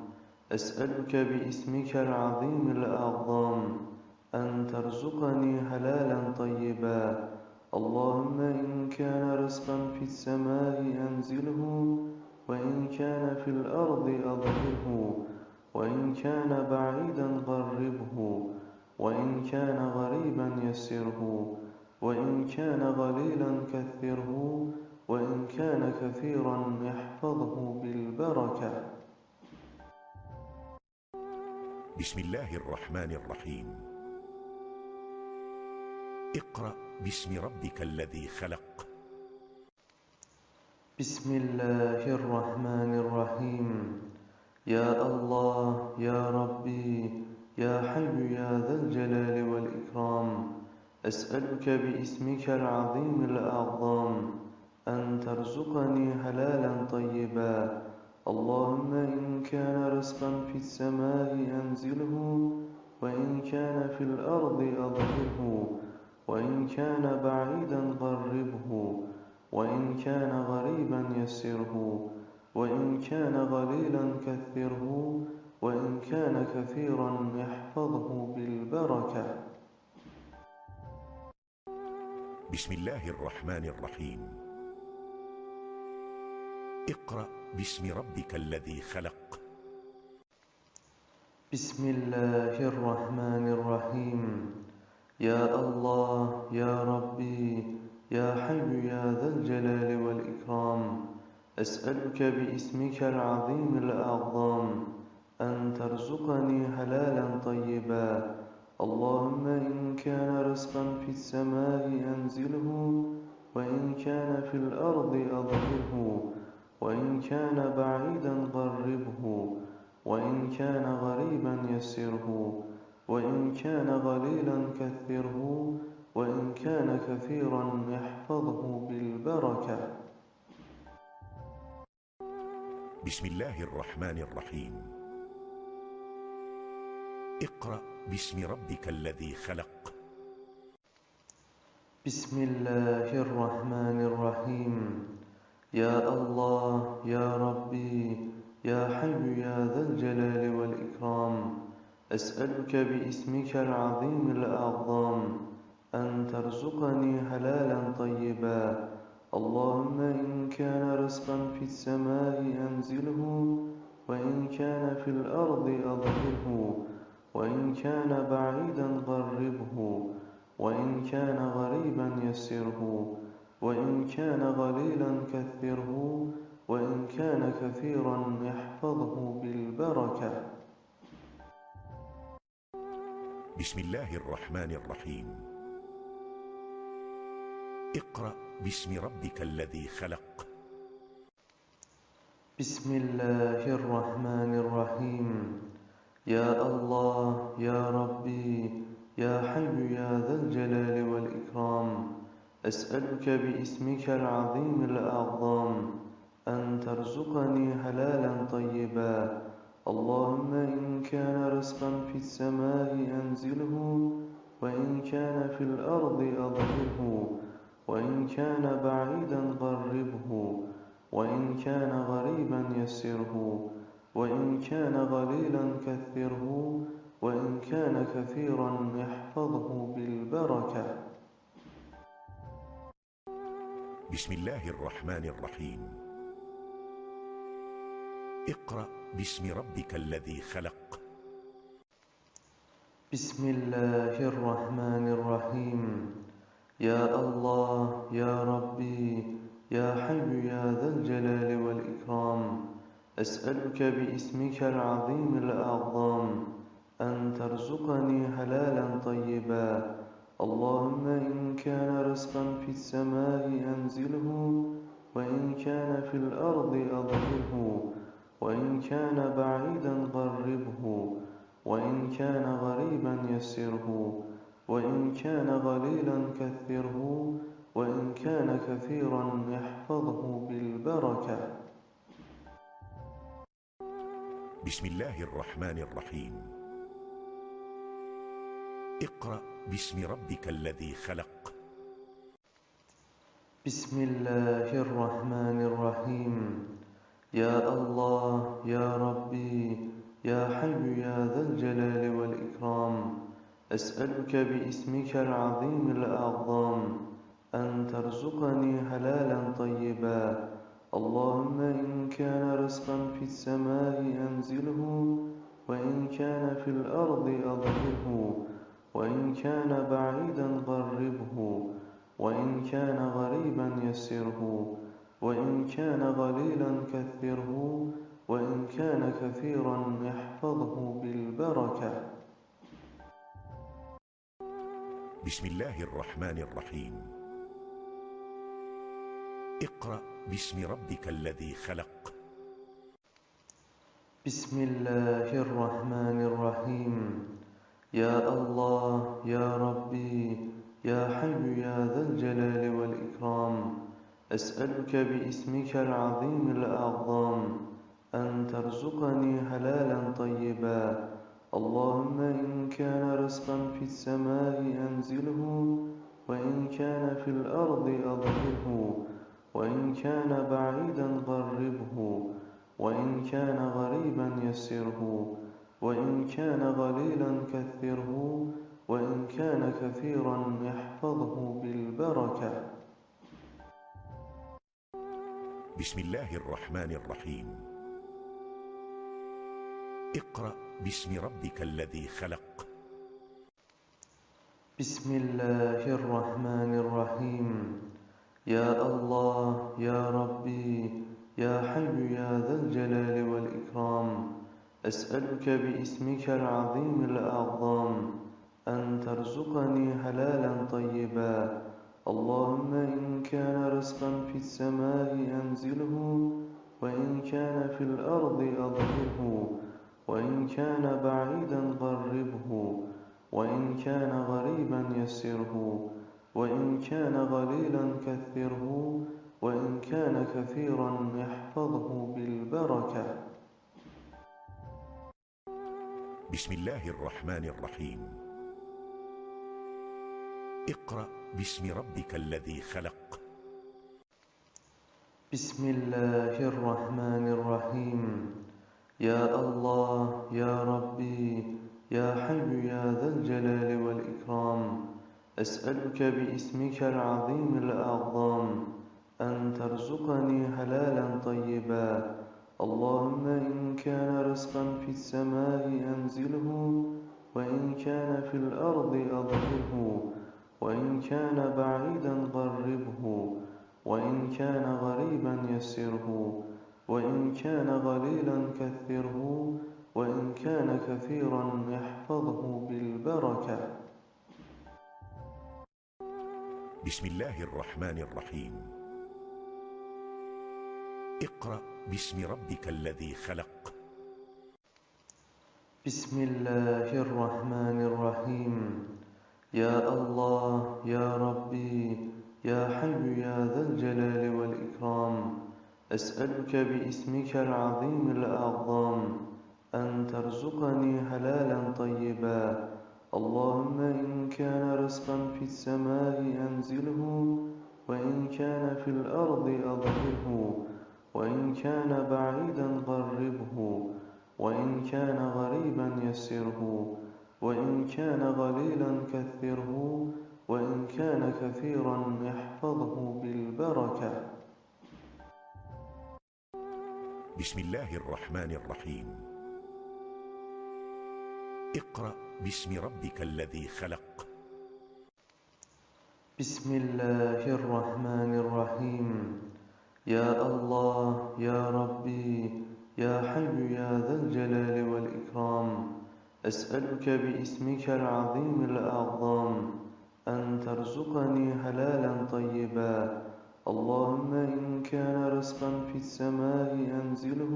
أسألك باسمك العظيم الأعظم أن ترزقني حلالا طيبا اللهم إن كان رزقا في السماء أنزله وإن كان في الأرض أظهره وإن كان بعيدا قربه وإن كان غريبا يسره وإن كان قليلا كثره وإن كان كثيرا يحفظه بالبركة. بسم الله الرحمن الرحيم. اقرأ باسم ربك الذي خلق. بسم الله الرحمن الرحيم. يا الله يا ربي يا حي يا ذا الجلال والإكرام. أسألك باسمك العظيم الأعظم أن ترزقني حلالا طيبا. اللهم إن كان رزقا في السماء أنزله وإن كان في الأرض أظهره وإن كان بعيدا قربه وإن كان غريبا يسره وإن كان قليلا كثره وإن كان كثيرا يحفظه بالبركة. بسم الله الرحمن الرحيم. اقرأ باسم ربك الذي خلق. بسم الله الرحمن الرحيم. يا الله يا ربي يا حي يا ذا الجلال والإكرام. أسألك باسمك العظيم الأعظم أن ترزقني حلالا طيبا. اللهم إن كان رزقا في السماء أنزله وإن كان في الأرض أظهره وإن كان بعيدا قربه وإن كان غريبا يسره. وإن كان قليلا كثره وإن كان كثيرا يحفظه بالبركة. بسم الله الرحمن الرحيم. اقرأ باسم ربك الذي خلق. بسم الله الرحمن الرحيم. يا الله يا ربي يا حي يا ذا الجلال والإكرام. أسألك باسمك العظيم الأعظم أن ترزقني حلالا طيبا. اللهم إن كان رزقا في السماء أنزله وإن كان في الأرض أظهره وإن كان بعيدا قربه وإن كان غريبا يسره وإن كان قليلا كثره وإن كان كثيرا يحفظه بالبركة. بسم الله الرحمن الرحيم. اقرأ باسم ربك الذي خلق. بسم الله الرحمن الرحيم. يا الله يا ربي يا حي يا ذا الجلال والإكرام. أسألك باسمك العظيم الأعظم أن ترزقني حلالا طيبا. اللهم إن كان رزقا في السماء أنزله وإن كان في الأرض أظهره وإن كان بعيدا قربه وإن كان غريبا يسره وإن كان قليلا كثره وإن كان كثيرا يحفظه بالبركة. بسم الله الرحمن الرحيم. اقرأ باسم ربك الذي خلق. بسم الله الرحمن الرحيم. يا الله يا ربي يا حي يا ذا الجلال والإكرام. أسألك باسمك العظيم الأعظم أن ترزقني حلالا طيبا. اللهم إن كان رزقا في السماء أنزله وإن كان في الأرض أظهره وإن كان بعيدا قربه وإن كان غريبا يسره وإن كان قليلا كثره وإن كان كثيرا يحفظه بالبركة. بسم الله الرحمن الرحيم. اقرأ باسم ربك الذي خلق. بسم الله الرحمن الرحيم. يا الله يا ربي يا حي يا ذا الجلال والإكرام. أسألك باسمك العظيم الأعظم أن ترزقني حلالا طيبا. اللهم إن كان رزقا في السماء أنزله وإن كان في الأرض أظهره وإن كان بعيدا قربه وإن كان غريبا يسره. وإن كان قليلا كثره وإن كان كثيرا يحفظه بالبركة. بسم الله الرحمن الرحيم. اقرأ باسم ربك الذي خلق. بسم الله الرحمن الرحيم. يا الله يا ربي يا حي يا ذا الجلال والإكرام. أسألك باسمك العظيم الأعظم أن ترزقني حلالا طيبا. اللهم إن كان رزقا في السماء أنزله وإن كان في الأرض أظهره وإن كان بعيدا قربه وإن كان غريبا يسره وإن كان قليلا كثره وإن كان كثيرا يحفظه بالبركة. بسم الله الرحمن الرحيم. اقرأ باسم ربك الذي خلق. بسم الله الرحمن الرحيم. يا الله يا ربي يا حي يا ذا الجلال والإكرام. أسألك باسمك العظيم الأعظم أن ترزقني حلالا طيبا. اللهم إن كان رزقا في السماء أنزله وإن كان في الأرض أظهره وإن كان بعيدا قربه وإن كان غريبا يسره وإن كان قليلا كثره وإن كان كثيرا يحفظه بالبركة. بسم الله الرحمن الرحيم. اقرأ باسم ربك الذي خلق. بسم الله الرحمن الرحيم. يا الله يا ربي يا حي يا ذا الجلال والإكرام. أسألك باسمك العظيم الأعظم أن ترزقني حلالا طيبا. اللهم إن كان رزقا في السماء أنزله وإن كان في الأرض أظهره. وإن كان بعيدا قربه وإن كان غريبا يسره وإن كان قليلا كثره وإن كان كثيرا يحفظه بالبركة. بسم الله الرحمن الرحيم. اقرأ باسم ربك الذي خلق. بسم الله الرحمن الرحيم. يا الله يا ربي يا حي يا ذا الجلال والإكرام أسألك باسمك العظيم الأعظم أن ترزقني حلالا طيبا. اللهم إن كان رزقا في السماء أنزله وإن كان في الأرض أظهره وإن كان بعيدا قربه وإن كان غريبا يسره. وإن كان قليلا كثره وإن كان كثيرا يحفظه بالبركة. بسم الله الرحمن الرحيم. اقرأ باسم ربك الذي خلق. بسم الله الرحمن الرحيم. يا الله يا ربي يا حي يا ذا الجلال والإكرام. أسألك باسمك العظيم الأعظم أن ترزقني حلالا طيبا. اللهم إن كان رزقا في السماء أنزله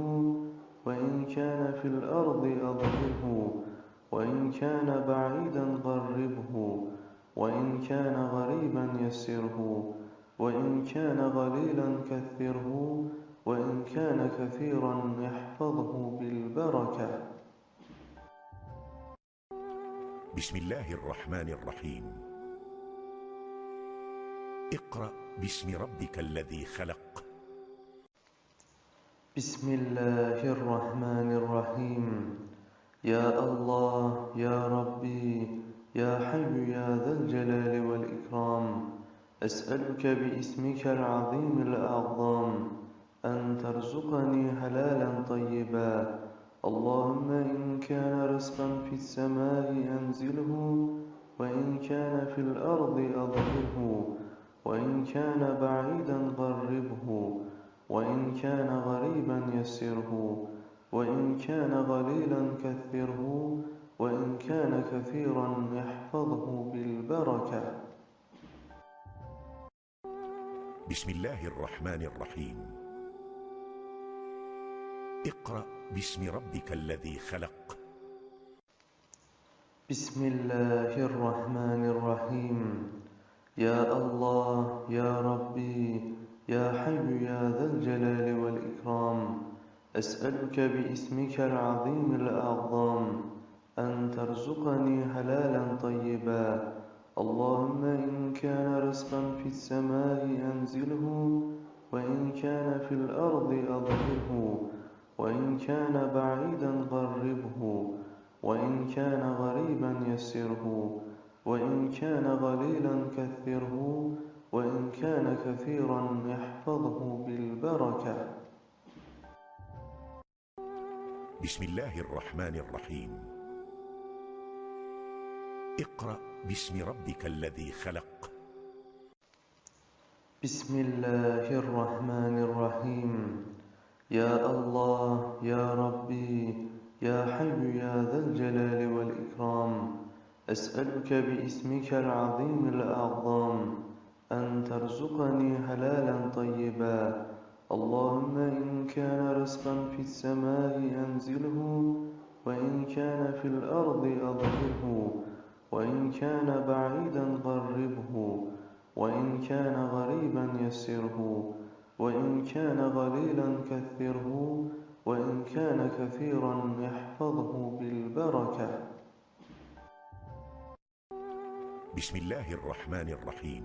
وإن كان في الأرض أظهره وإن كان بعيدا قربه وإن كان غريبا يسره وإن كان قليلا كثره وإن كان كثيرا يحفظه بالبركة. بسم الله الرحمن الرحيم. اقرأ باسم ربك الذي خلق. بسم الله الرحمن الرحيم. يا الله يا ربي يا حي يا ذا الجلال والإكرام. أسألك باسمك العظيم الأعظم أن ترزقني حلالا طيبا. اللهم إن كان رزقا في السماء أنزله وإن كان في الأرض أظهره وإن كان بعيدا قربه وإن كان غريبا يسره وإن كان قليلا كثره وإن كان كثيرا احفظه بالبركة. بسم الله الرحمن الرحيم. اقرأ باسم ربك الذي خلق. بسم الله الرحمن الرحيم. يا الله يا ربي يا حي يا ذا الجلال والإكرام. أسألك باسمك العظيم الأعظم أن ترزقني حلالا طيبا. اللهم إن كان رزقا في السماء أنزله وإن كان في الأرض أظهره. وإن كان بعيدا قربه وإن كان غريبا يسره وإن كان قليلا كثره وإن كان كثيرا احفظه بالبركة. بسم الله الرحمن الرحيم. اقرأ باسم ربك الذي خلق. بسم الله الرحمن الرحيم. يا الله يا ربي يا حي يا ذا الجلال والإكرام. أسألك باسمك العظيم الأعظم أن ترزقني حلالا طيبا. اللهم إن كان رزقا في السماء أنزله وإن كان في الأرض أظهره وإن كان بعيدا قربه وإن كان غريبا يسره. وإن كان قليلا كثره وإن كان كثيرا احفظه بالبركة. بسم الله الرحمن الرحيم.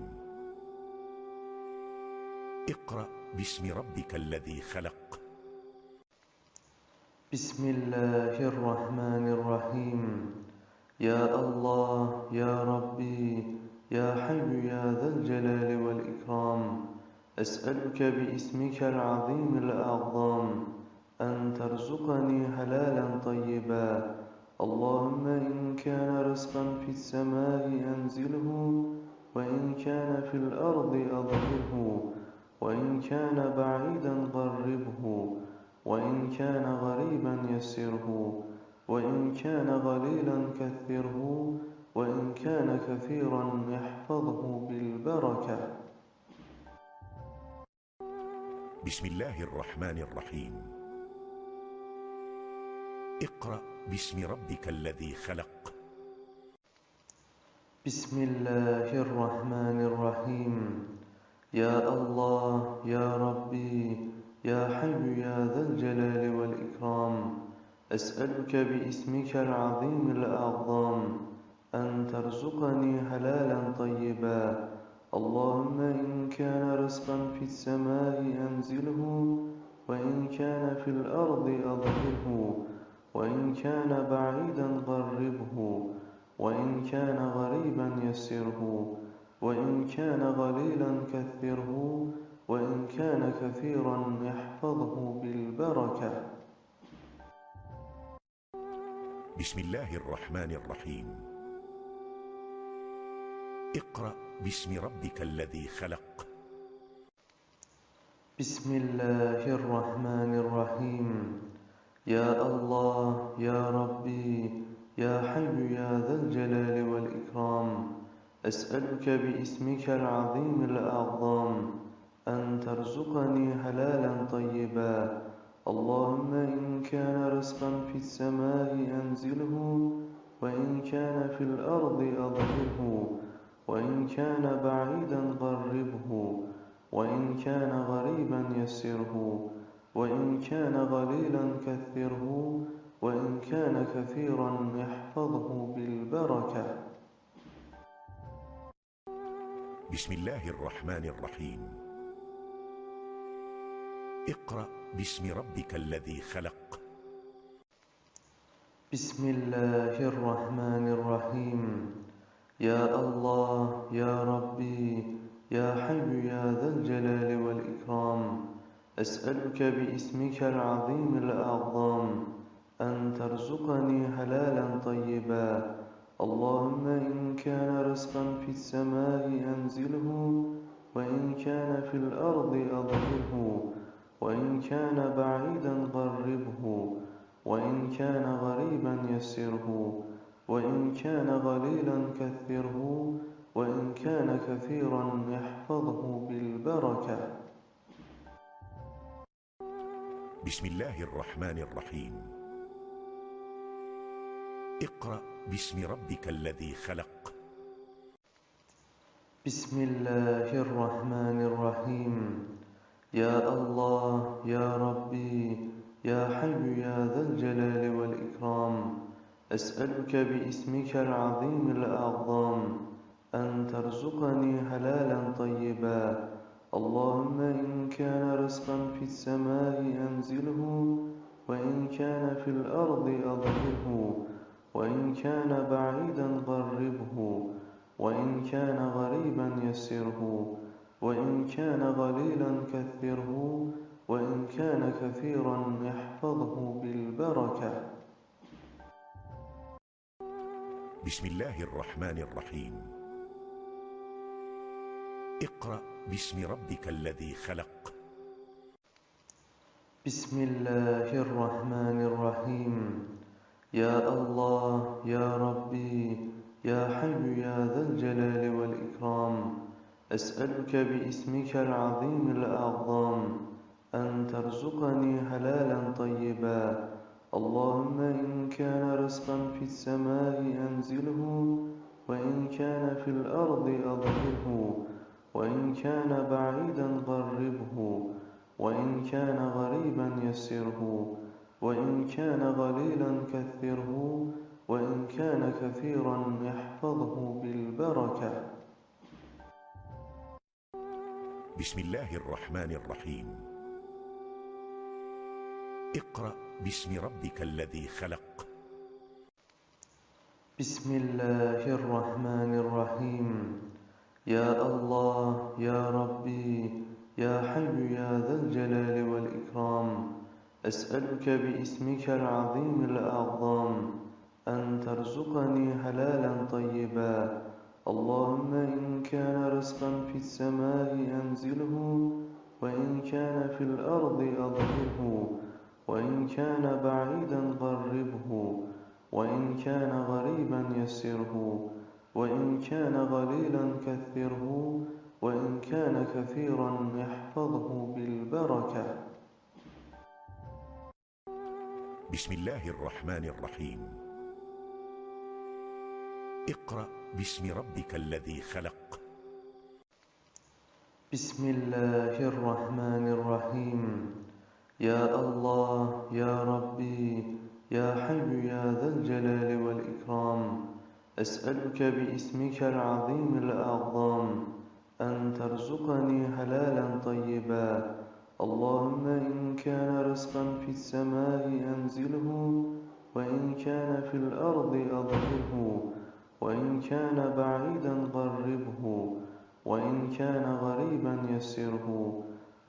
اقرأ باسم ربك الذي خلق. بسم الله الرحمن الرحيم. يا الله يا ربي يا حي يا ذا الجلال والإكرام. أسألك باسمك العظيم الأعظم أن ترزقني حلالا طيبا. اللهم إن كان رزقا في السماء أنزله وإن كان في الأرض أظهره وإن كان بعيدا قربه وإن كان غريبا يسره وإن كان قليلا كثره وإن كان كثيرا احفظه بالبركة. بسم الله الرحمن الرحيم. اقرأ باسم ربك الذي خلق. بسم الله الرحمن الرحيم. يا الله يا ربي يا حي يا ذا الجلال والإكرام. أسألك باسمك العظيم الأعظم أن ترزقني حلالا طيبا اللهم إن كان رزقا في السماء أنزله وإن كان في الأرض أظهره وإن كان بعيدا قربه وإن كان غريبا يسره وإن كان قليلا كثره وإن كان كثيرا احفظه بالبركة. بسم الله الرحمن الرحيم. اقرأ باسم ربك الذي خلق. بسم الله الرحمن الرحيم. يا الله يا ربي يا حي يا ذا الجلال والإكرام. أسألك باسمك العظيم الأعظم أن ترزقني حلالا طيبا. اللهم إن كان رزقا في السماء أنزله وإن كان في الأرض أظهره وإن كان بعيدا قربه وإن كان غريبا يسره وإن كان قليلا كثره وإن كان كثيرا احفظه بالبركة. بسم الله الرحمن الرحيم. اقرأ باسم ربك الذي خلق. بسم الله الرحمن الرحيم. يا الله يا ربي يا حي يا ذا الجلال والإكرام. أسألك باسمك العظيم الأعظم أن ترزقني حلالا طيبا. اللهم إن كان رزقا في السماء أنزله وإن كان في الأرض أظهره وإن كان بعيدا قربه وإن كان غريبا يسره. وإن كان قليلا كثره وإن كان كثيرا يحفظه بالبركة. بسم الله الرحمن الرحيم. اقرأ باسم ربك الذي خلق. بسم الله الرحمن الرحيم. يا الله يا ربي يا حي يا ذا الجلال والإكرام. أسألك باسمك العظيم الأعظم أن ترزقني حلالا طيبا. اللهم إن كان رزقا في السماء أنزله وإن كان في الأرض أظهره وإن كان بعيدا قربه وإن كان غريبا يسره وإن كان قليلا كثره وإن كان كثيرا يحفظه بالبركة. بسم الله الرحمن الرحيم. اقرأ باسم ربك الذي خلق. بسم الله الرحمن الرحيم. يا الله يا ربي يا حي يا ذا الجلال والإكرام. أسألك باسمك العظيم الأعظم أن ترزقني حلالا طيبا اللهم إن كان رزقا في السماء أنزله وإن كان في الأرض أظهره وإن كان بعيدا قربه وإن كان غريبا يسره وإن كان قليلا كثره وإن كان كثيرا يحفظه بالبركة. بسم الله الرحمن الرحيم. اقرأ باسم ربك الذي خلق. بسم الله الرحمن الرحيم. يا الله يا ربي يا حي يا ذا الجلال والإكرام. أسألك باسمك العظيم الأعظم أن ترزقني حلالا طيبا. اللهم إن كان رزقا في السماء أنزله وإن كان في الأرض أظهره وإن كان بعيدا قربه وإن كان غريبا يسره وإن كان قليلا كثره وإن كان كثيرا يحفظه بالبركة. بسم الله الرحمن الرحيم. اقرأ باسم ربك الذي خلق. بسم الله الرحمن الرحيم. يا الله يا ربي يا حي يا ذا الجلال والإكرام. أسألك باسمك العظيم الأعظم أن ترزقني حلالا طيبا. اللهم إن كان رزقا في السماء أنزله وإن كان في الأرض أظهره وإن كان بعيدا قربه وإن كان غريبا يسره.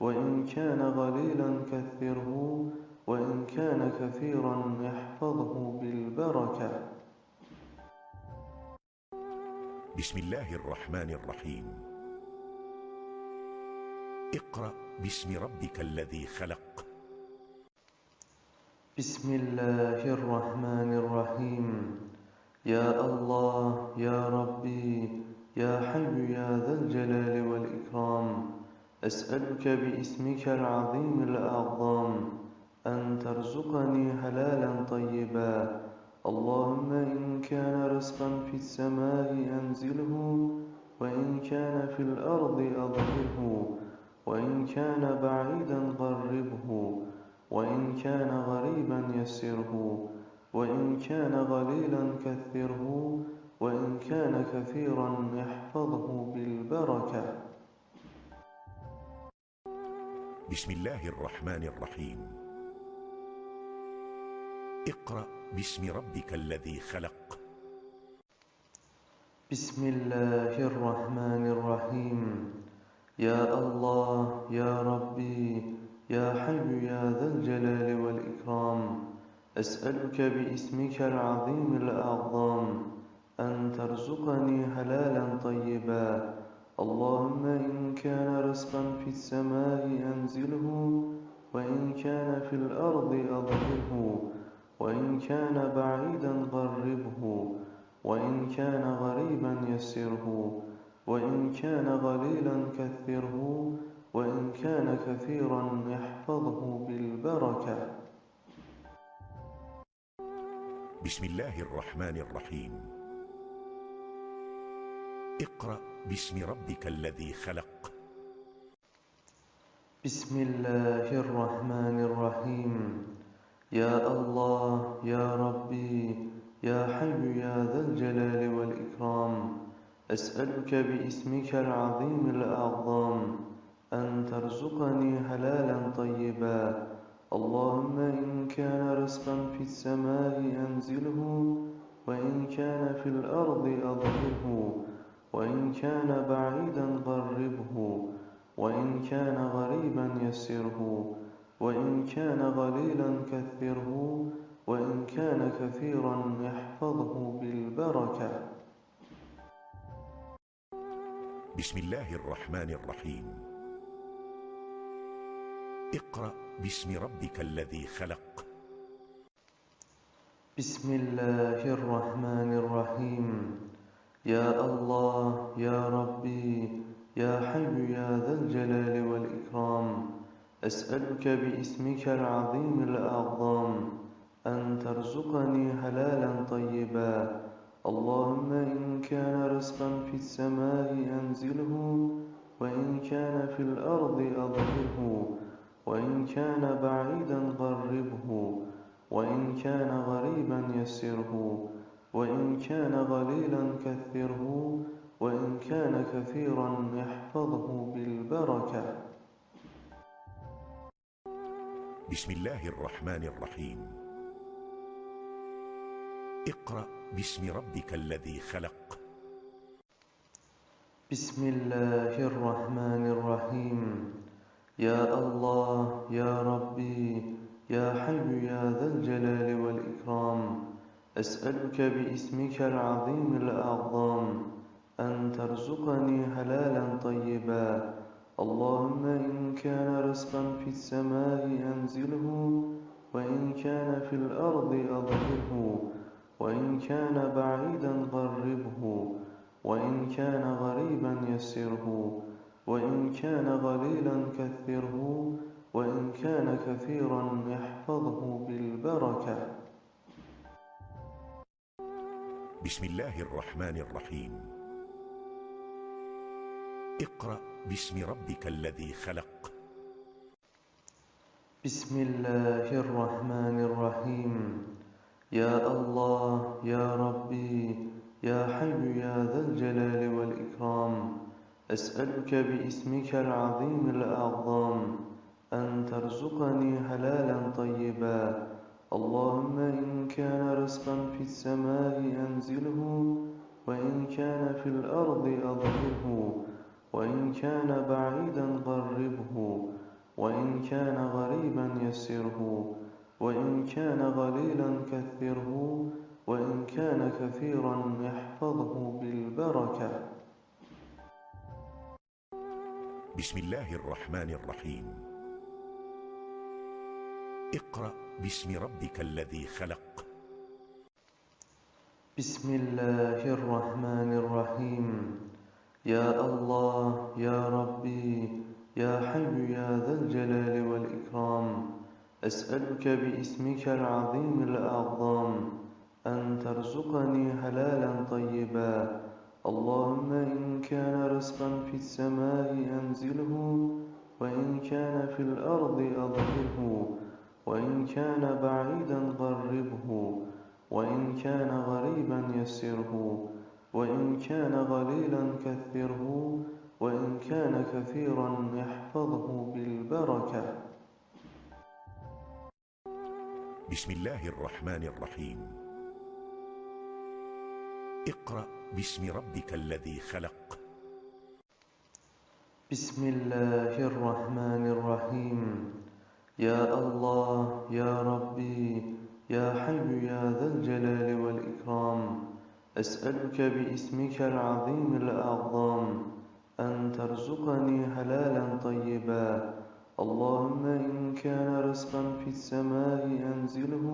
وإن كان قليلا كثره وإن كان كثيرا يحفظه بالبركة. بسم الله الرحمن الرحيم. اقرأ باسم ربك الذي خلق. بسم الله الرحمن الرحيم. يا الله يا ربي يا حي يا ذا الجلال والإكرام. أسألك باسمك العظيم الأعظم أن ترزقني حلالا طيبا. اللهم إن كان رزقا في السماء أنزله وإن كان في الأرض أظهره وإن كان بعيدا قربه وإن كان غريبا يسره وإن كان قليلا كثره وإن كان كثيرا يحفظه بالبركة. بسم الله الرحمن الرحيم. اقرأ باسم ربك الذي خلق. بسم الله الرحمن الرحيم. يا الله يا ربي يا حي يا ذا الجلال والإكرام. أسألك باسمك العظيم الأعظم أن ترزقني حلالا طيبا اللهم إن كان رزقا في السماء أنزله وإن كان في الأرض أظهره وإن كان بعيدا قربه وإن كان غريبا يسره وإن كان قليلا كثره وإن كان كثيرا احفظه بالبركة. بسم الله الرحمن الرحيم. اقرأ باسم ربك الذي خلق. بسم الله الرحمن الرحيم. يا الله يا ربي يا حي يا ذا الجلال والإكرام. أسألك باسمك العظيم الأعظم أن ترزقني حلالا طيبا. اللهم إن كان رزقا في السماء أنزله وإن كان في الأرض أظهره. وإن كان بعيدا قربه وإن كان غريبا يسره وإن كان قليلا كثره وإن كان كثيرا احفظه بالبركة. بسم الله الرحمن الرحيم. اقرأ باسم ربك الذي خلق. بسم الله الرحمن الرحيم. يا الله يا ربي يا حي يا ذا الجلال والإكرام أسألك باسمك العظيم الأعظم أن ترزقني حلالا طيبا. اللهم إن كان رزقا في السماء أنزله وإن كان في الأرض أظهره وإن كان بعيدا قربه وإن كان غريبا يسره. وإن كان قليلا كثره وإن كان كثيرا احفظه بالبركة. بسم الله الرحمن الرحيم. اقرأ باسم ربك الذي خلق. بسم الله الرحمن الرحيم. يا الله يا ربي يا حي يا ذا الجلال والإكرام. أسألك باسمك العظيم الأعظم أن ترزقني حلالا طيبا. اللهم إن كان رزقا في السماء أنزله وإن كان في الأرض أظهره وإن كان بعيدا قربه وإن كان غريبا يسره وإن كان قليلا كثره وإن كان كثيرا احفظه بالبركة. بسم الله الرحمن الرحيم. اقرأ باسم ربك الذي خلق. بسم الله الرحمن الرحيم. يا الله يا ربي يا حي يا ذا الجلال والإكرام. أسألك باسمك العظيم الأعظم أن ترزقني حلالا طيبا. اللهم إن كان رزقا في السماء أنزله وإن كان في الأرض أظهره وإن كان بعيدا قربه وإن كان غريبا يسره وإن كان قليلا كثره وإن كان كثيرا احفظه بالبركة. بسم الله الرحمن الرحيم. اقرأ باسم ربك الذي خلق. بسم الله الرحمن الرحيم. يا الله يا ربي يا حي يا ذا الجلال والإكرام. أسألك باسمك العظيم الأعظم أن ترزقني حلالا طيبا. اللهم إن كان رزقا في السماء أنزله وإن كان في الأرض أظهره. وإن كان بعيدا قربه وإن كان غريبا يسره وإن كان قليلا كثره وإن كان كثيرا احفظه بالبركة. بسم الله الرحمن الرحيم. اقرأ باسم ربك الذي خلق. بسم الله الرحمن الرحيم. يا الله يا ربي يا حي يا ذا الجلال والإكرام. أسألك باسمك العظيم الأعظم أن ترزقني حلالا طيبا. اللهم إن كان رزقا في السماء أنزله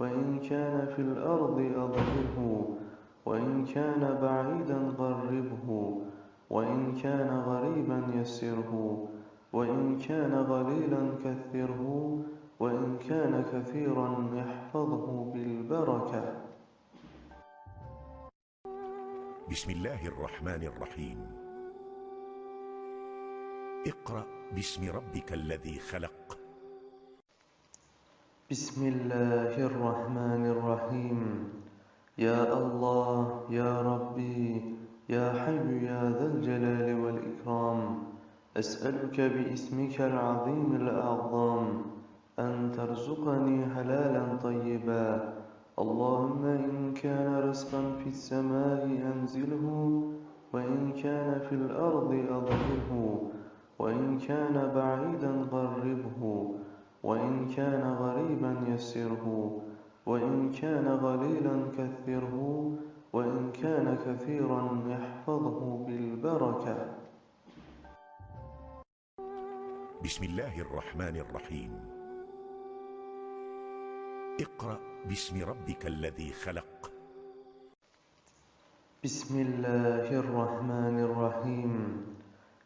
وإن كان في الأرض أظهره وإن كان بعيدا قربه وإن كان غريبا يسره. وإن كان قليلا كثره وإن كان كثيرا احفظه بالبركة. بسم الله الرحمن الرحيم. اقرأ باسم ربك الذي خلق. بسم الله الرحمن الرحيم. يا الله يا ربي يا حي يا ذا الجلال والإكرام. أسألك باسمك العظيم الأعظم أن ترزقني حلالا طيبا. اللهم إن كان رزقا في السماء أنزله وإن كان في الأرض أظهره وإن كان بعيدا قربه وإن كان غريبا يسره وإن كان قليلا كثره وإن كان كثيرا احفظه بالبركة. بسم الله الرحمن الرحيم. اقرأ باسم ربك الذي خلق. بسم الله الرحمن الرحيم.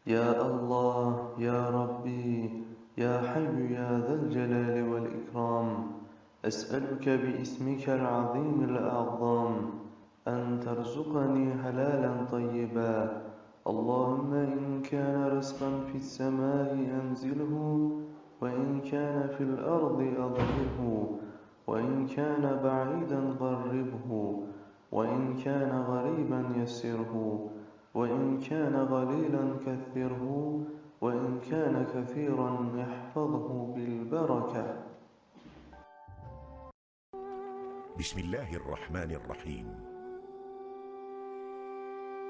يا الله يا ربي يا حي يا ذا الجلال والإكرام. أسألك باسمك العظيم الأعظم أن ترزقني حلالا طيبا اللهم إن كان رزقا في السماء أنزله وإن كان في الأرض أظهره وإن كان بعيدا قربه وإن كان غريبا يسره وإن كان قليلا كثره وإن كان كثيرا احفظه بالبركة. بسم الله الرحمن الرحيم.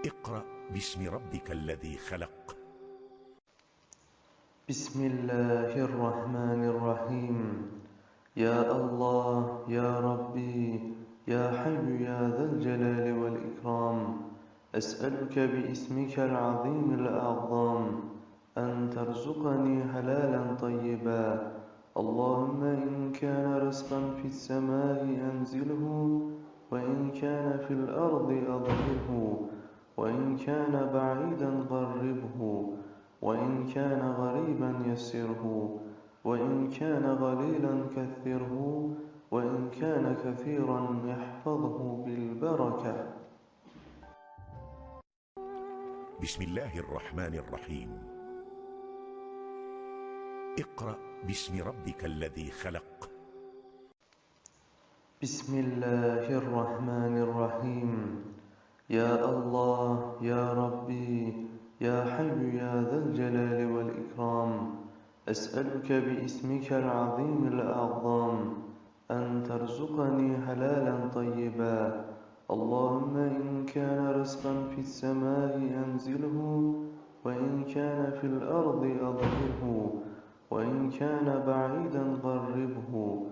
اقرأ باسم ربك الذي خلق. بسم الله الرحمن الرحيم. يا الله يا ربي يا حي يا ذا الجلال والإكرام. أسألك باسمك العظيم الأعظم أن ترزقني حلالا طيبا. اللهم إن كان رزقا في السماء أنزله وإن كان في الأرض أظهره وإن كان بعيدا قربه وإن كان غريبا يسره وإن كان قليلا كثره وإن كان كثيرا احفظه بالبركة. بسم الله الرحمن الرحيم. اقرأ باسم ربك الذي خلق. بسم الله الرحمن الرحيم. يا الله يا ربي يا حي يا ذا الجلال والإكرام. أسألك باسمك العظيم الأعظم أن ترزقني حلالا طيبا. اللهم إن كان رزقا في السماء أنزله وإن كان في الأرض أظهره وإن كان بعيدا قربه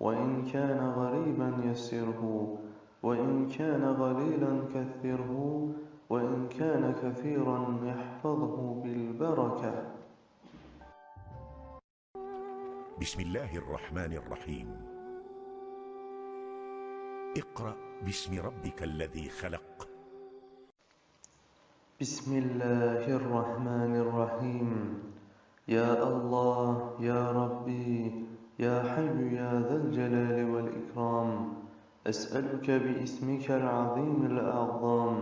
وإن كان غريبا يسره. وإن كان قليلا كثره وإن كان كثيرا احفظه بالبركة. بسم الله الرحمن الرحيم. اقرأ باسم ربك الذي خلق. بسم الله الرحمن الرحيم. يا الله يا ربي يا حي يا ذا الجلال والإكرام. أسألك باسمك العظيم الأعظم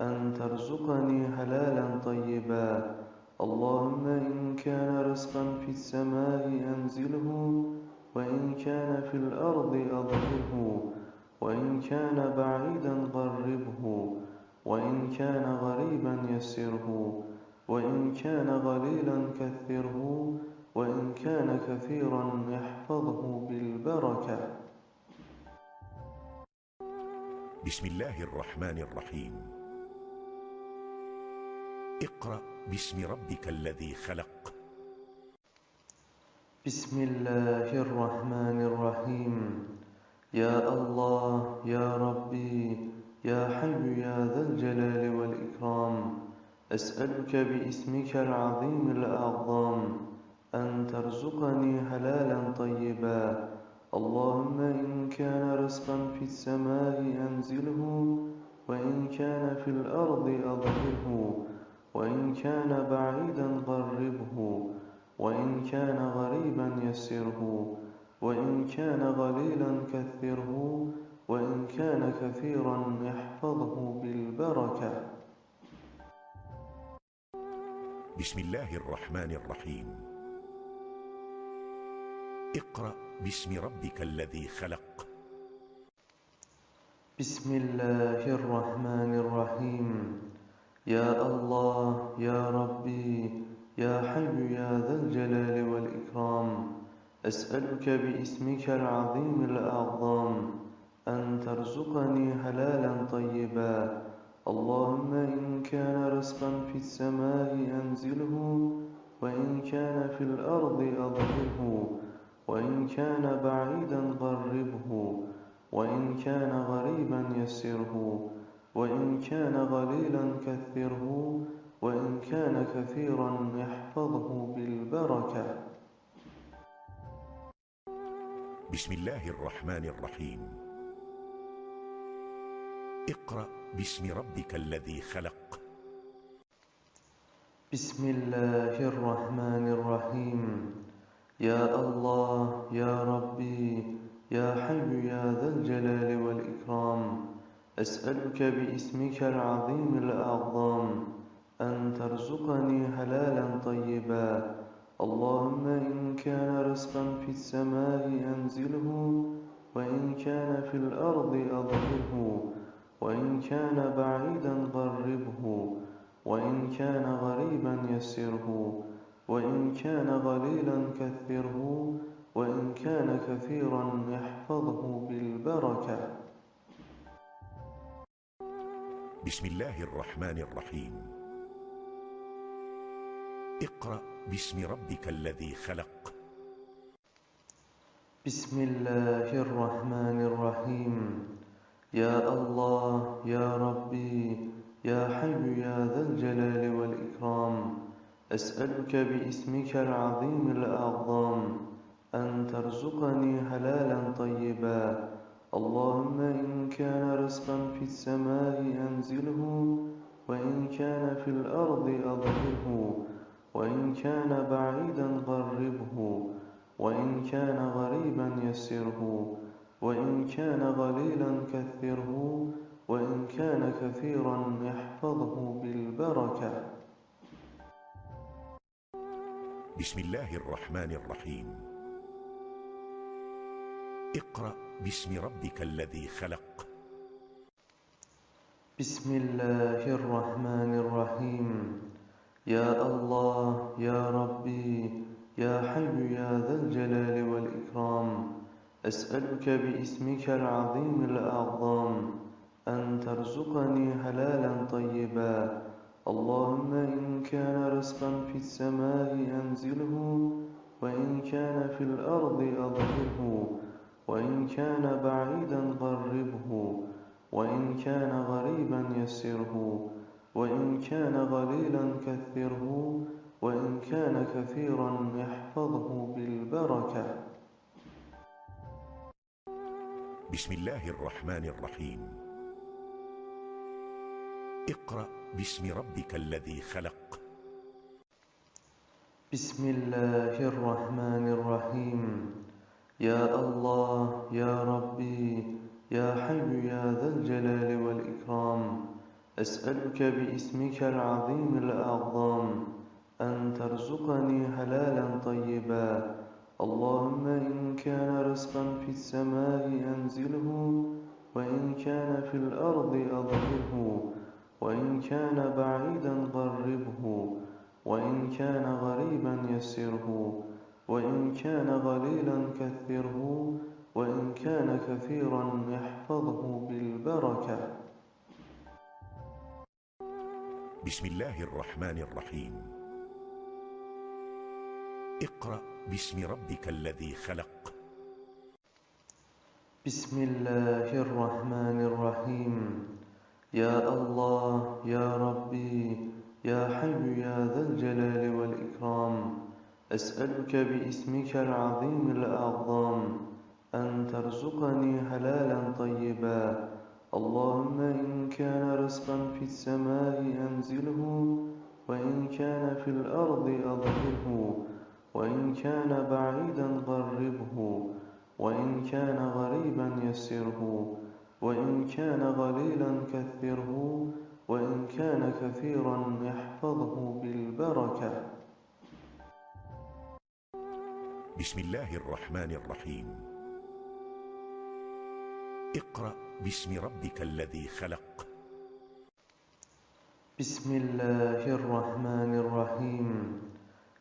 أن ترزقني حلالا طيبا. اللهم إن كان رزقا في السماء أنزله وإن كان في الأرض أظهره وإن كان بعيدا قربه وإن كان غريبا يسره وإن كان قليلا كثره وإن كان كثيرا احفظه بالبركة. بسم الله الرحمن الرحيم. اقرأ باسم ربك الذي خلق. بسم الله الرحمن الرحيم. يا الله يا ربي يا حي يا ذا الجلال والإكرام. أسألك باسمك العظيم الأعظم أن ترزقني حلالا طيبا اللهم إن كان رزقا في السماء أنزله وإن كان في الأرض أظهره وإن كان بعيدا قربه وإن كان غريبا يسره وإن كان قليلا كثره وإن كان كثيرا احفظه بالبركة. بسم الله الرحمن الرحيم. اقرأ باسم ربك الذي خلق. بسم الله الرحمن الرحيم. يا الله يا ربي يا حي يا ذا الجلال والإكرام. أسألك باسمك العظيم الأعظم أن ترزقني حلالا طيبا. اللهم إن كان رزقا في السماء أنزله وإن كان في الأرض أظهره وإن كان بعيدا قربه وإن كان غريبا يسره وإن كان قليلا كثره وإن كان كثيرا احفظه بالبركة. بسم الله الرحمن الرحيم. اقرأ باسم ربك الذي خلق. بسم الله الرحمن الرحيم. يا الله يا ربي يا حي يا ذا الجلال والإكرام. أسألك باسمك العظيم الأعظم أن ترزقني حلالا طيبا. اللهم إن كان رزقا في السماء أنزله وإن كان في الأرض أظهره وإن كان بعيدا قربه وإن كان غريبا يسره. وإن كان قليلا كثره وإن كان كثيرا احفظه بالبركة. بسم الله الرحمن الرحيم. اقرأ باسم ربك الذي خلق. بسم الله الرحمن الرحيم. يا الله يا ربي يا حي يا ذا الجلال والإكرام. أسألك باسمك العظيم الأعظم أن ترزقني حلالا طيبا. اللهم إن كان رزقا في السماء أنزله وإن كان في الأرض أظهره وإن كان بعيدا قربه وإن كان غريبا يسره وإن كان قليلا كثره وإن كان كثيرا احفظه بالبركة. بسم الله الرحمن الرحيم. اقرأ باسم ربك الذي خلق. بسم الله الرحمن الرحيم. يا الله يا ربي يا حي يا ذا الجلال والإكرام. أسألك باسمك العظيم الأعظم أن ترزقني حلالا طيبا اللهم إن كان رزقا في السماء أنزله وإن كان في الأرض أظهره وإن كان بعيدا قربه وإن كان غريبا يسره وإن كان قليلا كثره وإن كان كثيرا احفظه بالبركة. بسم الله الرحمن الرحيم. اقرأ باسم ربك الذي خلق. بسم الله الرحمن الرحيم. يا الله يا ربي يا حي يا ذا الجلال والإكرام. أسألك باسمك العظيم الأعظم أن ترزقني حلالا طيبا. اللهم إن كان رزقا في السماء أنزله وإن كان في الأرض أظهره. وإن كان بعيدا قربه وإن كان غريبا يسره وإن كان قليلا كثره وإن كان كثيرا احفظه بالبركة. بسم الله الرحمن الرحيم. اقرأ باسم ربك الذي خلق. بسم الله الرحمن الرحيم. يا الله يا ربي يا حي يا ذا الجلال والإكرام أسألك باسمك العظيم الأعظم أن ترزقني حلالا طيبا. اللهم إن كان رزقا في السماء أنزله وإن كان في الأرض أظهره وإن كان بعيدا قربه وإن كان غريبا يسره. وإن كان قليلا كثره وإن كان كثيرا احفظه بالبركة. بسم الله الرحمن الرحيم. اقرأ باسم ربك الذي خلق. بسم الله الرحمن الرحيم.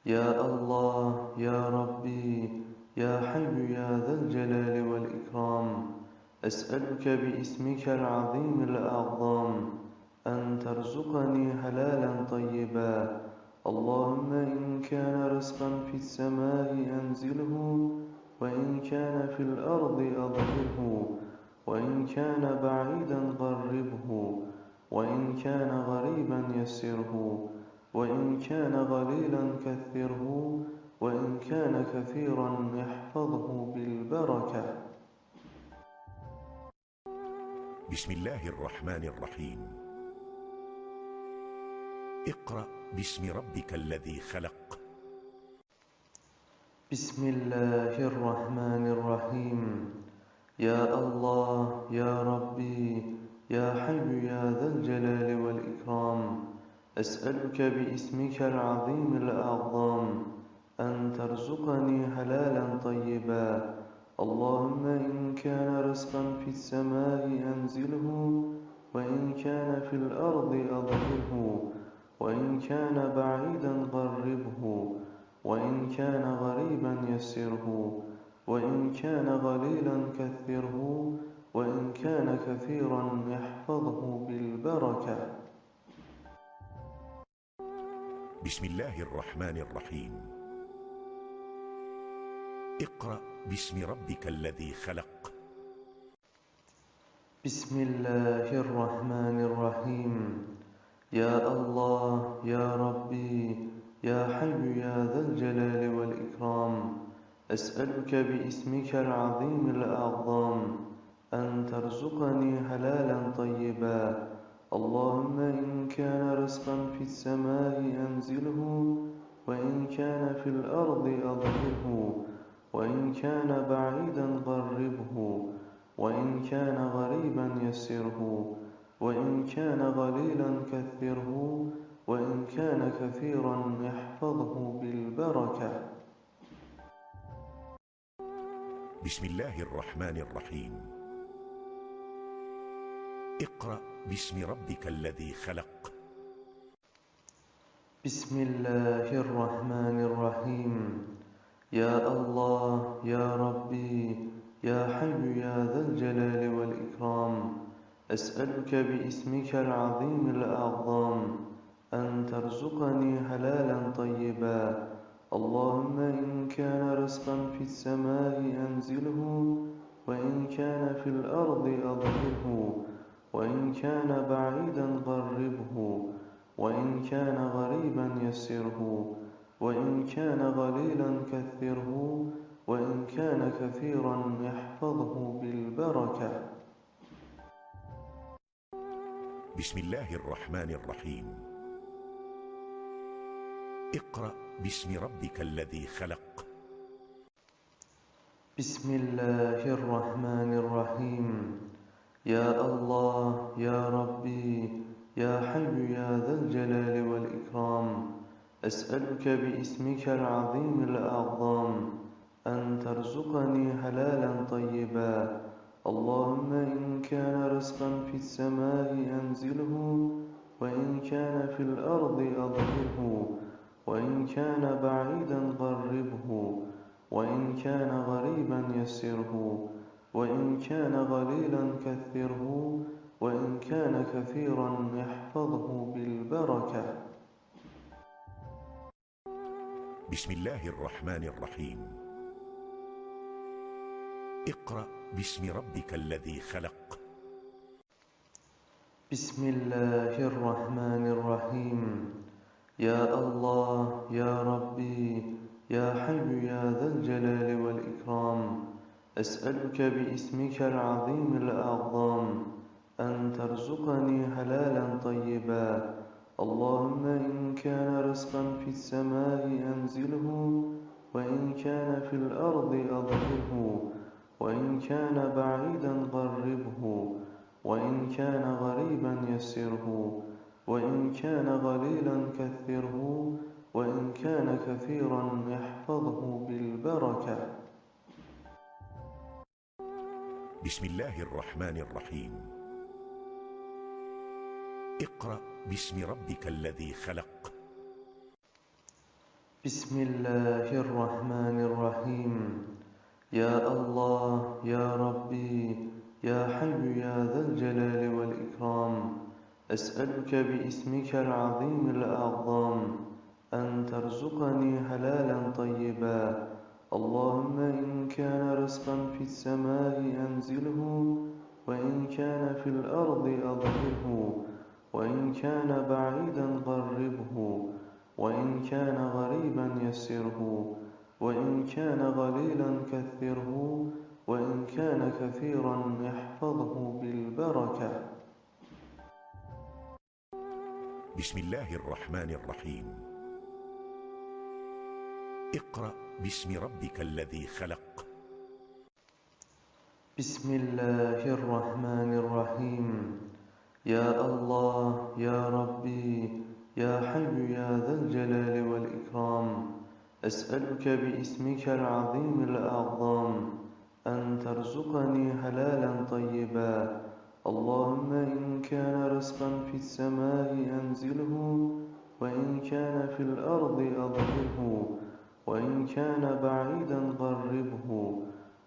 يا الله يا ربي يا حي يا ذا الجلال والإكرام. أسألك باسمك العظيم الأعظم أن ترزقني حلالا طيبا. اللهم إن كان رزقا في السماء أنزله وإن كان في الأرض أظهره وإن كان بعيدا قربه وإن كان غريبا يسره وإن كان قليلا كثره وإن كان كثيرا احفظه بالبركة. بسم الله الرحمن الرحيم. اقرأ باسم ربك الذي خلق. بسم الله الرحمن الرحيم. يا الله يا ربي يا حي يا ذا الجلال والإكرام. أسألك باسمك العظيم الأعظم أن ترزقني حلالا طيبا. اللهم إن كان رزقا في السماء أنزله وإن كان في الأرض أظهره وإن كان بعيدا قربه وإن كان غريبا يسره وإن كان قليلا كثره وإن كان كثيرا احفظه بالبركة. بسم الله الرحمن الرحيم. اقرأ باسم ربك الذي خلق. بسم الله الرحمن الرحيم. يا الله يا ربي يا حي يا ذا الجلال والإكرام. أسألك باسمك العظيم الأعظم أن ترزقني حلالا طيبا. اللهم إن كان رزقا في السماء أنزله وإن كان في الأرض أظهره. وإن كان بعيدا قربه وإن كان غريبا يسره وإن كان قليلا كثره وإن كان كثيرا احفظه بالبركة. بسم الله الرحمن الرحيم. اقرأ باسم ربك الذي خلق. بسم الله الرحمن الرحيم. يا الله يا ربي يا حي يا ذا الجلال والإكرام. أسألك باسمك العظيم الأعظم أن ترزقني حلالا طيبا. اللهم إن كان رزقا في السماء أنزله وإن كان في الأرض أظهره وإن كان بعيدا قربه وإن كان غريبا يسره. وإن كان قليلا كثره وإن كان كثيرا احفظه بالبركة. بسم الله الرحمن الرحيم. اقرأ باسم ربك الذي خلق. بسم الله الرحمن الرحيم. يا الله يا ربي يا حي يا ذا الجلال والإكرام. أسألك باسمك العظيم الأعظم أن ترزقني حلالا طيبا. اللهم إن كان رزقا في السماء أنزله وإن كان في الأرض أظهره وإن كان بعيدا قربه وإن كان غريبا يسره وإن كان قليلا كثره وإن كان كثيرا احفظه بالبركة. بسم الله الرحمن الرحيم. اقرأ باسم ربك الذي خلق. بسم الله الرحمن الرحيم. يا الله يا ربي يا حي يا ذا الجلال والإكرام. أسألك باسمك العظيم الأعظم أن ترزقني حلالا طيبا. اللهم إن كان رزقا في السماء أنزله وإن كان في الأرض أظهره وإن كان بعيدا قربه وإن كان غريبا يسره وإن كان قليلا كثره وإن كان كثيرا احفظه بالبركة. بسم الله الرحمن الرحيم. اقرأ باسم ربك الذي خلق. بسم الله الرحمن الرحيم. يا الله يا ربي يا حي يا ذا الجلال والإكرام. أسألك باسمك العظيم الأعظم أن ترزقني حلالا طيبا. اللهم إن كان رزقا في السماء أنزله وإن كان في الأرض أظهره وإن كان بعيدا قربه وإن كان غريبا يسره وإن كان قليلا كثره وإن كان كثيرا احفظه بالبركة. بسم الله الرحمن الرحيم. اقرأ باسم ربك الذي خلق. بسم الله الرحمن الرحيم. يا الله يا ربي يا حي يا ذا الجلال والإكرام. أسألك باسمك العظيم الأعظم أن ترزقني حلالا طيبا. اللهم إن كان رزقا في السماء أنزله وإن كان في الأرض أظهره وإن كان بعيدا قربه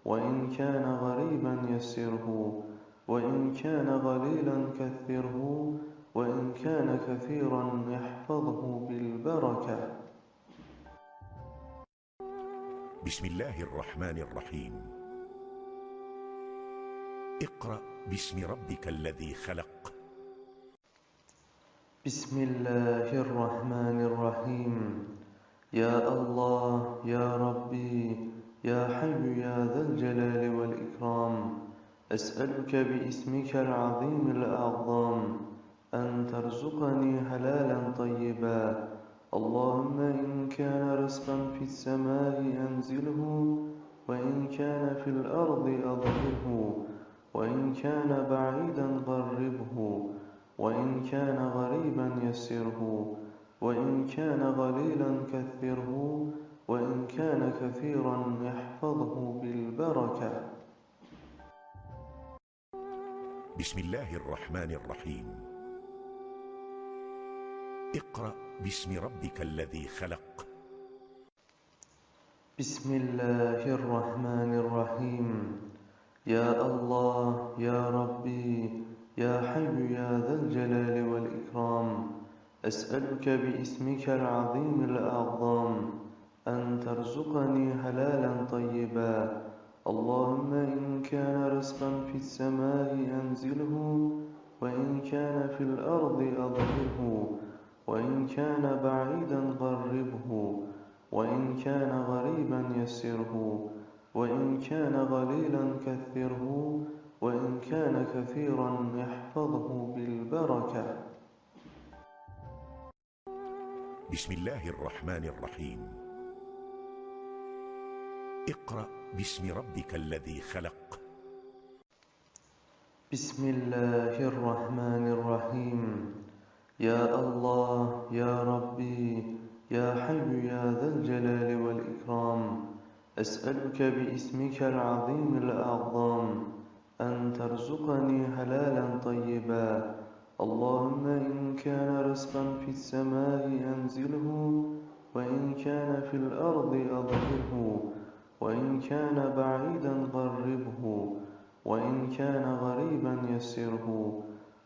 وإن كان غريبا يسره. وإن كان قليلا كثره وإن كان كثيرا احفظه بالبركة. بسم الله الرحمن الرحيم. اقرأ باسم ربك الذي خلق. بسم الله الرحمن الرحيم. يا الله يا ربي يا حي يا ذا الجلال والإكرام. أسألك باسمك العظيم الأعظم أن ترزقني حلالا طيبا. اللهم إن كان رزقا في السماء أنزله وإن كان في الأرض أظهره وإن كان بعيدا قربه وإن كان غريبا يسره وإن كان قليلا كثره وإن كان كثيرا احفظه بالبركة. بسم الله الرحمن الرحيم. اقرأ باسم ربك الذي خلق. بسم الله الرحمن الرحيم. يا الله يا ربي يا حي يا ذا الجلال والإكرام. أسألك باسمك العظيم الأعظم أن ترزقني حلالا طيبا اللهم إن كان رزقا في السماء أنزله وإن كان في الأرض أظهره وإن كان بعيدا قربه وإن كان غريبا يسره وإن كان قليلا كثره وإن كان كثيرا احفظه بالبركة. بسم الله الرحمن الرحيم. اقرأ باسم ربك الذي خلق. بسم الله الرحمن الرحيم. يا الله يا ربي يا حي يا ذا الجلال والإكرام. أسألك باسمك العظيم الأعظم أن ترزقني حلالا طيبا. اللهم إن كان رزقا في السماء أنزله وإن كان في الأرض أظهره وإن كان بعيدا قربه وإن كان غريبا يسره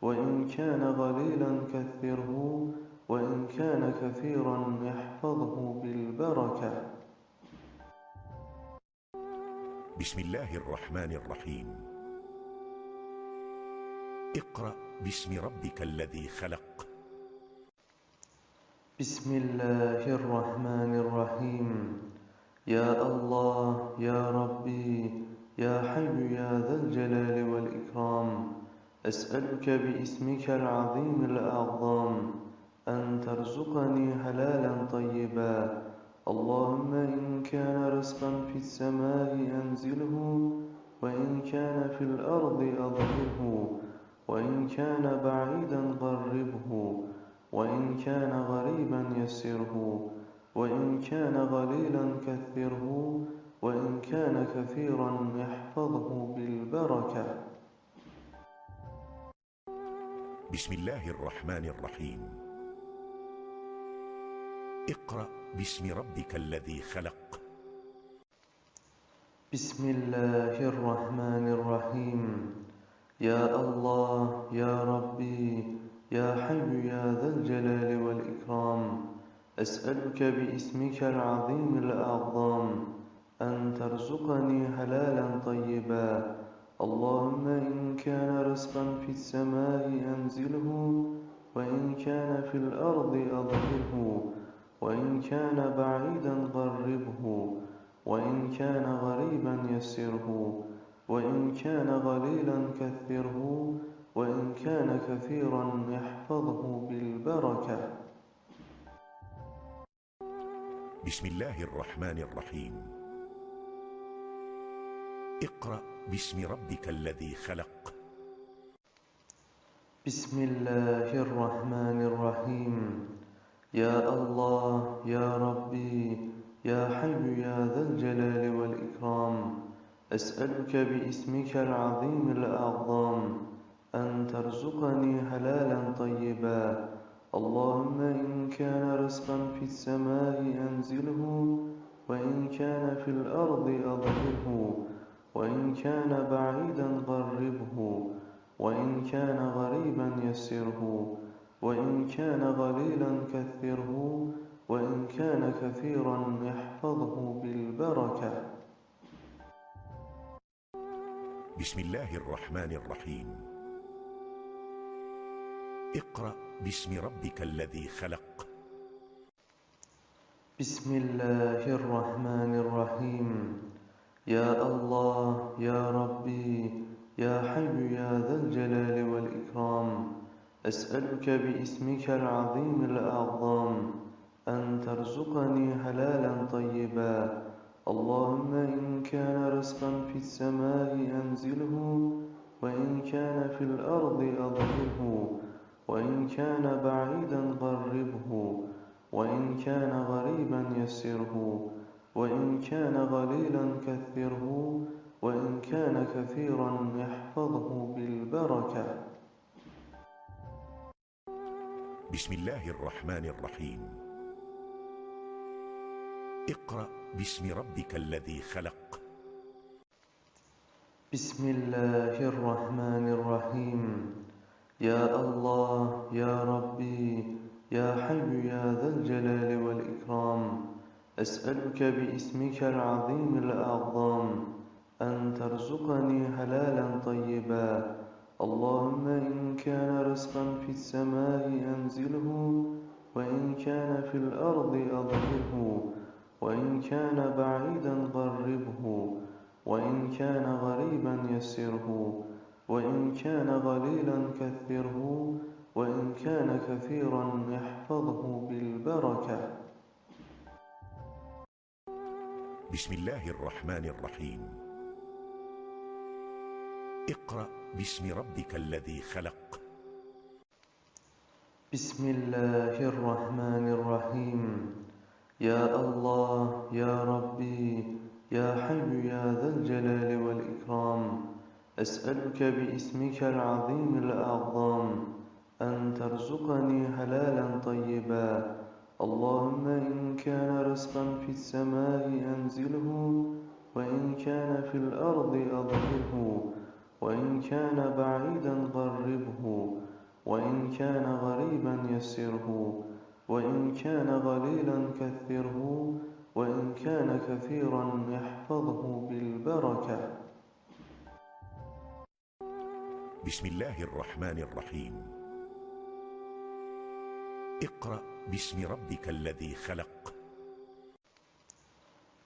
وإن كان قليلا كثره وإن كان كثيرا احفظه بالبركة. بسم الله الرحمن الرحيم. اقرأ باسم ربك الذي خلق. بسم الله الرحمن الرحيم. يا الله يا ربي يا حي يا ذا الجلال والإكرام. أسألك باسمك العظيم الأعظم أن ترزقني حلالا طيبا. اللهم إن كان رزقا في السماء أنزله وإن كان في الأرض أظهره وإن كان بعيدا قربه وإن كان غريبا يسره. وإن كان قليلا كثره وإن كان كثيرا احفظه بالبركة. بسم الله الرحمن الرحيم. اقرأ باسم ربك الذي خلق. بسم الله الرحمن الرحيم. يا الله يا ربي يا حي يا ذا الجلال والإكرام. أسألك باسمك العظيم الأعظم أن ترزقني حلالا طيبا. اللهم إن كان رزقا في السماء أنزله وإن كان في الأرض أظهره وإن كان بعيدا قربه وإن كان غريبا يسره وإن كان قليلا كثره وإن كان كثيرا احفظه بالبركة. بسم الله الرحمن الرحيم. اقرأ باسم ربك الذي خلق. بسم الله الرحمن الرحيم. يا الله يا ربي يا حي يا ذا الجلال والإكرام. أسألك باسمك العظيم الأعظم أن ترزقني حلالا طيبا. اللهم إن كان رزقا في السماء أنزله وإن كان في الأرض أظهره وإن كان بعيدا قربه وإن كان غريبا يسره وإن كان قليلا كثره وإن كان كثيرا احفظه بالبركة. بسم الله الرحمن الرحيم. اقرأ باسم ربك الذي خلق. بسم الله الرحمن الرحيم. يا الله يا ربي يا حي يا ذا الجلال والإكرام. أسألك باسمك العظيم الأعظم أن ترزقني حلالا طيبا. اللهم إن كان رزقا في السماء أنزله وإن كان في الأرض أظهره وإن كان بعيدا قربه وإن كان غريبا يسره وإن كان قليلا كثره وإن كان كثيرا احفظه بالبركة. بسم الله الرحمن الرحيم. اقرأ باسم ربك الذي خلق. بسم الله الرحمن الرحيم. يا الله يا ربي يا حي يا ذا الجلال والإكرام أسألك باسمك العظيم الأعظم أن ترزقني حلالا طيبا. اللهم إن كان رزقا في السماء أنزله وإن كان في الأرض أظهره وإن كان بعيدا قربه وإن كان غريبا يسره. وإن كان قليلا كثره وإن كان كثيرا احفظه بالبركة. بسم الله الرحمن الرحيم. اقرأ باسم ربك الذي خلق. بسم الله الرحمن الرحيم. يا الله يا ربي يا حي يا ذا الجلال والإكرام. أسألك باسمك العظيم الأعظم أن ترزقني حلالا طيبا. اللهم إن كان رزقا في السماء أنزله وإن كان في الأرض أظهره وإن كان بعيدا قربه وإن كان غريبا يسره وإن كان قليلا كثره وإن كان كثيرا يحفظه بالبركة. بسم الله الرحمن الرحيم. اقرأ باسم ربك الذي خلق.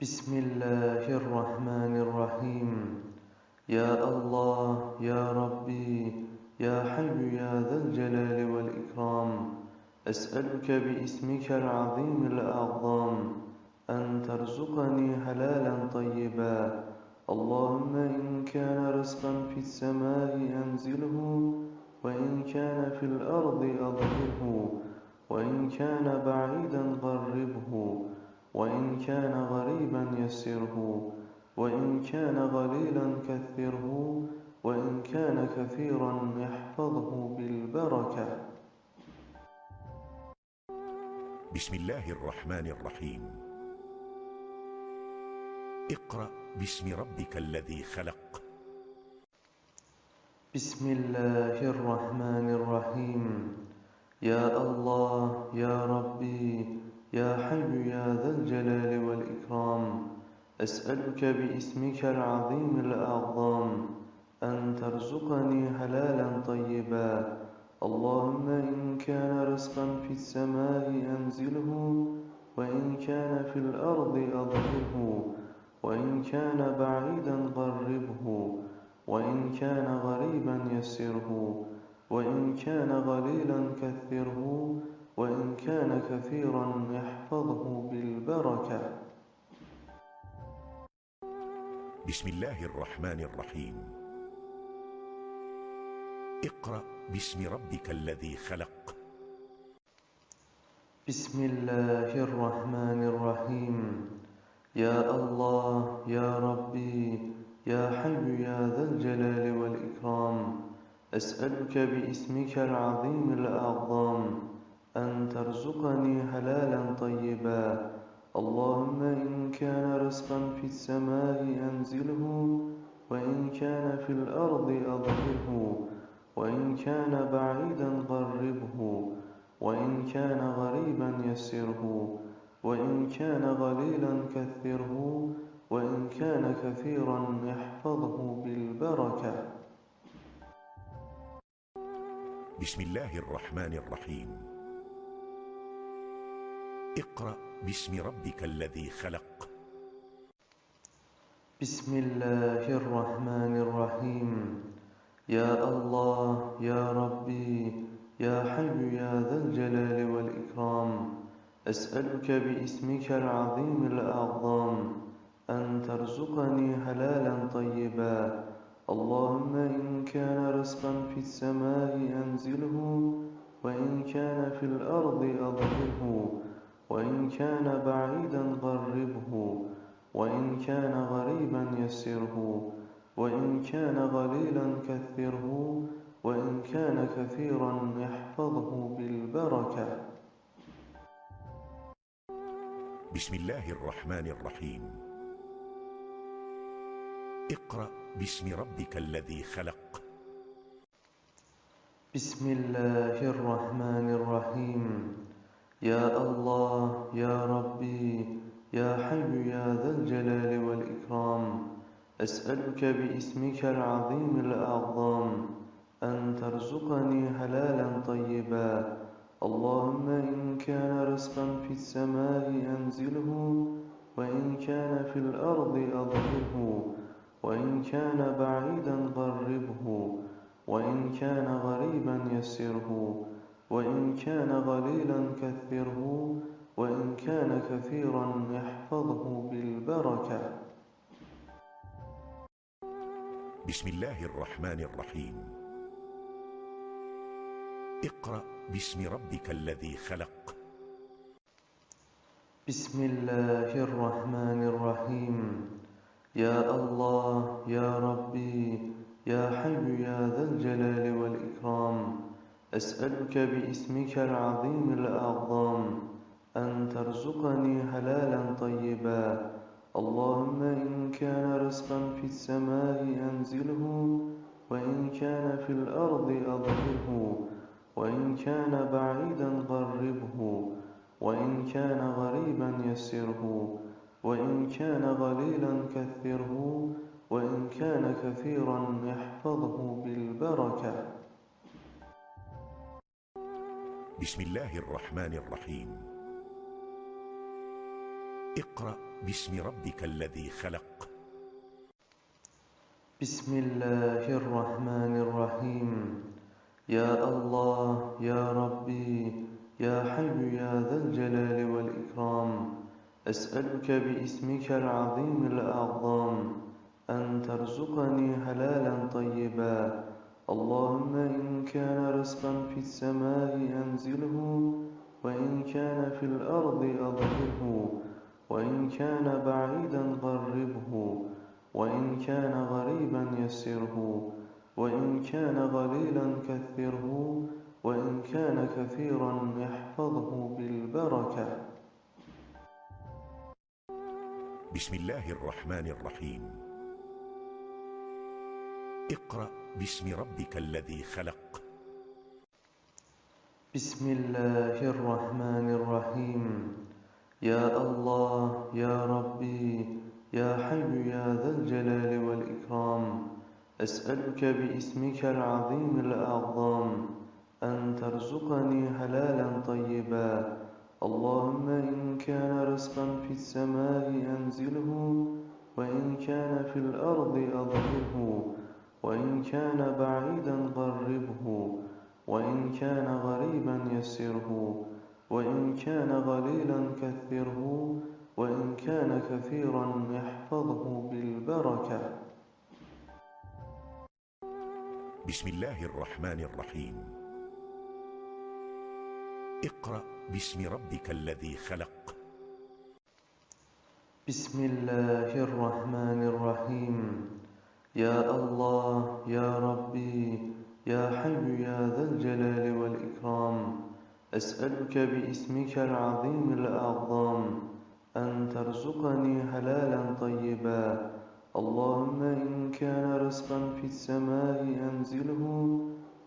بسم الله الرحمن الرحيم. يا الله يا ربي يا حي يا ذا الجلال والإكرام. أسألك باسمك العظيم الأعظم أن ترزقني حلالا طيبا. اللهم إن كان رزقا في السماء أنزله وإن كان في الأرض أظهره وإن كان بعيدا قربه وإن كان غريبا يسره وإن كان قليلا كثره وإن كان كثيرا يحفظه بالبركة. بسم الله الرحمن الرحيم. اقرأ باسم ربك الذي خلق. بسم الله الرحمن الرحيم. يا الله يا ربي يا حي يا ذا الجلال والإكرام. أسألك باسمك العظيم الأعظم أن ترزقني حلالا طيبا. اللهم إن كان رزقا في السماء أنزله وإن كان في الأرض أظهره. وإن كان بعيدا قربه وإن كان غريبا يسره وإن كان قليلا كثره وإن كان كثيرا يحفظه بالبركة. بسم الله الرحمن الرحيم. اقرأ باسم ربك الذي خلق. بسم الله الرحمن الرحيم. يا الله يا ربي يا حي يا ذا الجلال والإكرام أسألك باسمك العظيم الأعظم أن ترزقني حلالا طيبا. اللهم إن كان رزقا في السماء أنزله وإن كان في الأرض أظهره وإن كان بعيدا قربه وإن كان غريبا يسره. وإن كان قليلا كثره وإن كان كثيرا يحفظه بالبركة. بسم الله الرحمن الرحيم. اقرأ باسم ربك الذي خلق. بسم الله الرحمن الرحيم. يا الله يا ربي يا حي يا ذا الجلال والإكرام. أسألك باسمك العظيم الأعظم أن ترزقني حلالا طيبا. اللهم إن كان رزقا في السماء أنزله وإن كان في الأرض أظهره وإن كان بعيدا قربه وإن كان غريبا يسره وإن كان قليلا كثره وإن كان كثيرا يحفظه بالبركة. بسم الله الرحمن الرحيم. اقرأ باسم ربك الذي خلق. بسم الله الرحمن الرحيم. يا الله يا ربي يا حي يا ذا الجلال والإكرام. أسألك باسمك العظيم الأعظم أن ترزقني حلالا طيبا. اللهم إن كان رزقا في السماء أنزله وإن كان في الأرض أظهره وإن كان بعيدا قربه وإن كان غريبا يسره وإن كان قليلا كثره وإن كان كثيرا يحفظه بالبركة. بسم الله الرحمن الرحيم. اقرأ باسم ربك الذي خلق. بسم الله الرحمن الرحيم. يا الله يا ربي يا حي يا ذا الجلال والإكرام. أسألك باسمك العظيم الأعظم أن ترزقني حلالا طيبا. اللهم إن كان رزقا في السماء أنزله وإن كان في الأرض أظهره. وإن كان بعيدا قربه وإن كان غريبا يسره وإن كان قليلا كثره وإن كان كثيرا يحفظه بالبركة. بسم الله الرحمن الرحيم. اقرأ باسم ربك الذي خلق. بسم الله الرحمن الرحيم. يا الله يا ربي يا حي يا ذا الجلال والإكرام أسألك باسمك العظيم الأعظم أن ترزقني حلالا طيبا. اللهم إن كان رزقا في السماء أنزله وإن كان في الأرض أظهره وإن كان بعيدا قربه وإن كان غريبا يسره. وإن كان قليلا كثره وإن كان كثيرا يحفظه بالبركة. بسم الله الرحمن الرحيم. اقرأ باسم ربك الذي خلق. بسم الله الرحمن الرحيم. يا الله يا ربي يا حي يا ذا الجلال والإكرام. أسألك باسمك العظيم الأعظم أن ترزقني حلالا طيبا. اللهم إن كان رزقا في السماء أنزله وإن كان في الأرض أظهره وإن كان بعيدا قربه وإن كان غريبا يسره وإن كان قليلا كثره وإن كان كثيرا يحفظه بالبركة. بسم الله الرحمن الرحيم. اقرأ باسم ربك الذي خلق. بسم الله الرحمن الرحيم. يا الله يا ربي يا حي يا ذا الجلال والإكرام. أسألك باسمك العظيم الأعظم أن ترزقني حلالا طيبا اللهم إن كان رزقا في السماء أنزله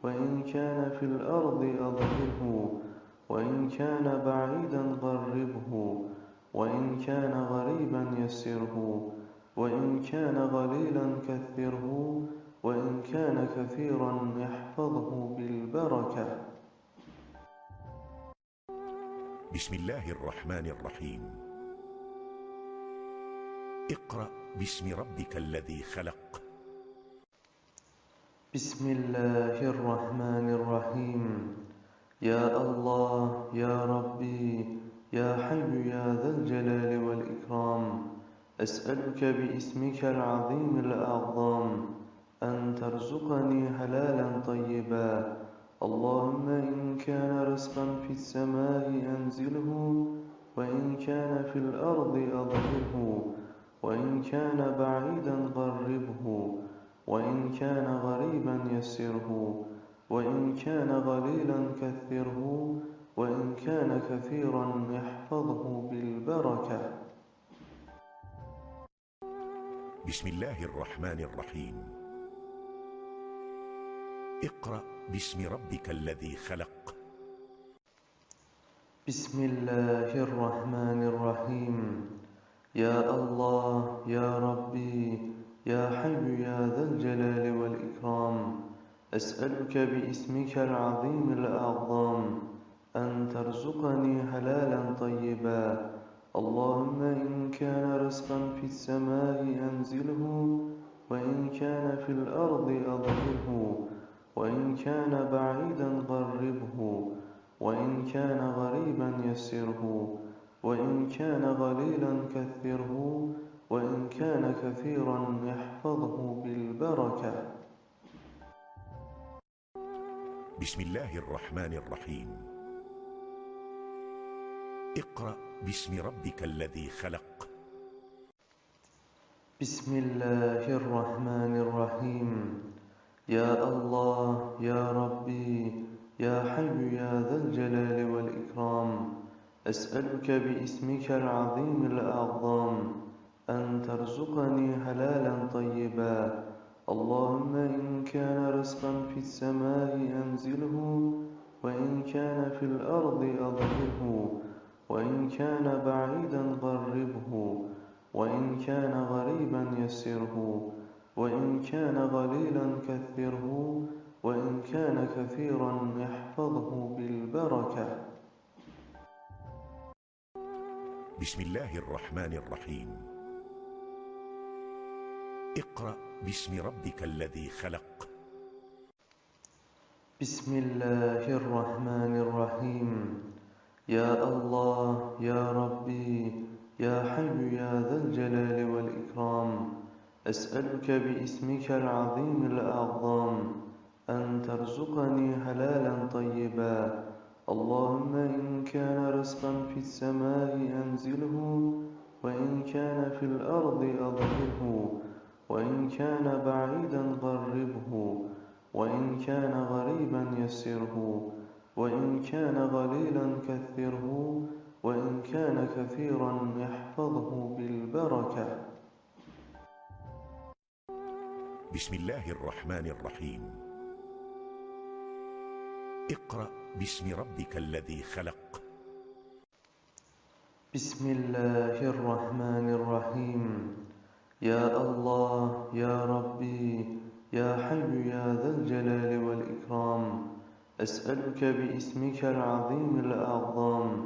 وإن كان في الأرض أظهره وإن كان بعيدا قربه وإن كان غريبا يسره وإن كان قليلا كثره وإن كان كثيرا يحفظه بالبركة. بسم الله الرحمن الرحيم. اقرأ باسم ربك الذي خلق. بسم الله الرحمن الرحيم. يا الله يا ربي يا حي يا ذا الجلال والإكرام. أسألك باسمك العظيم الأعظم أن ترزقني حلالا طيبا. اللهم إن كان رزقا في السماء أنزله وإن كان في الأرض أظهره وإن كان بعيدا قربه وإن كان غريبا يسره وإن كان قليلا كثره وإن كان كثيرا يحفظه بالبركة. بسم الله الرحمن الرحيم. اقرأ باسم ربك الذي خلق. بسم الله الرحمن الرحيم. يا الله يا ربي يا حي يا ذا الجلال والإكرام. أسألك باسمك العظيم الأعظم أن ترزقني حلالا طيبا. اللهم إن كان رزقا في السماء أنزله وإن كان في الأرض أظهره وإن كان بعيدا قربه وإن كان غريبا يسره. وإن كان قليلا كثره وإن كان كثيرا يحفظه بالبركة. بسم الله الرحمن الرحيم. اقرأ باسم ربك الذي خلق. بسم الله الرحمن الرحيم. يا الله يا ربي يا حي يا ذا الجلال والإكرام. أسألك باسمك العظيم الأعظم أن ترزقني حلالا طيبا. اللهم إن كان رزقا في السماء أنزله وإن كان في الأرض أظهره وإن كان بعيدا قربه وإن كان غريبا يسره وإن كان قليلا كثره وإن كان كثيرا احفظه بالبركة. بسم الله الرحمن الرحيم. اقرأ باسم ربك الذي خلق. بسم الله الرحمن الرحيم. يا الله يا ربي يا حي يا ذا الجلال والإكرام. أسألك باسمك العظيم الأعظم أن ترزقني حلالا طيبا اللهم إن كان رزقا في السماء أنزله وإن كان في الأرض أظهره وإن كان بعيدا قربه وإن كان غريبا يسره وإن كان قليلا كثره وإن كان كثيرا احفظه بالبركة. بسم الله الرحمن الرحيم. اقرأ باسم ربك الذي خلق. بسم الله الرحمن الرحيم. يا الله يا ربي يا حي يا ذا الجلال والإكرام. أسألك باسمك العظيم الأعظم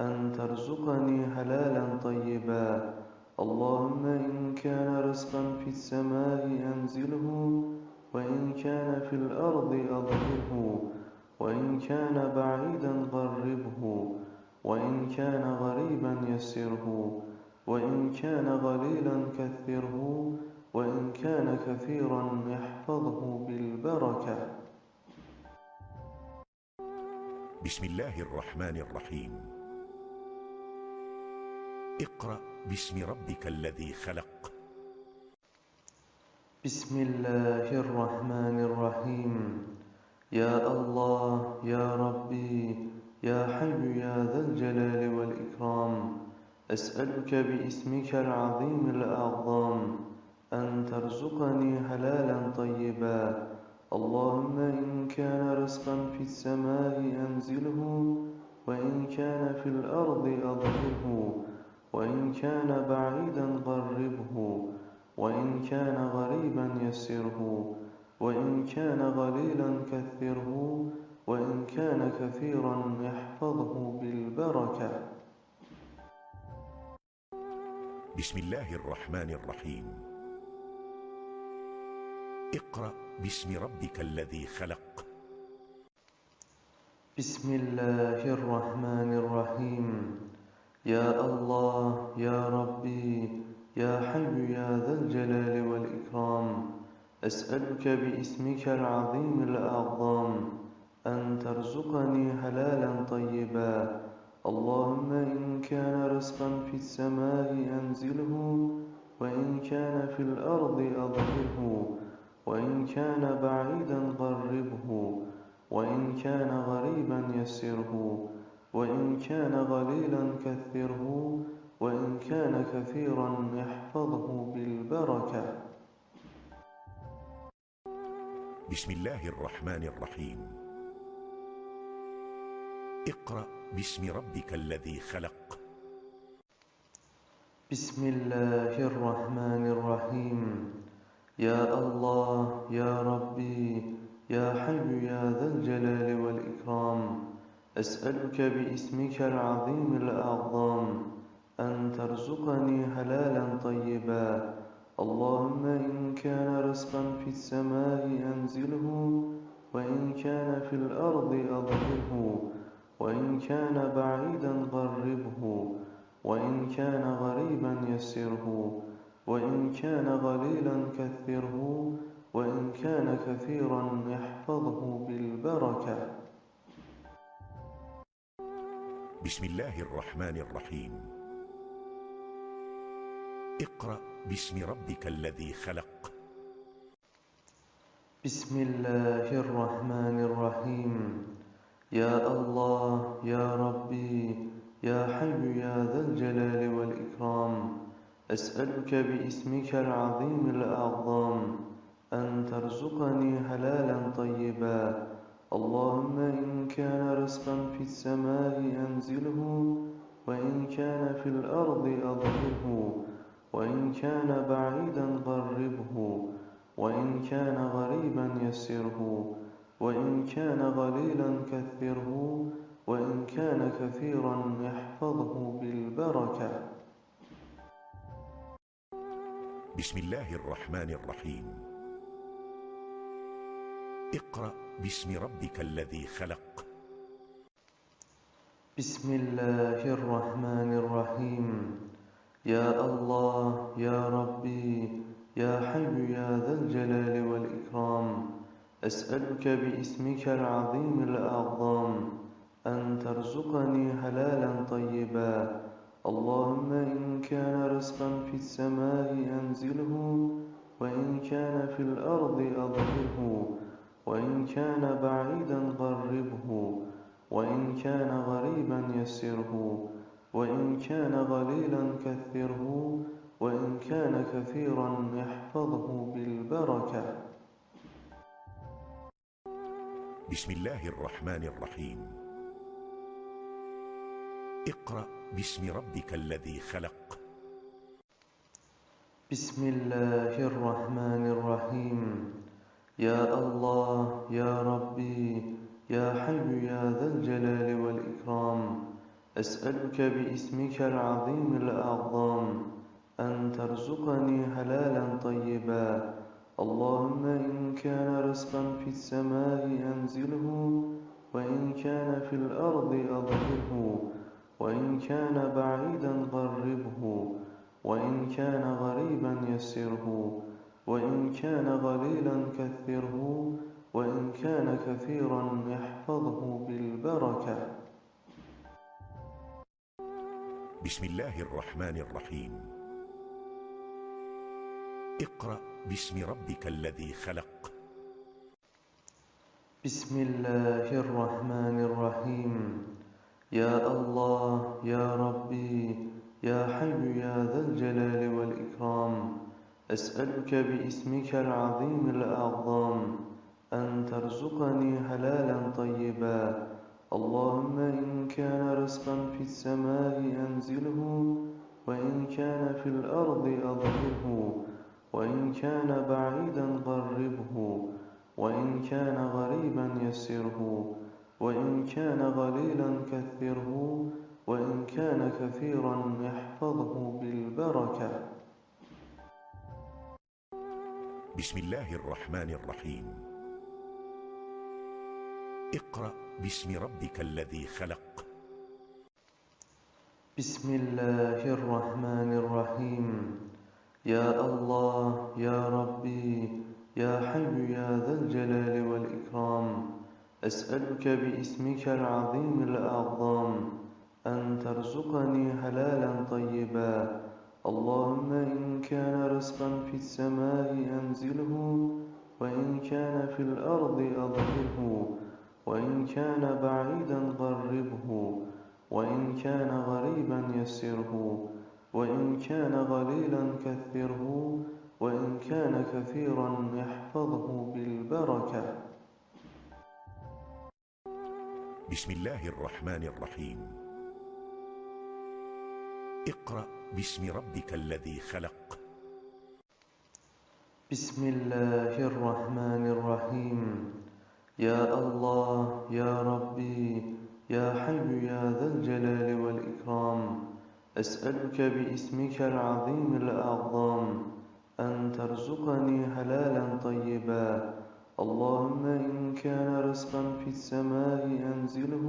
أن ترزقني حلالا طيبا. اللهم إن كان رزقا في السماء أنزله وإن كان في الأرض أظهره وإن كان بعيدا قربه وإن كان غريبا يسره وإن كان قليلا كثره وإن كان كثيرا احفظه بالبركة. بسم الله الرحمن الرحيم. اقرأ باسم ربك الذي خلق. بسم الله الرحمن الرحيم. يا الله يا ربي يا حي يا ذا الجلال والإكرام. أسألك باسمك العظيم الأعظم أن ترزقني حلالا طيبا. اللهم إن كان رزقا في السماء أنزله وإن كان في الأرض أظهره وإن كان بعيدا قربه وإن كان غريبا يسره. وإن كان قليلا كثره وإن كان كثيرا احفظه بالبركة. بسم الله الرحمن الرحيم. اقرأ باسم ربك الذي خلق. بسم الله الرحمن الرحيم. يا الله يا ربي يا حي يا ذا الجلال والإكرام. أسألك باسمك العظيم الأعظم أن ترزقني حلالا طيبا. اللهم إن كان رزقا في السماء أنزله وإن كان في الأرض أظهره وإن كان بعيدا قربه وإن كان غريبا يسره وإن كان قليلا كثره وإن كان كثيرا احفظه بالبركة. بسم الله الرحمن الرحيم. اقرأ باسم ربك الذي خلق. بسم الله الرحمن الرحيم. يا الله يا ربي يا حي يا ذا الجلال والإكرام. أسألك باسمك العظيم الأعظم أن ترزقني حلالا طيبا اللهم إن كان رزقا في السماء أنزله وإن كان في الأرض أظهره وإن كان بعيدا قربه وإن كان غريبا يسره وإن كان قليلا كثره وإن كان كثيرا احفظه بالبركة. بسم الله الرحمن الرحيم. اقرأ باسم ربك الذي خلق. بسم الله الرحمن الرحيم. يا الله يا ربي يا حي يا ذا الجلال والإكرام. أسألك باسمك العظيم الأعظم أن ترزقني حلالا طيبا. اللهم إن كان رزقا في السماء أنزله وإن كان في الأرض أظهره. وإن كان بعيدا قربه وإن كان غريبا يسره وإن كان قليلا كثره وإن كان كثيرا احفظه بالبركة. بسم الله الرحمن الرحيم. اقرأ باسم ربك الذي خلق. بسم الله الرحمن الرحيم. يا الله يا ربي يا حي يا ذا الجلال والإكرام. أسألك باسمك العظيم الأعظم أن ترزقني حلالا طيبا. اللهم إن كان رزقا في السماء أنزله وإن كان في الأرض أظهره وإن كان بعيدا قربه وإن كان غريبا يسره. وإن كان قليلا كثره وإن كان كثيرا احفظه بالبركة. بسم الله الرحمن الرحيم. اقرأ باسم ربك الذي خلق. بسم الله الرحمن الرحيم. يا الله يا ربي يا حي يا ذا الجلال والإكرام. أسألك باسمك العظيم الأعظم أن ترزقني حلالا طيبا. اللهم إن كان رزقا في السماء أنزله وإن كان في الأرض أظهره وإن كان بعيدا قربه وإن كان غريبا يسره وإن كان قليلا كثره وإن كان كثيرا احفظه بالبركة. بسم الله الرحمن الرحيم. اقرأ باسم ربك الذي خلق. بسم الله الرحمن الرحيم. يا الله يا ربي يا حي يا ذا الجلال والإكرام. أسألك باسمك العظيم الأعظم أن ترزقني حلالا طيبا اللهم إن كان رزقا في السماء أنزله وإن كان في الأرض أظهره وإن كان بعيدا قربه وإن كان غريبا يسره وإن كان قليلا كثره وإن كان كثيرا احفظه بالبركة. بسم الله الرحمن الرحيم. اقرأ باسم ربك الذي خلق. بسم الله الرحمن الرحيم. يا الله يا ربي يا حي يا ذا الجلال والإكرام. أسألك باسمك العظيم الأعظم أن ترزقني حلالا طيبا. اللهم إن كان رزقا في السماء أنزله وإن كان في الأرض أظهره. وإن كان بعيدا قربه وإن كان غريبا يسره وإن كان قليلا كثره وإن كان كثيرا احفظه بالبركة. بسم الله الرحمن الرحيم. اقرأ باسم ربك الذي خلق. بسم الله الرحمن الرحيم. يا الله يا ربي يا حي يا ذا الجلال والإكرام. أسألك باسمك العظيم الأعظم أن ترزقني حلالا طيبا. اللهم إن كان رزقا في السماء أنزله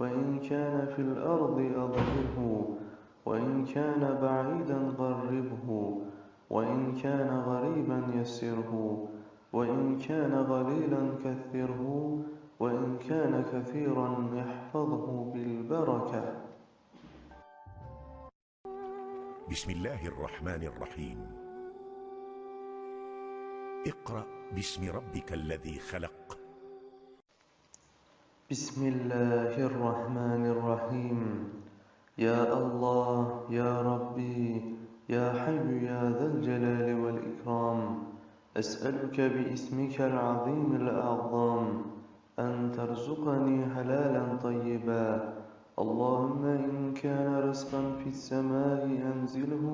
وإن كان في الأرض أظهره وإن كان بعيدا قربه وإن كان غريبا يسره. وإن كان قليلا كثره وإن كان كثيرا احفظه بالبركة. بسم الله الرحمن الرحيم. اقرأ باسم ربك الذي خلق. بسم الله الرحمن الرحيم. يا الله يا ربي يا حي يا ذا الجلال والإكرام. أسألك باسمك العظيم الأعظم أن ترزقني حلالا طيبا. اللهم إن كان رزقا في السماء أنزله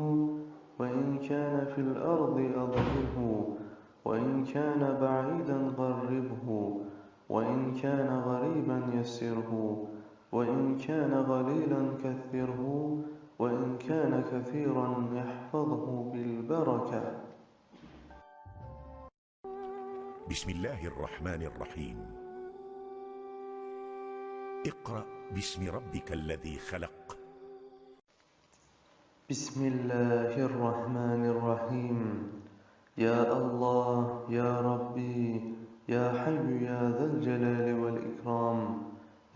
وإن كان في الأرض أظهره وإن كان بعيدا قربه وإن كان غريبا يسره وإن كان قليلا كثره وإن كان كثيرا يحفظه بالبركة. بسم الله الرحمن الرحيم. اقرأ باسم ربك الذي خلق. بسم الله الرحمن الرحيم. يا الله يا ربي يا حي يا ذا الجلال والإكرام.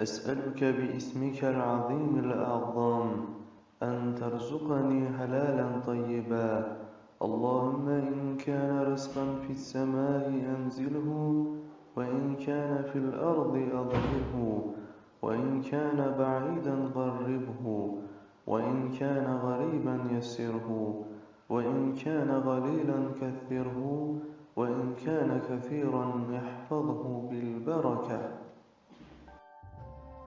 أسألك باسمك العظيم الأعظم أن ترزقني حلالا طيبا اللهم إن كان رزقا في السماء أنزله وإن كان في الأرض أظهره وإن كان بعيدا قربه وإن كان غريبا يسره وإن كان قليلا كثره وإن كان كثيرا يحفظه بالبركة.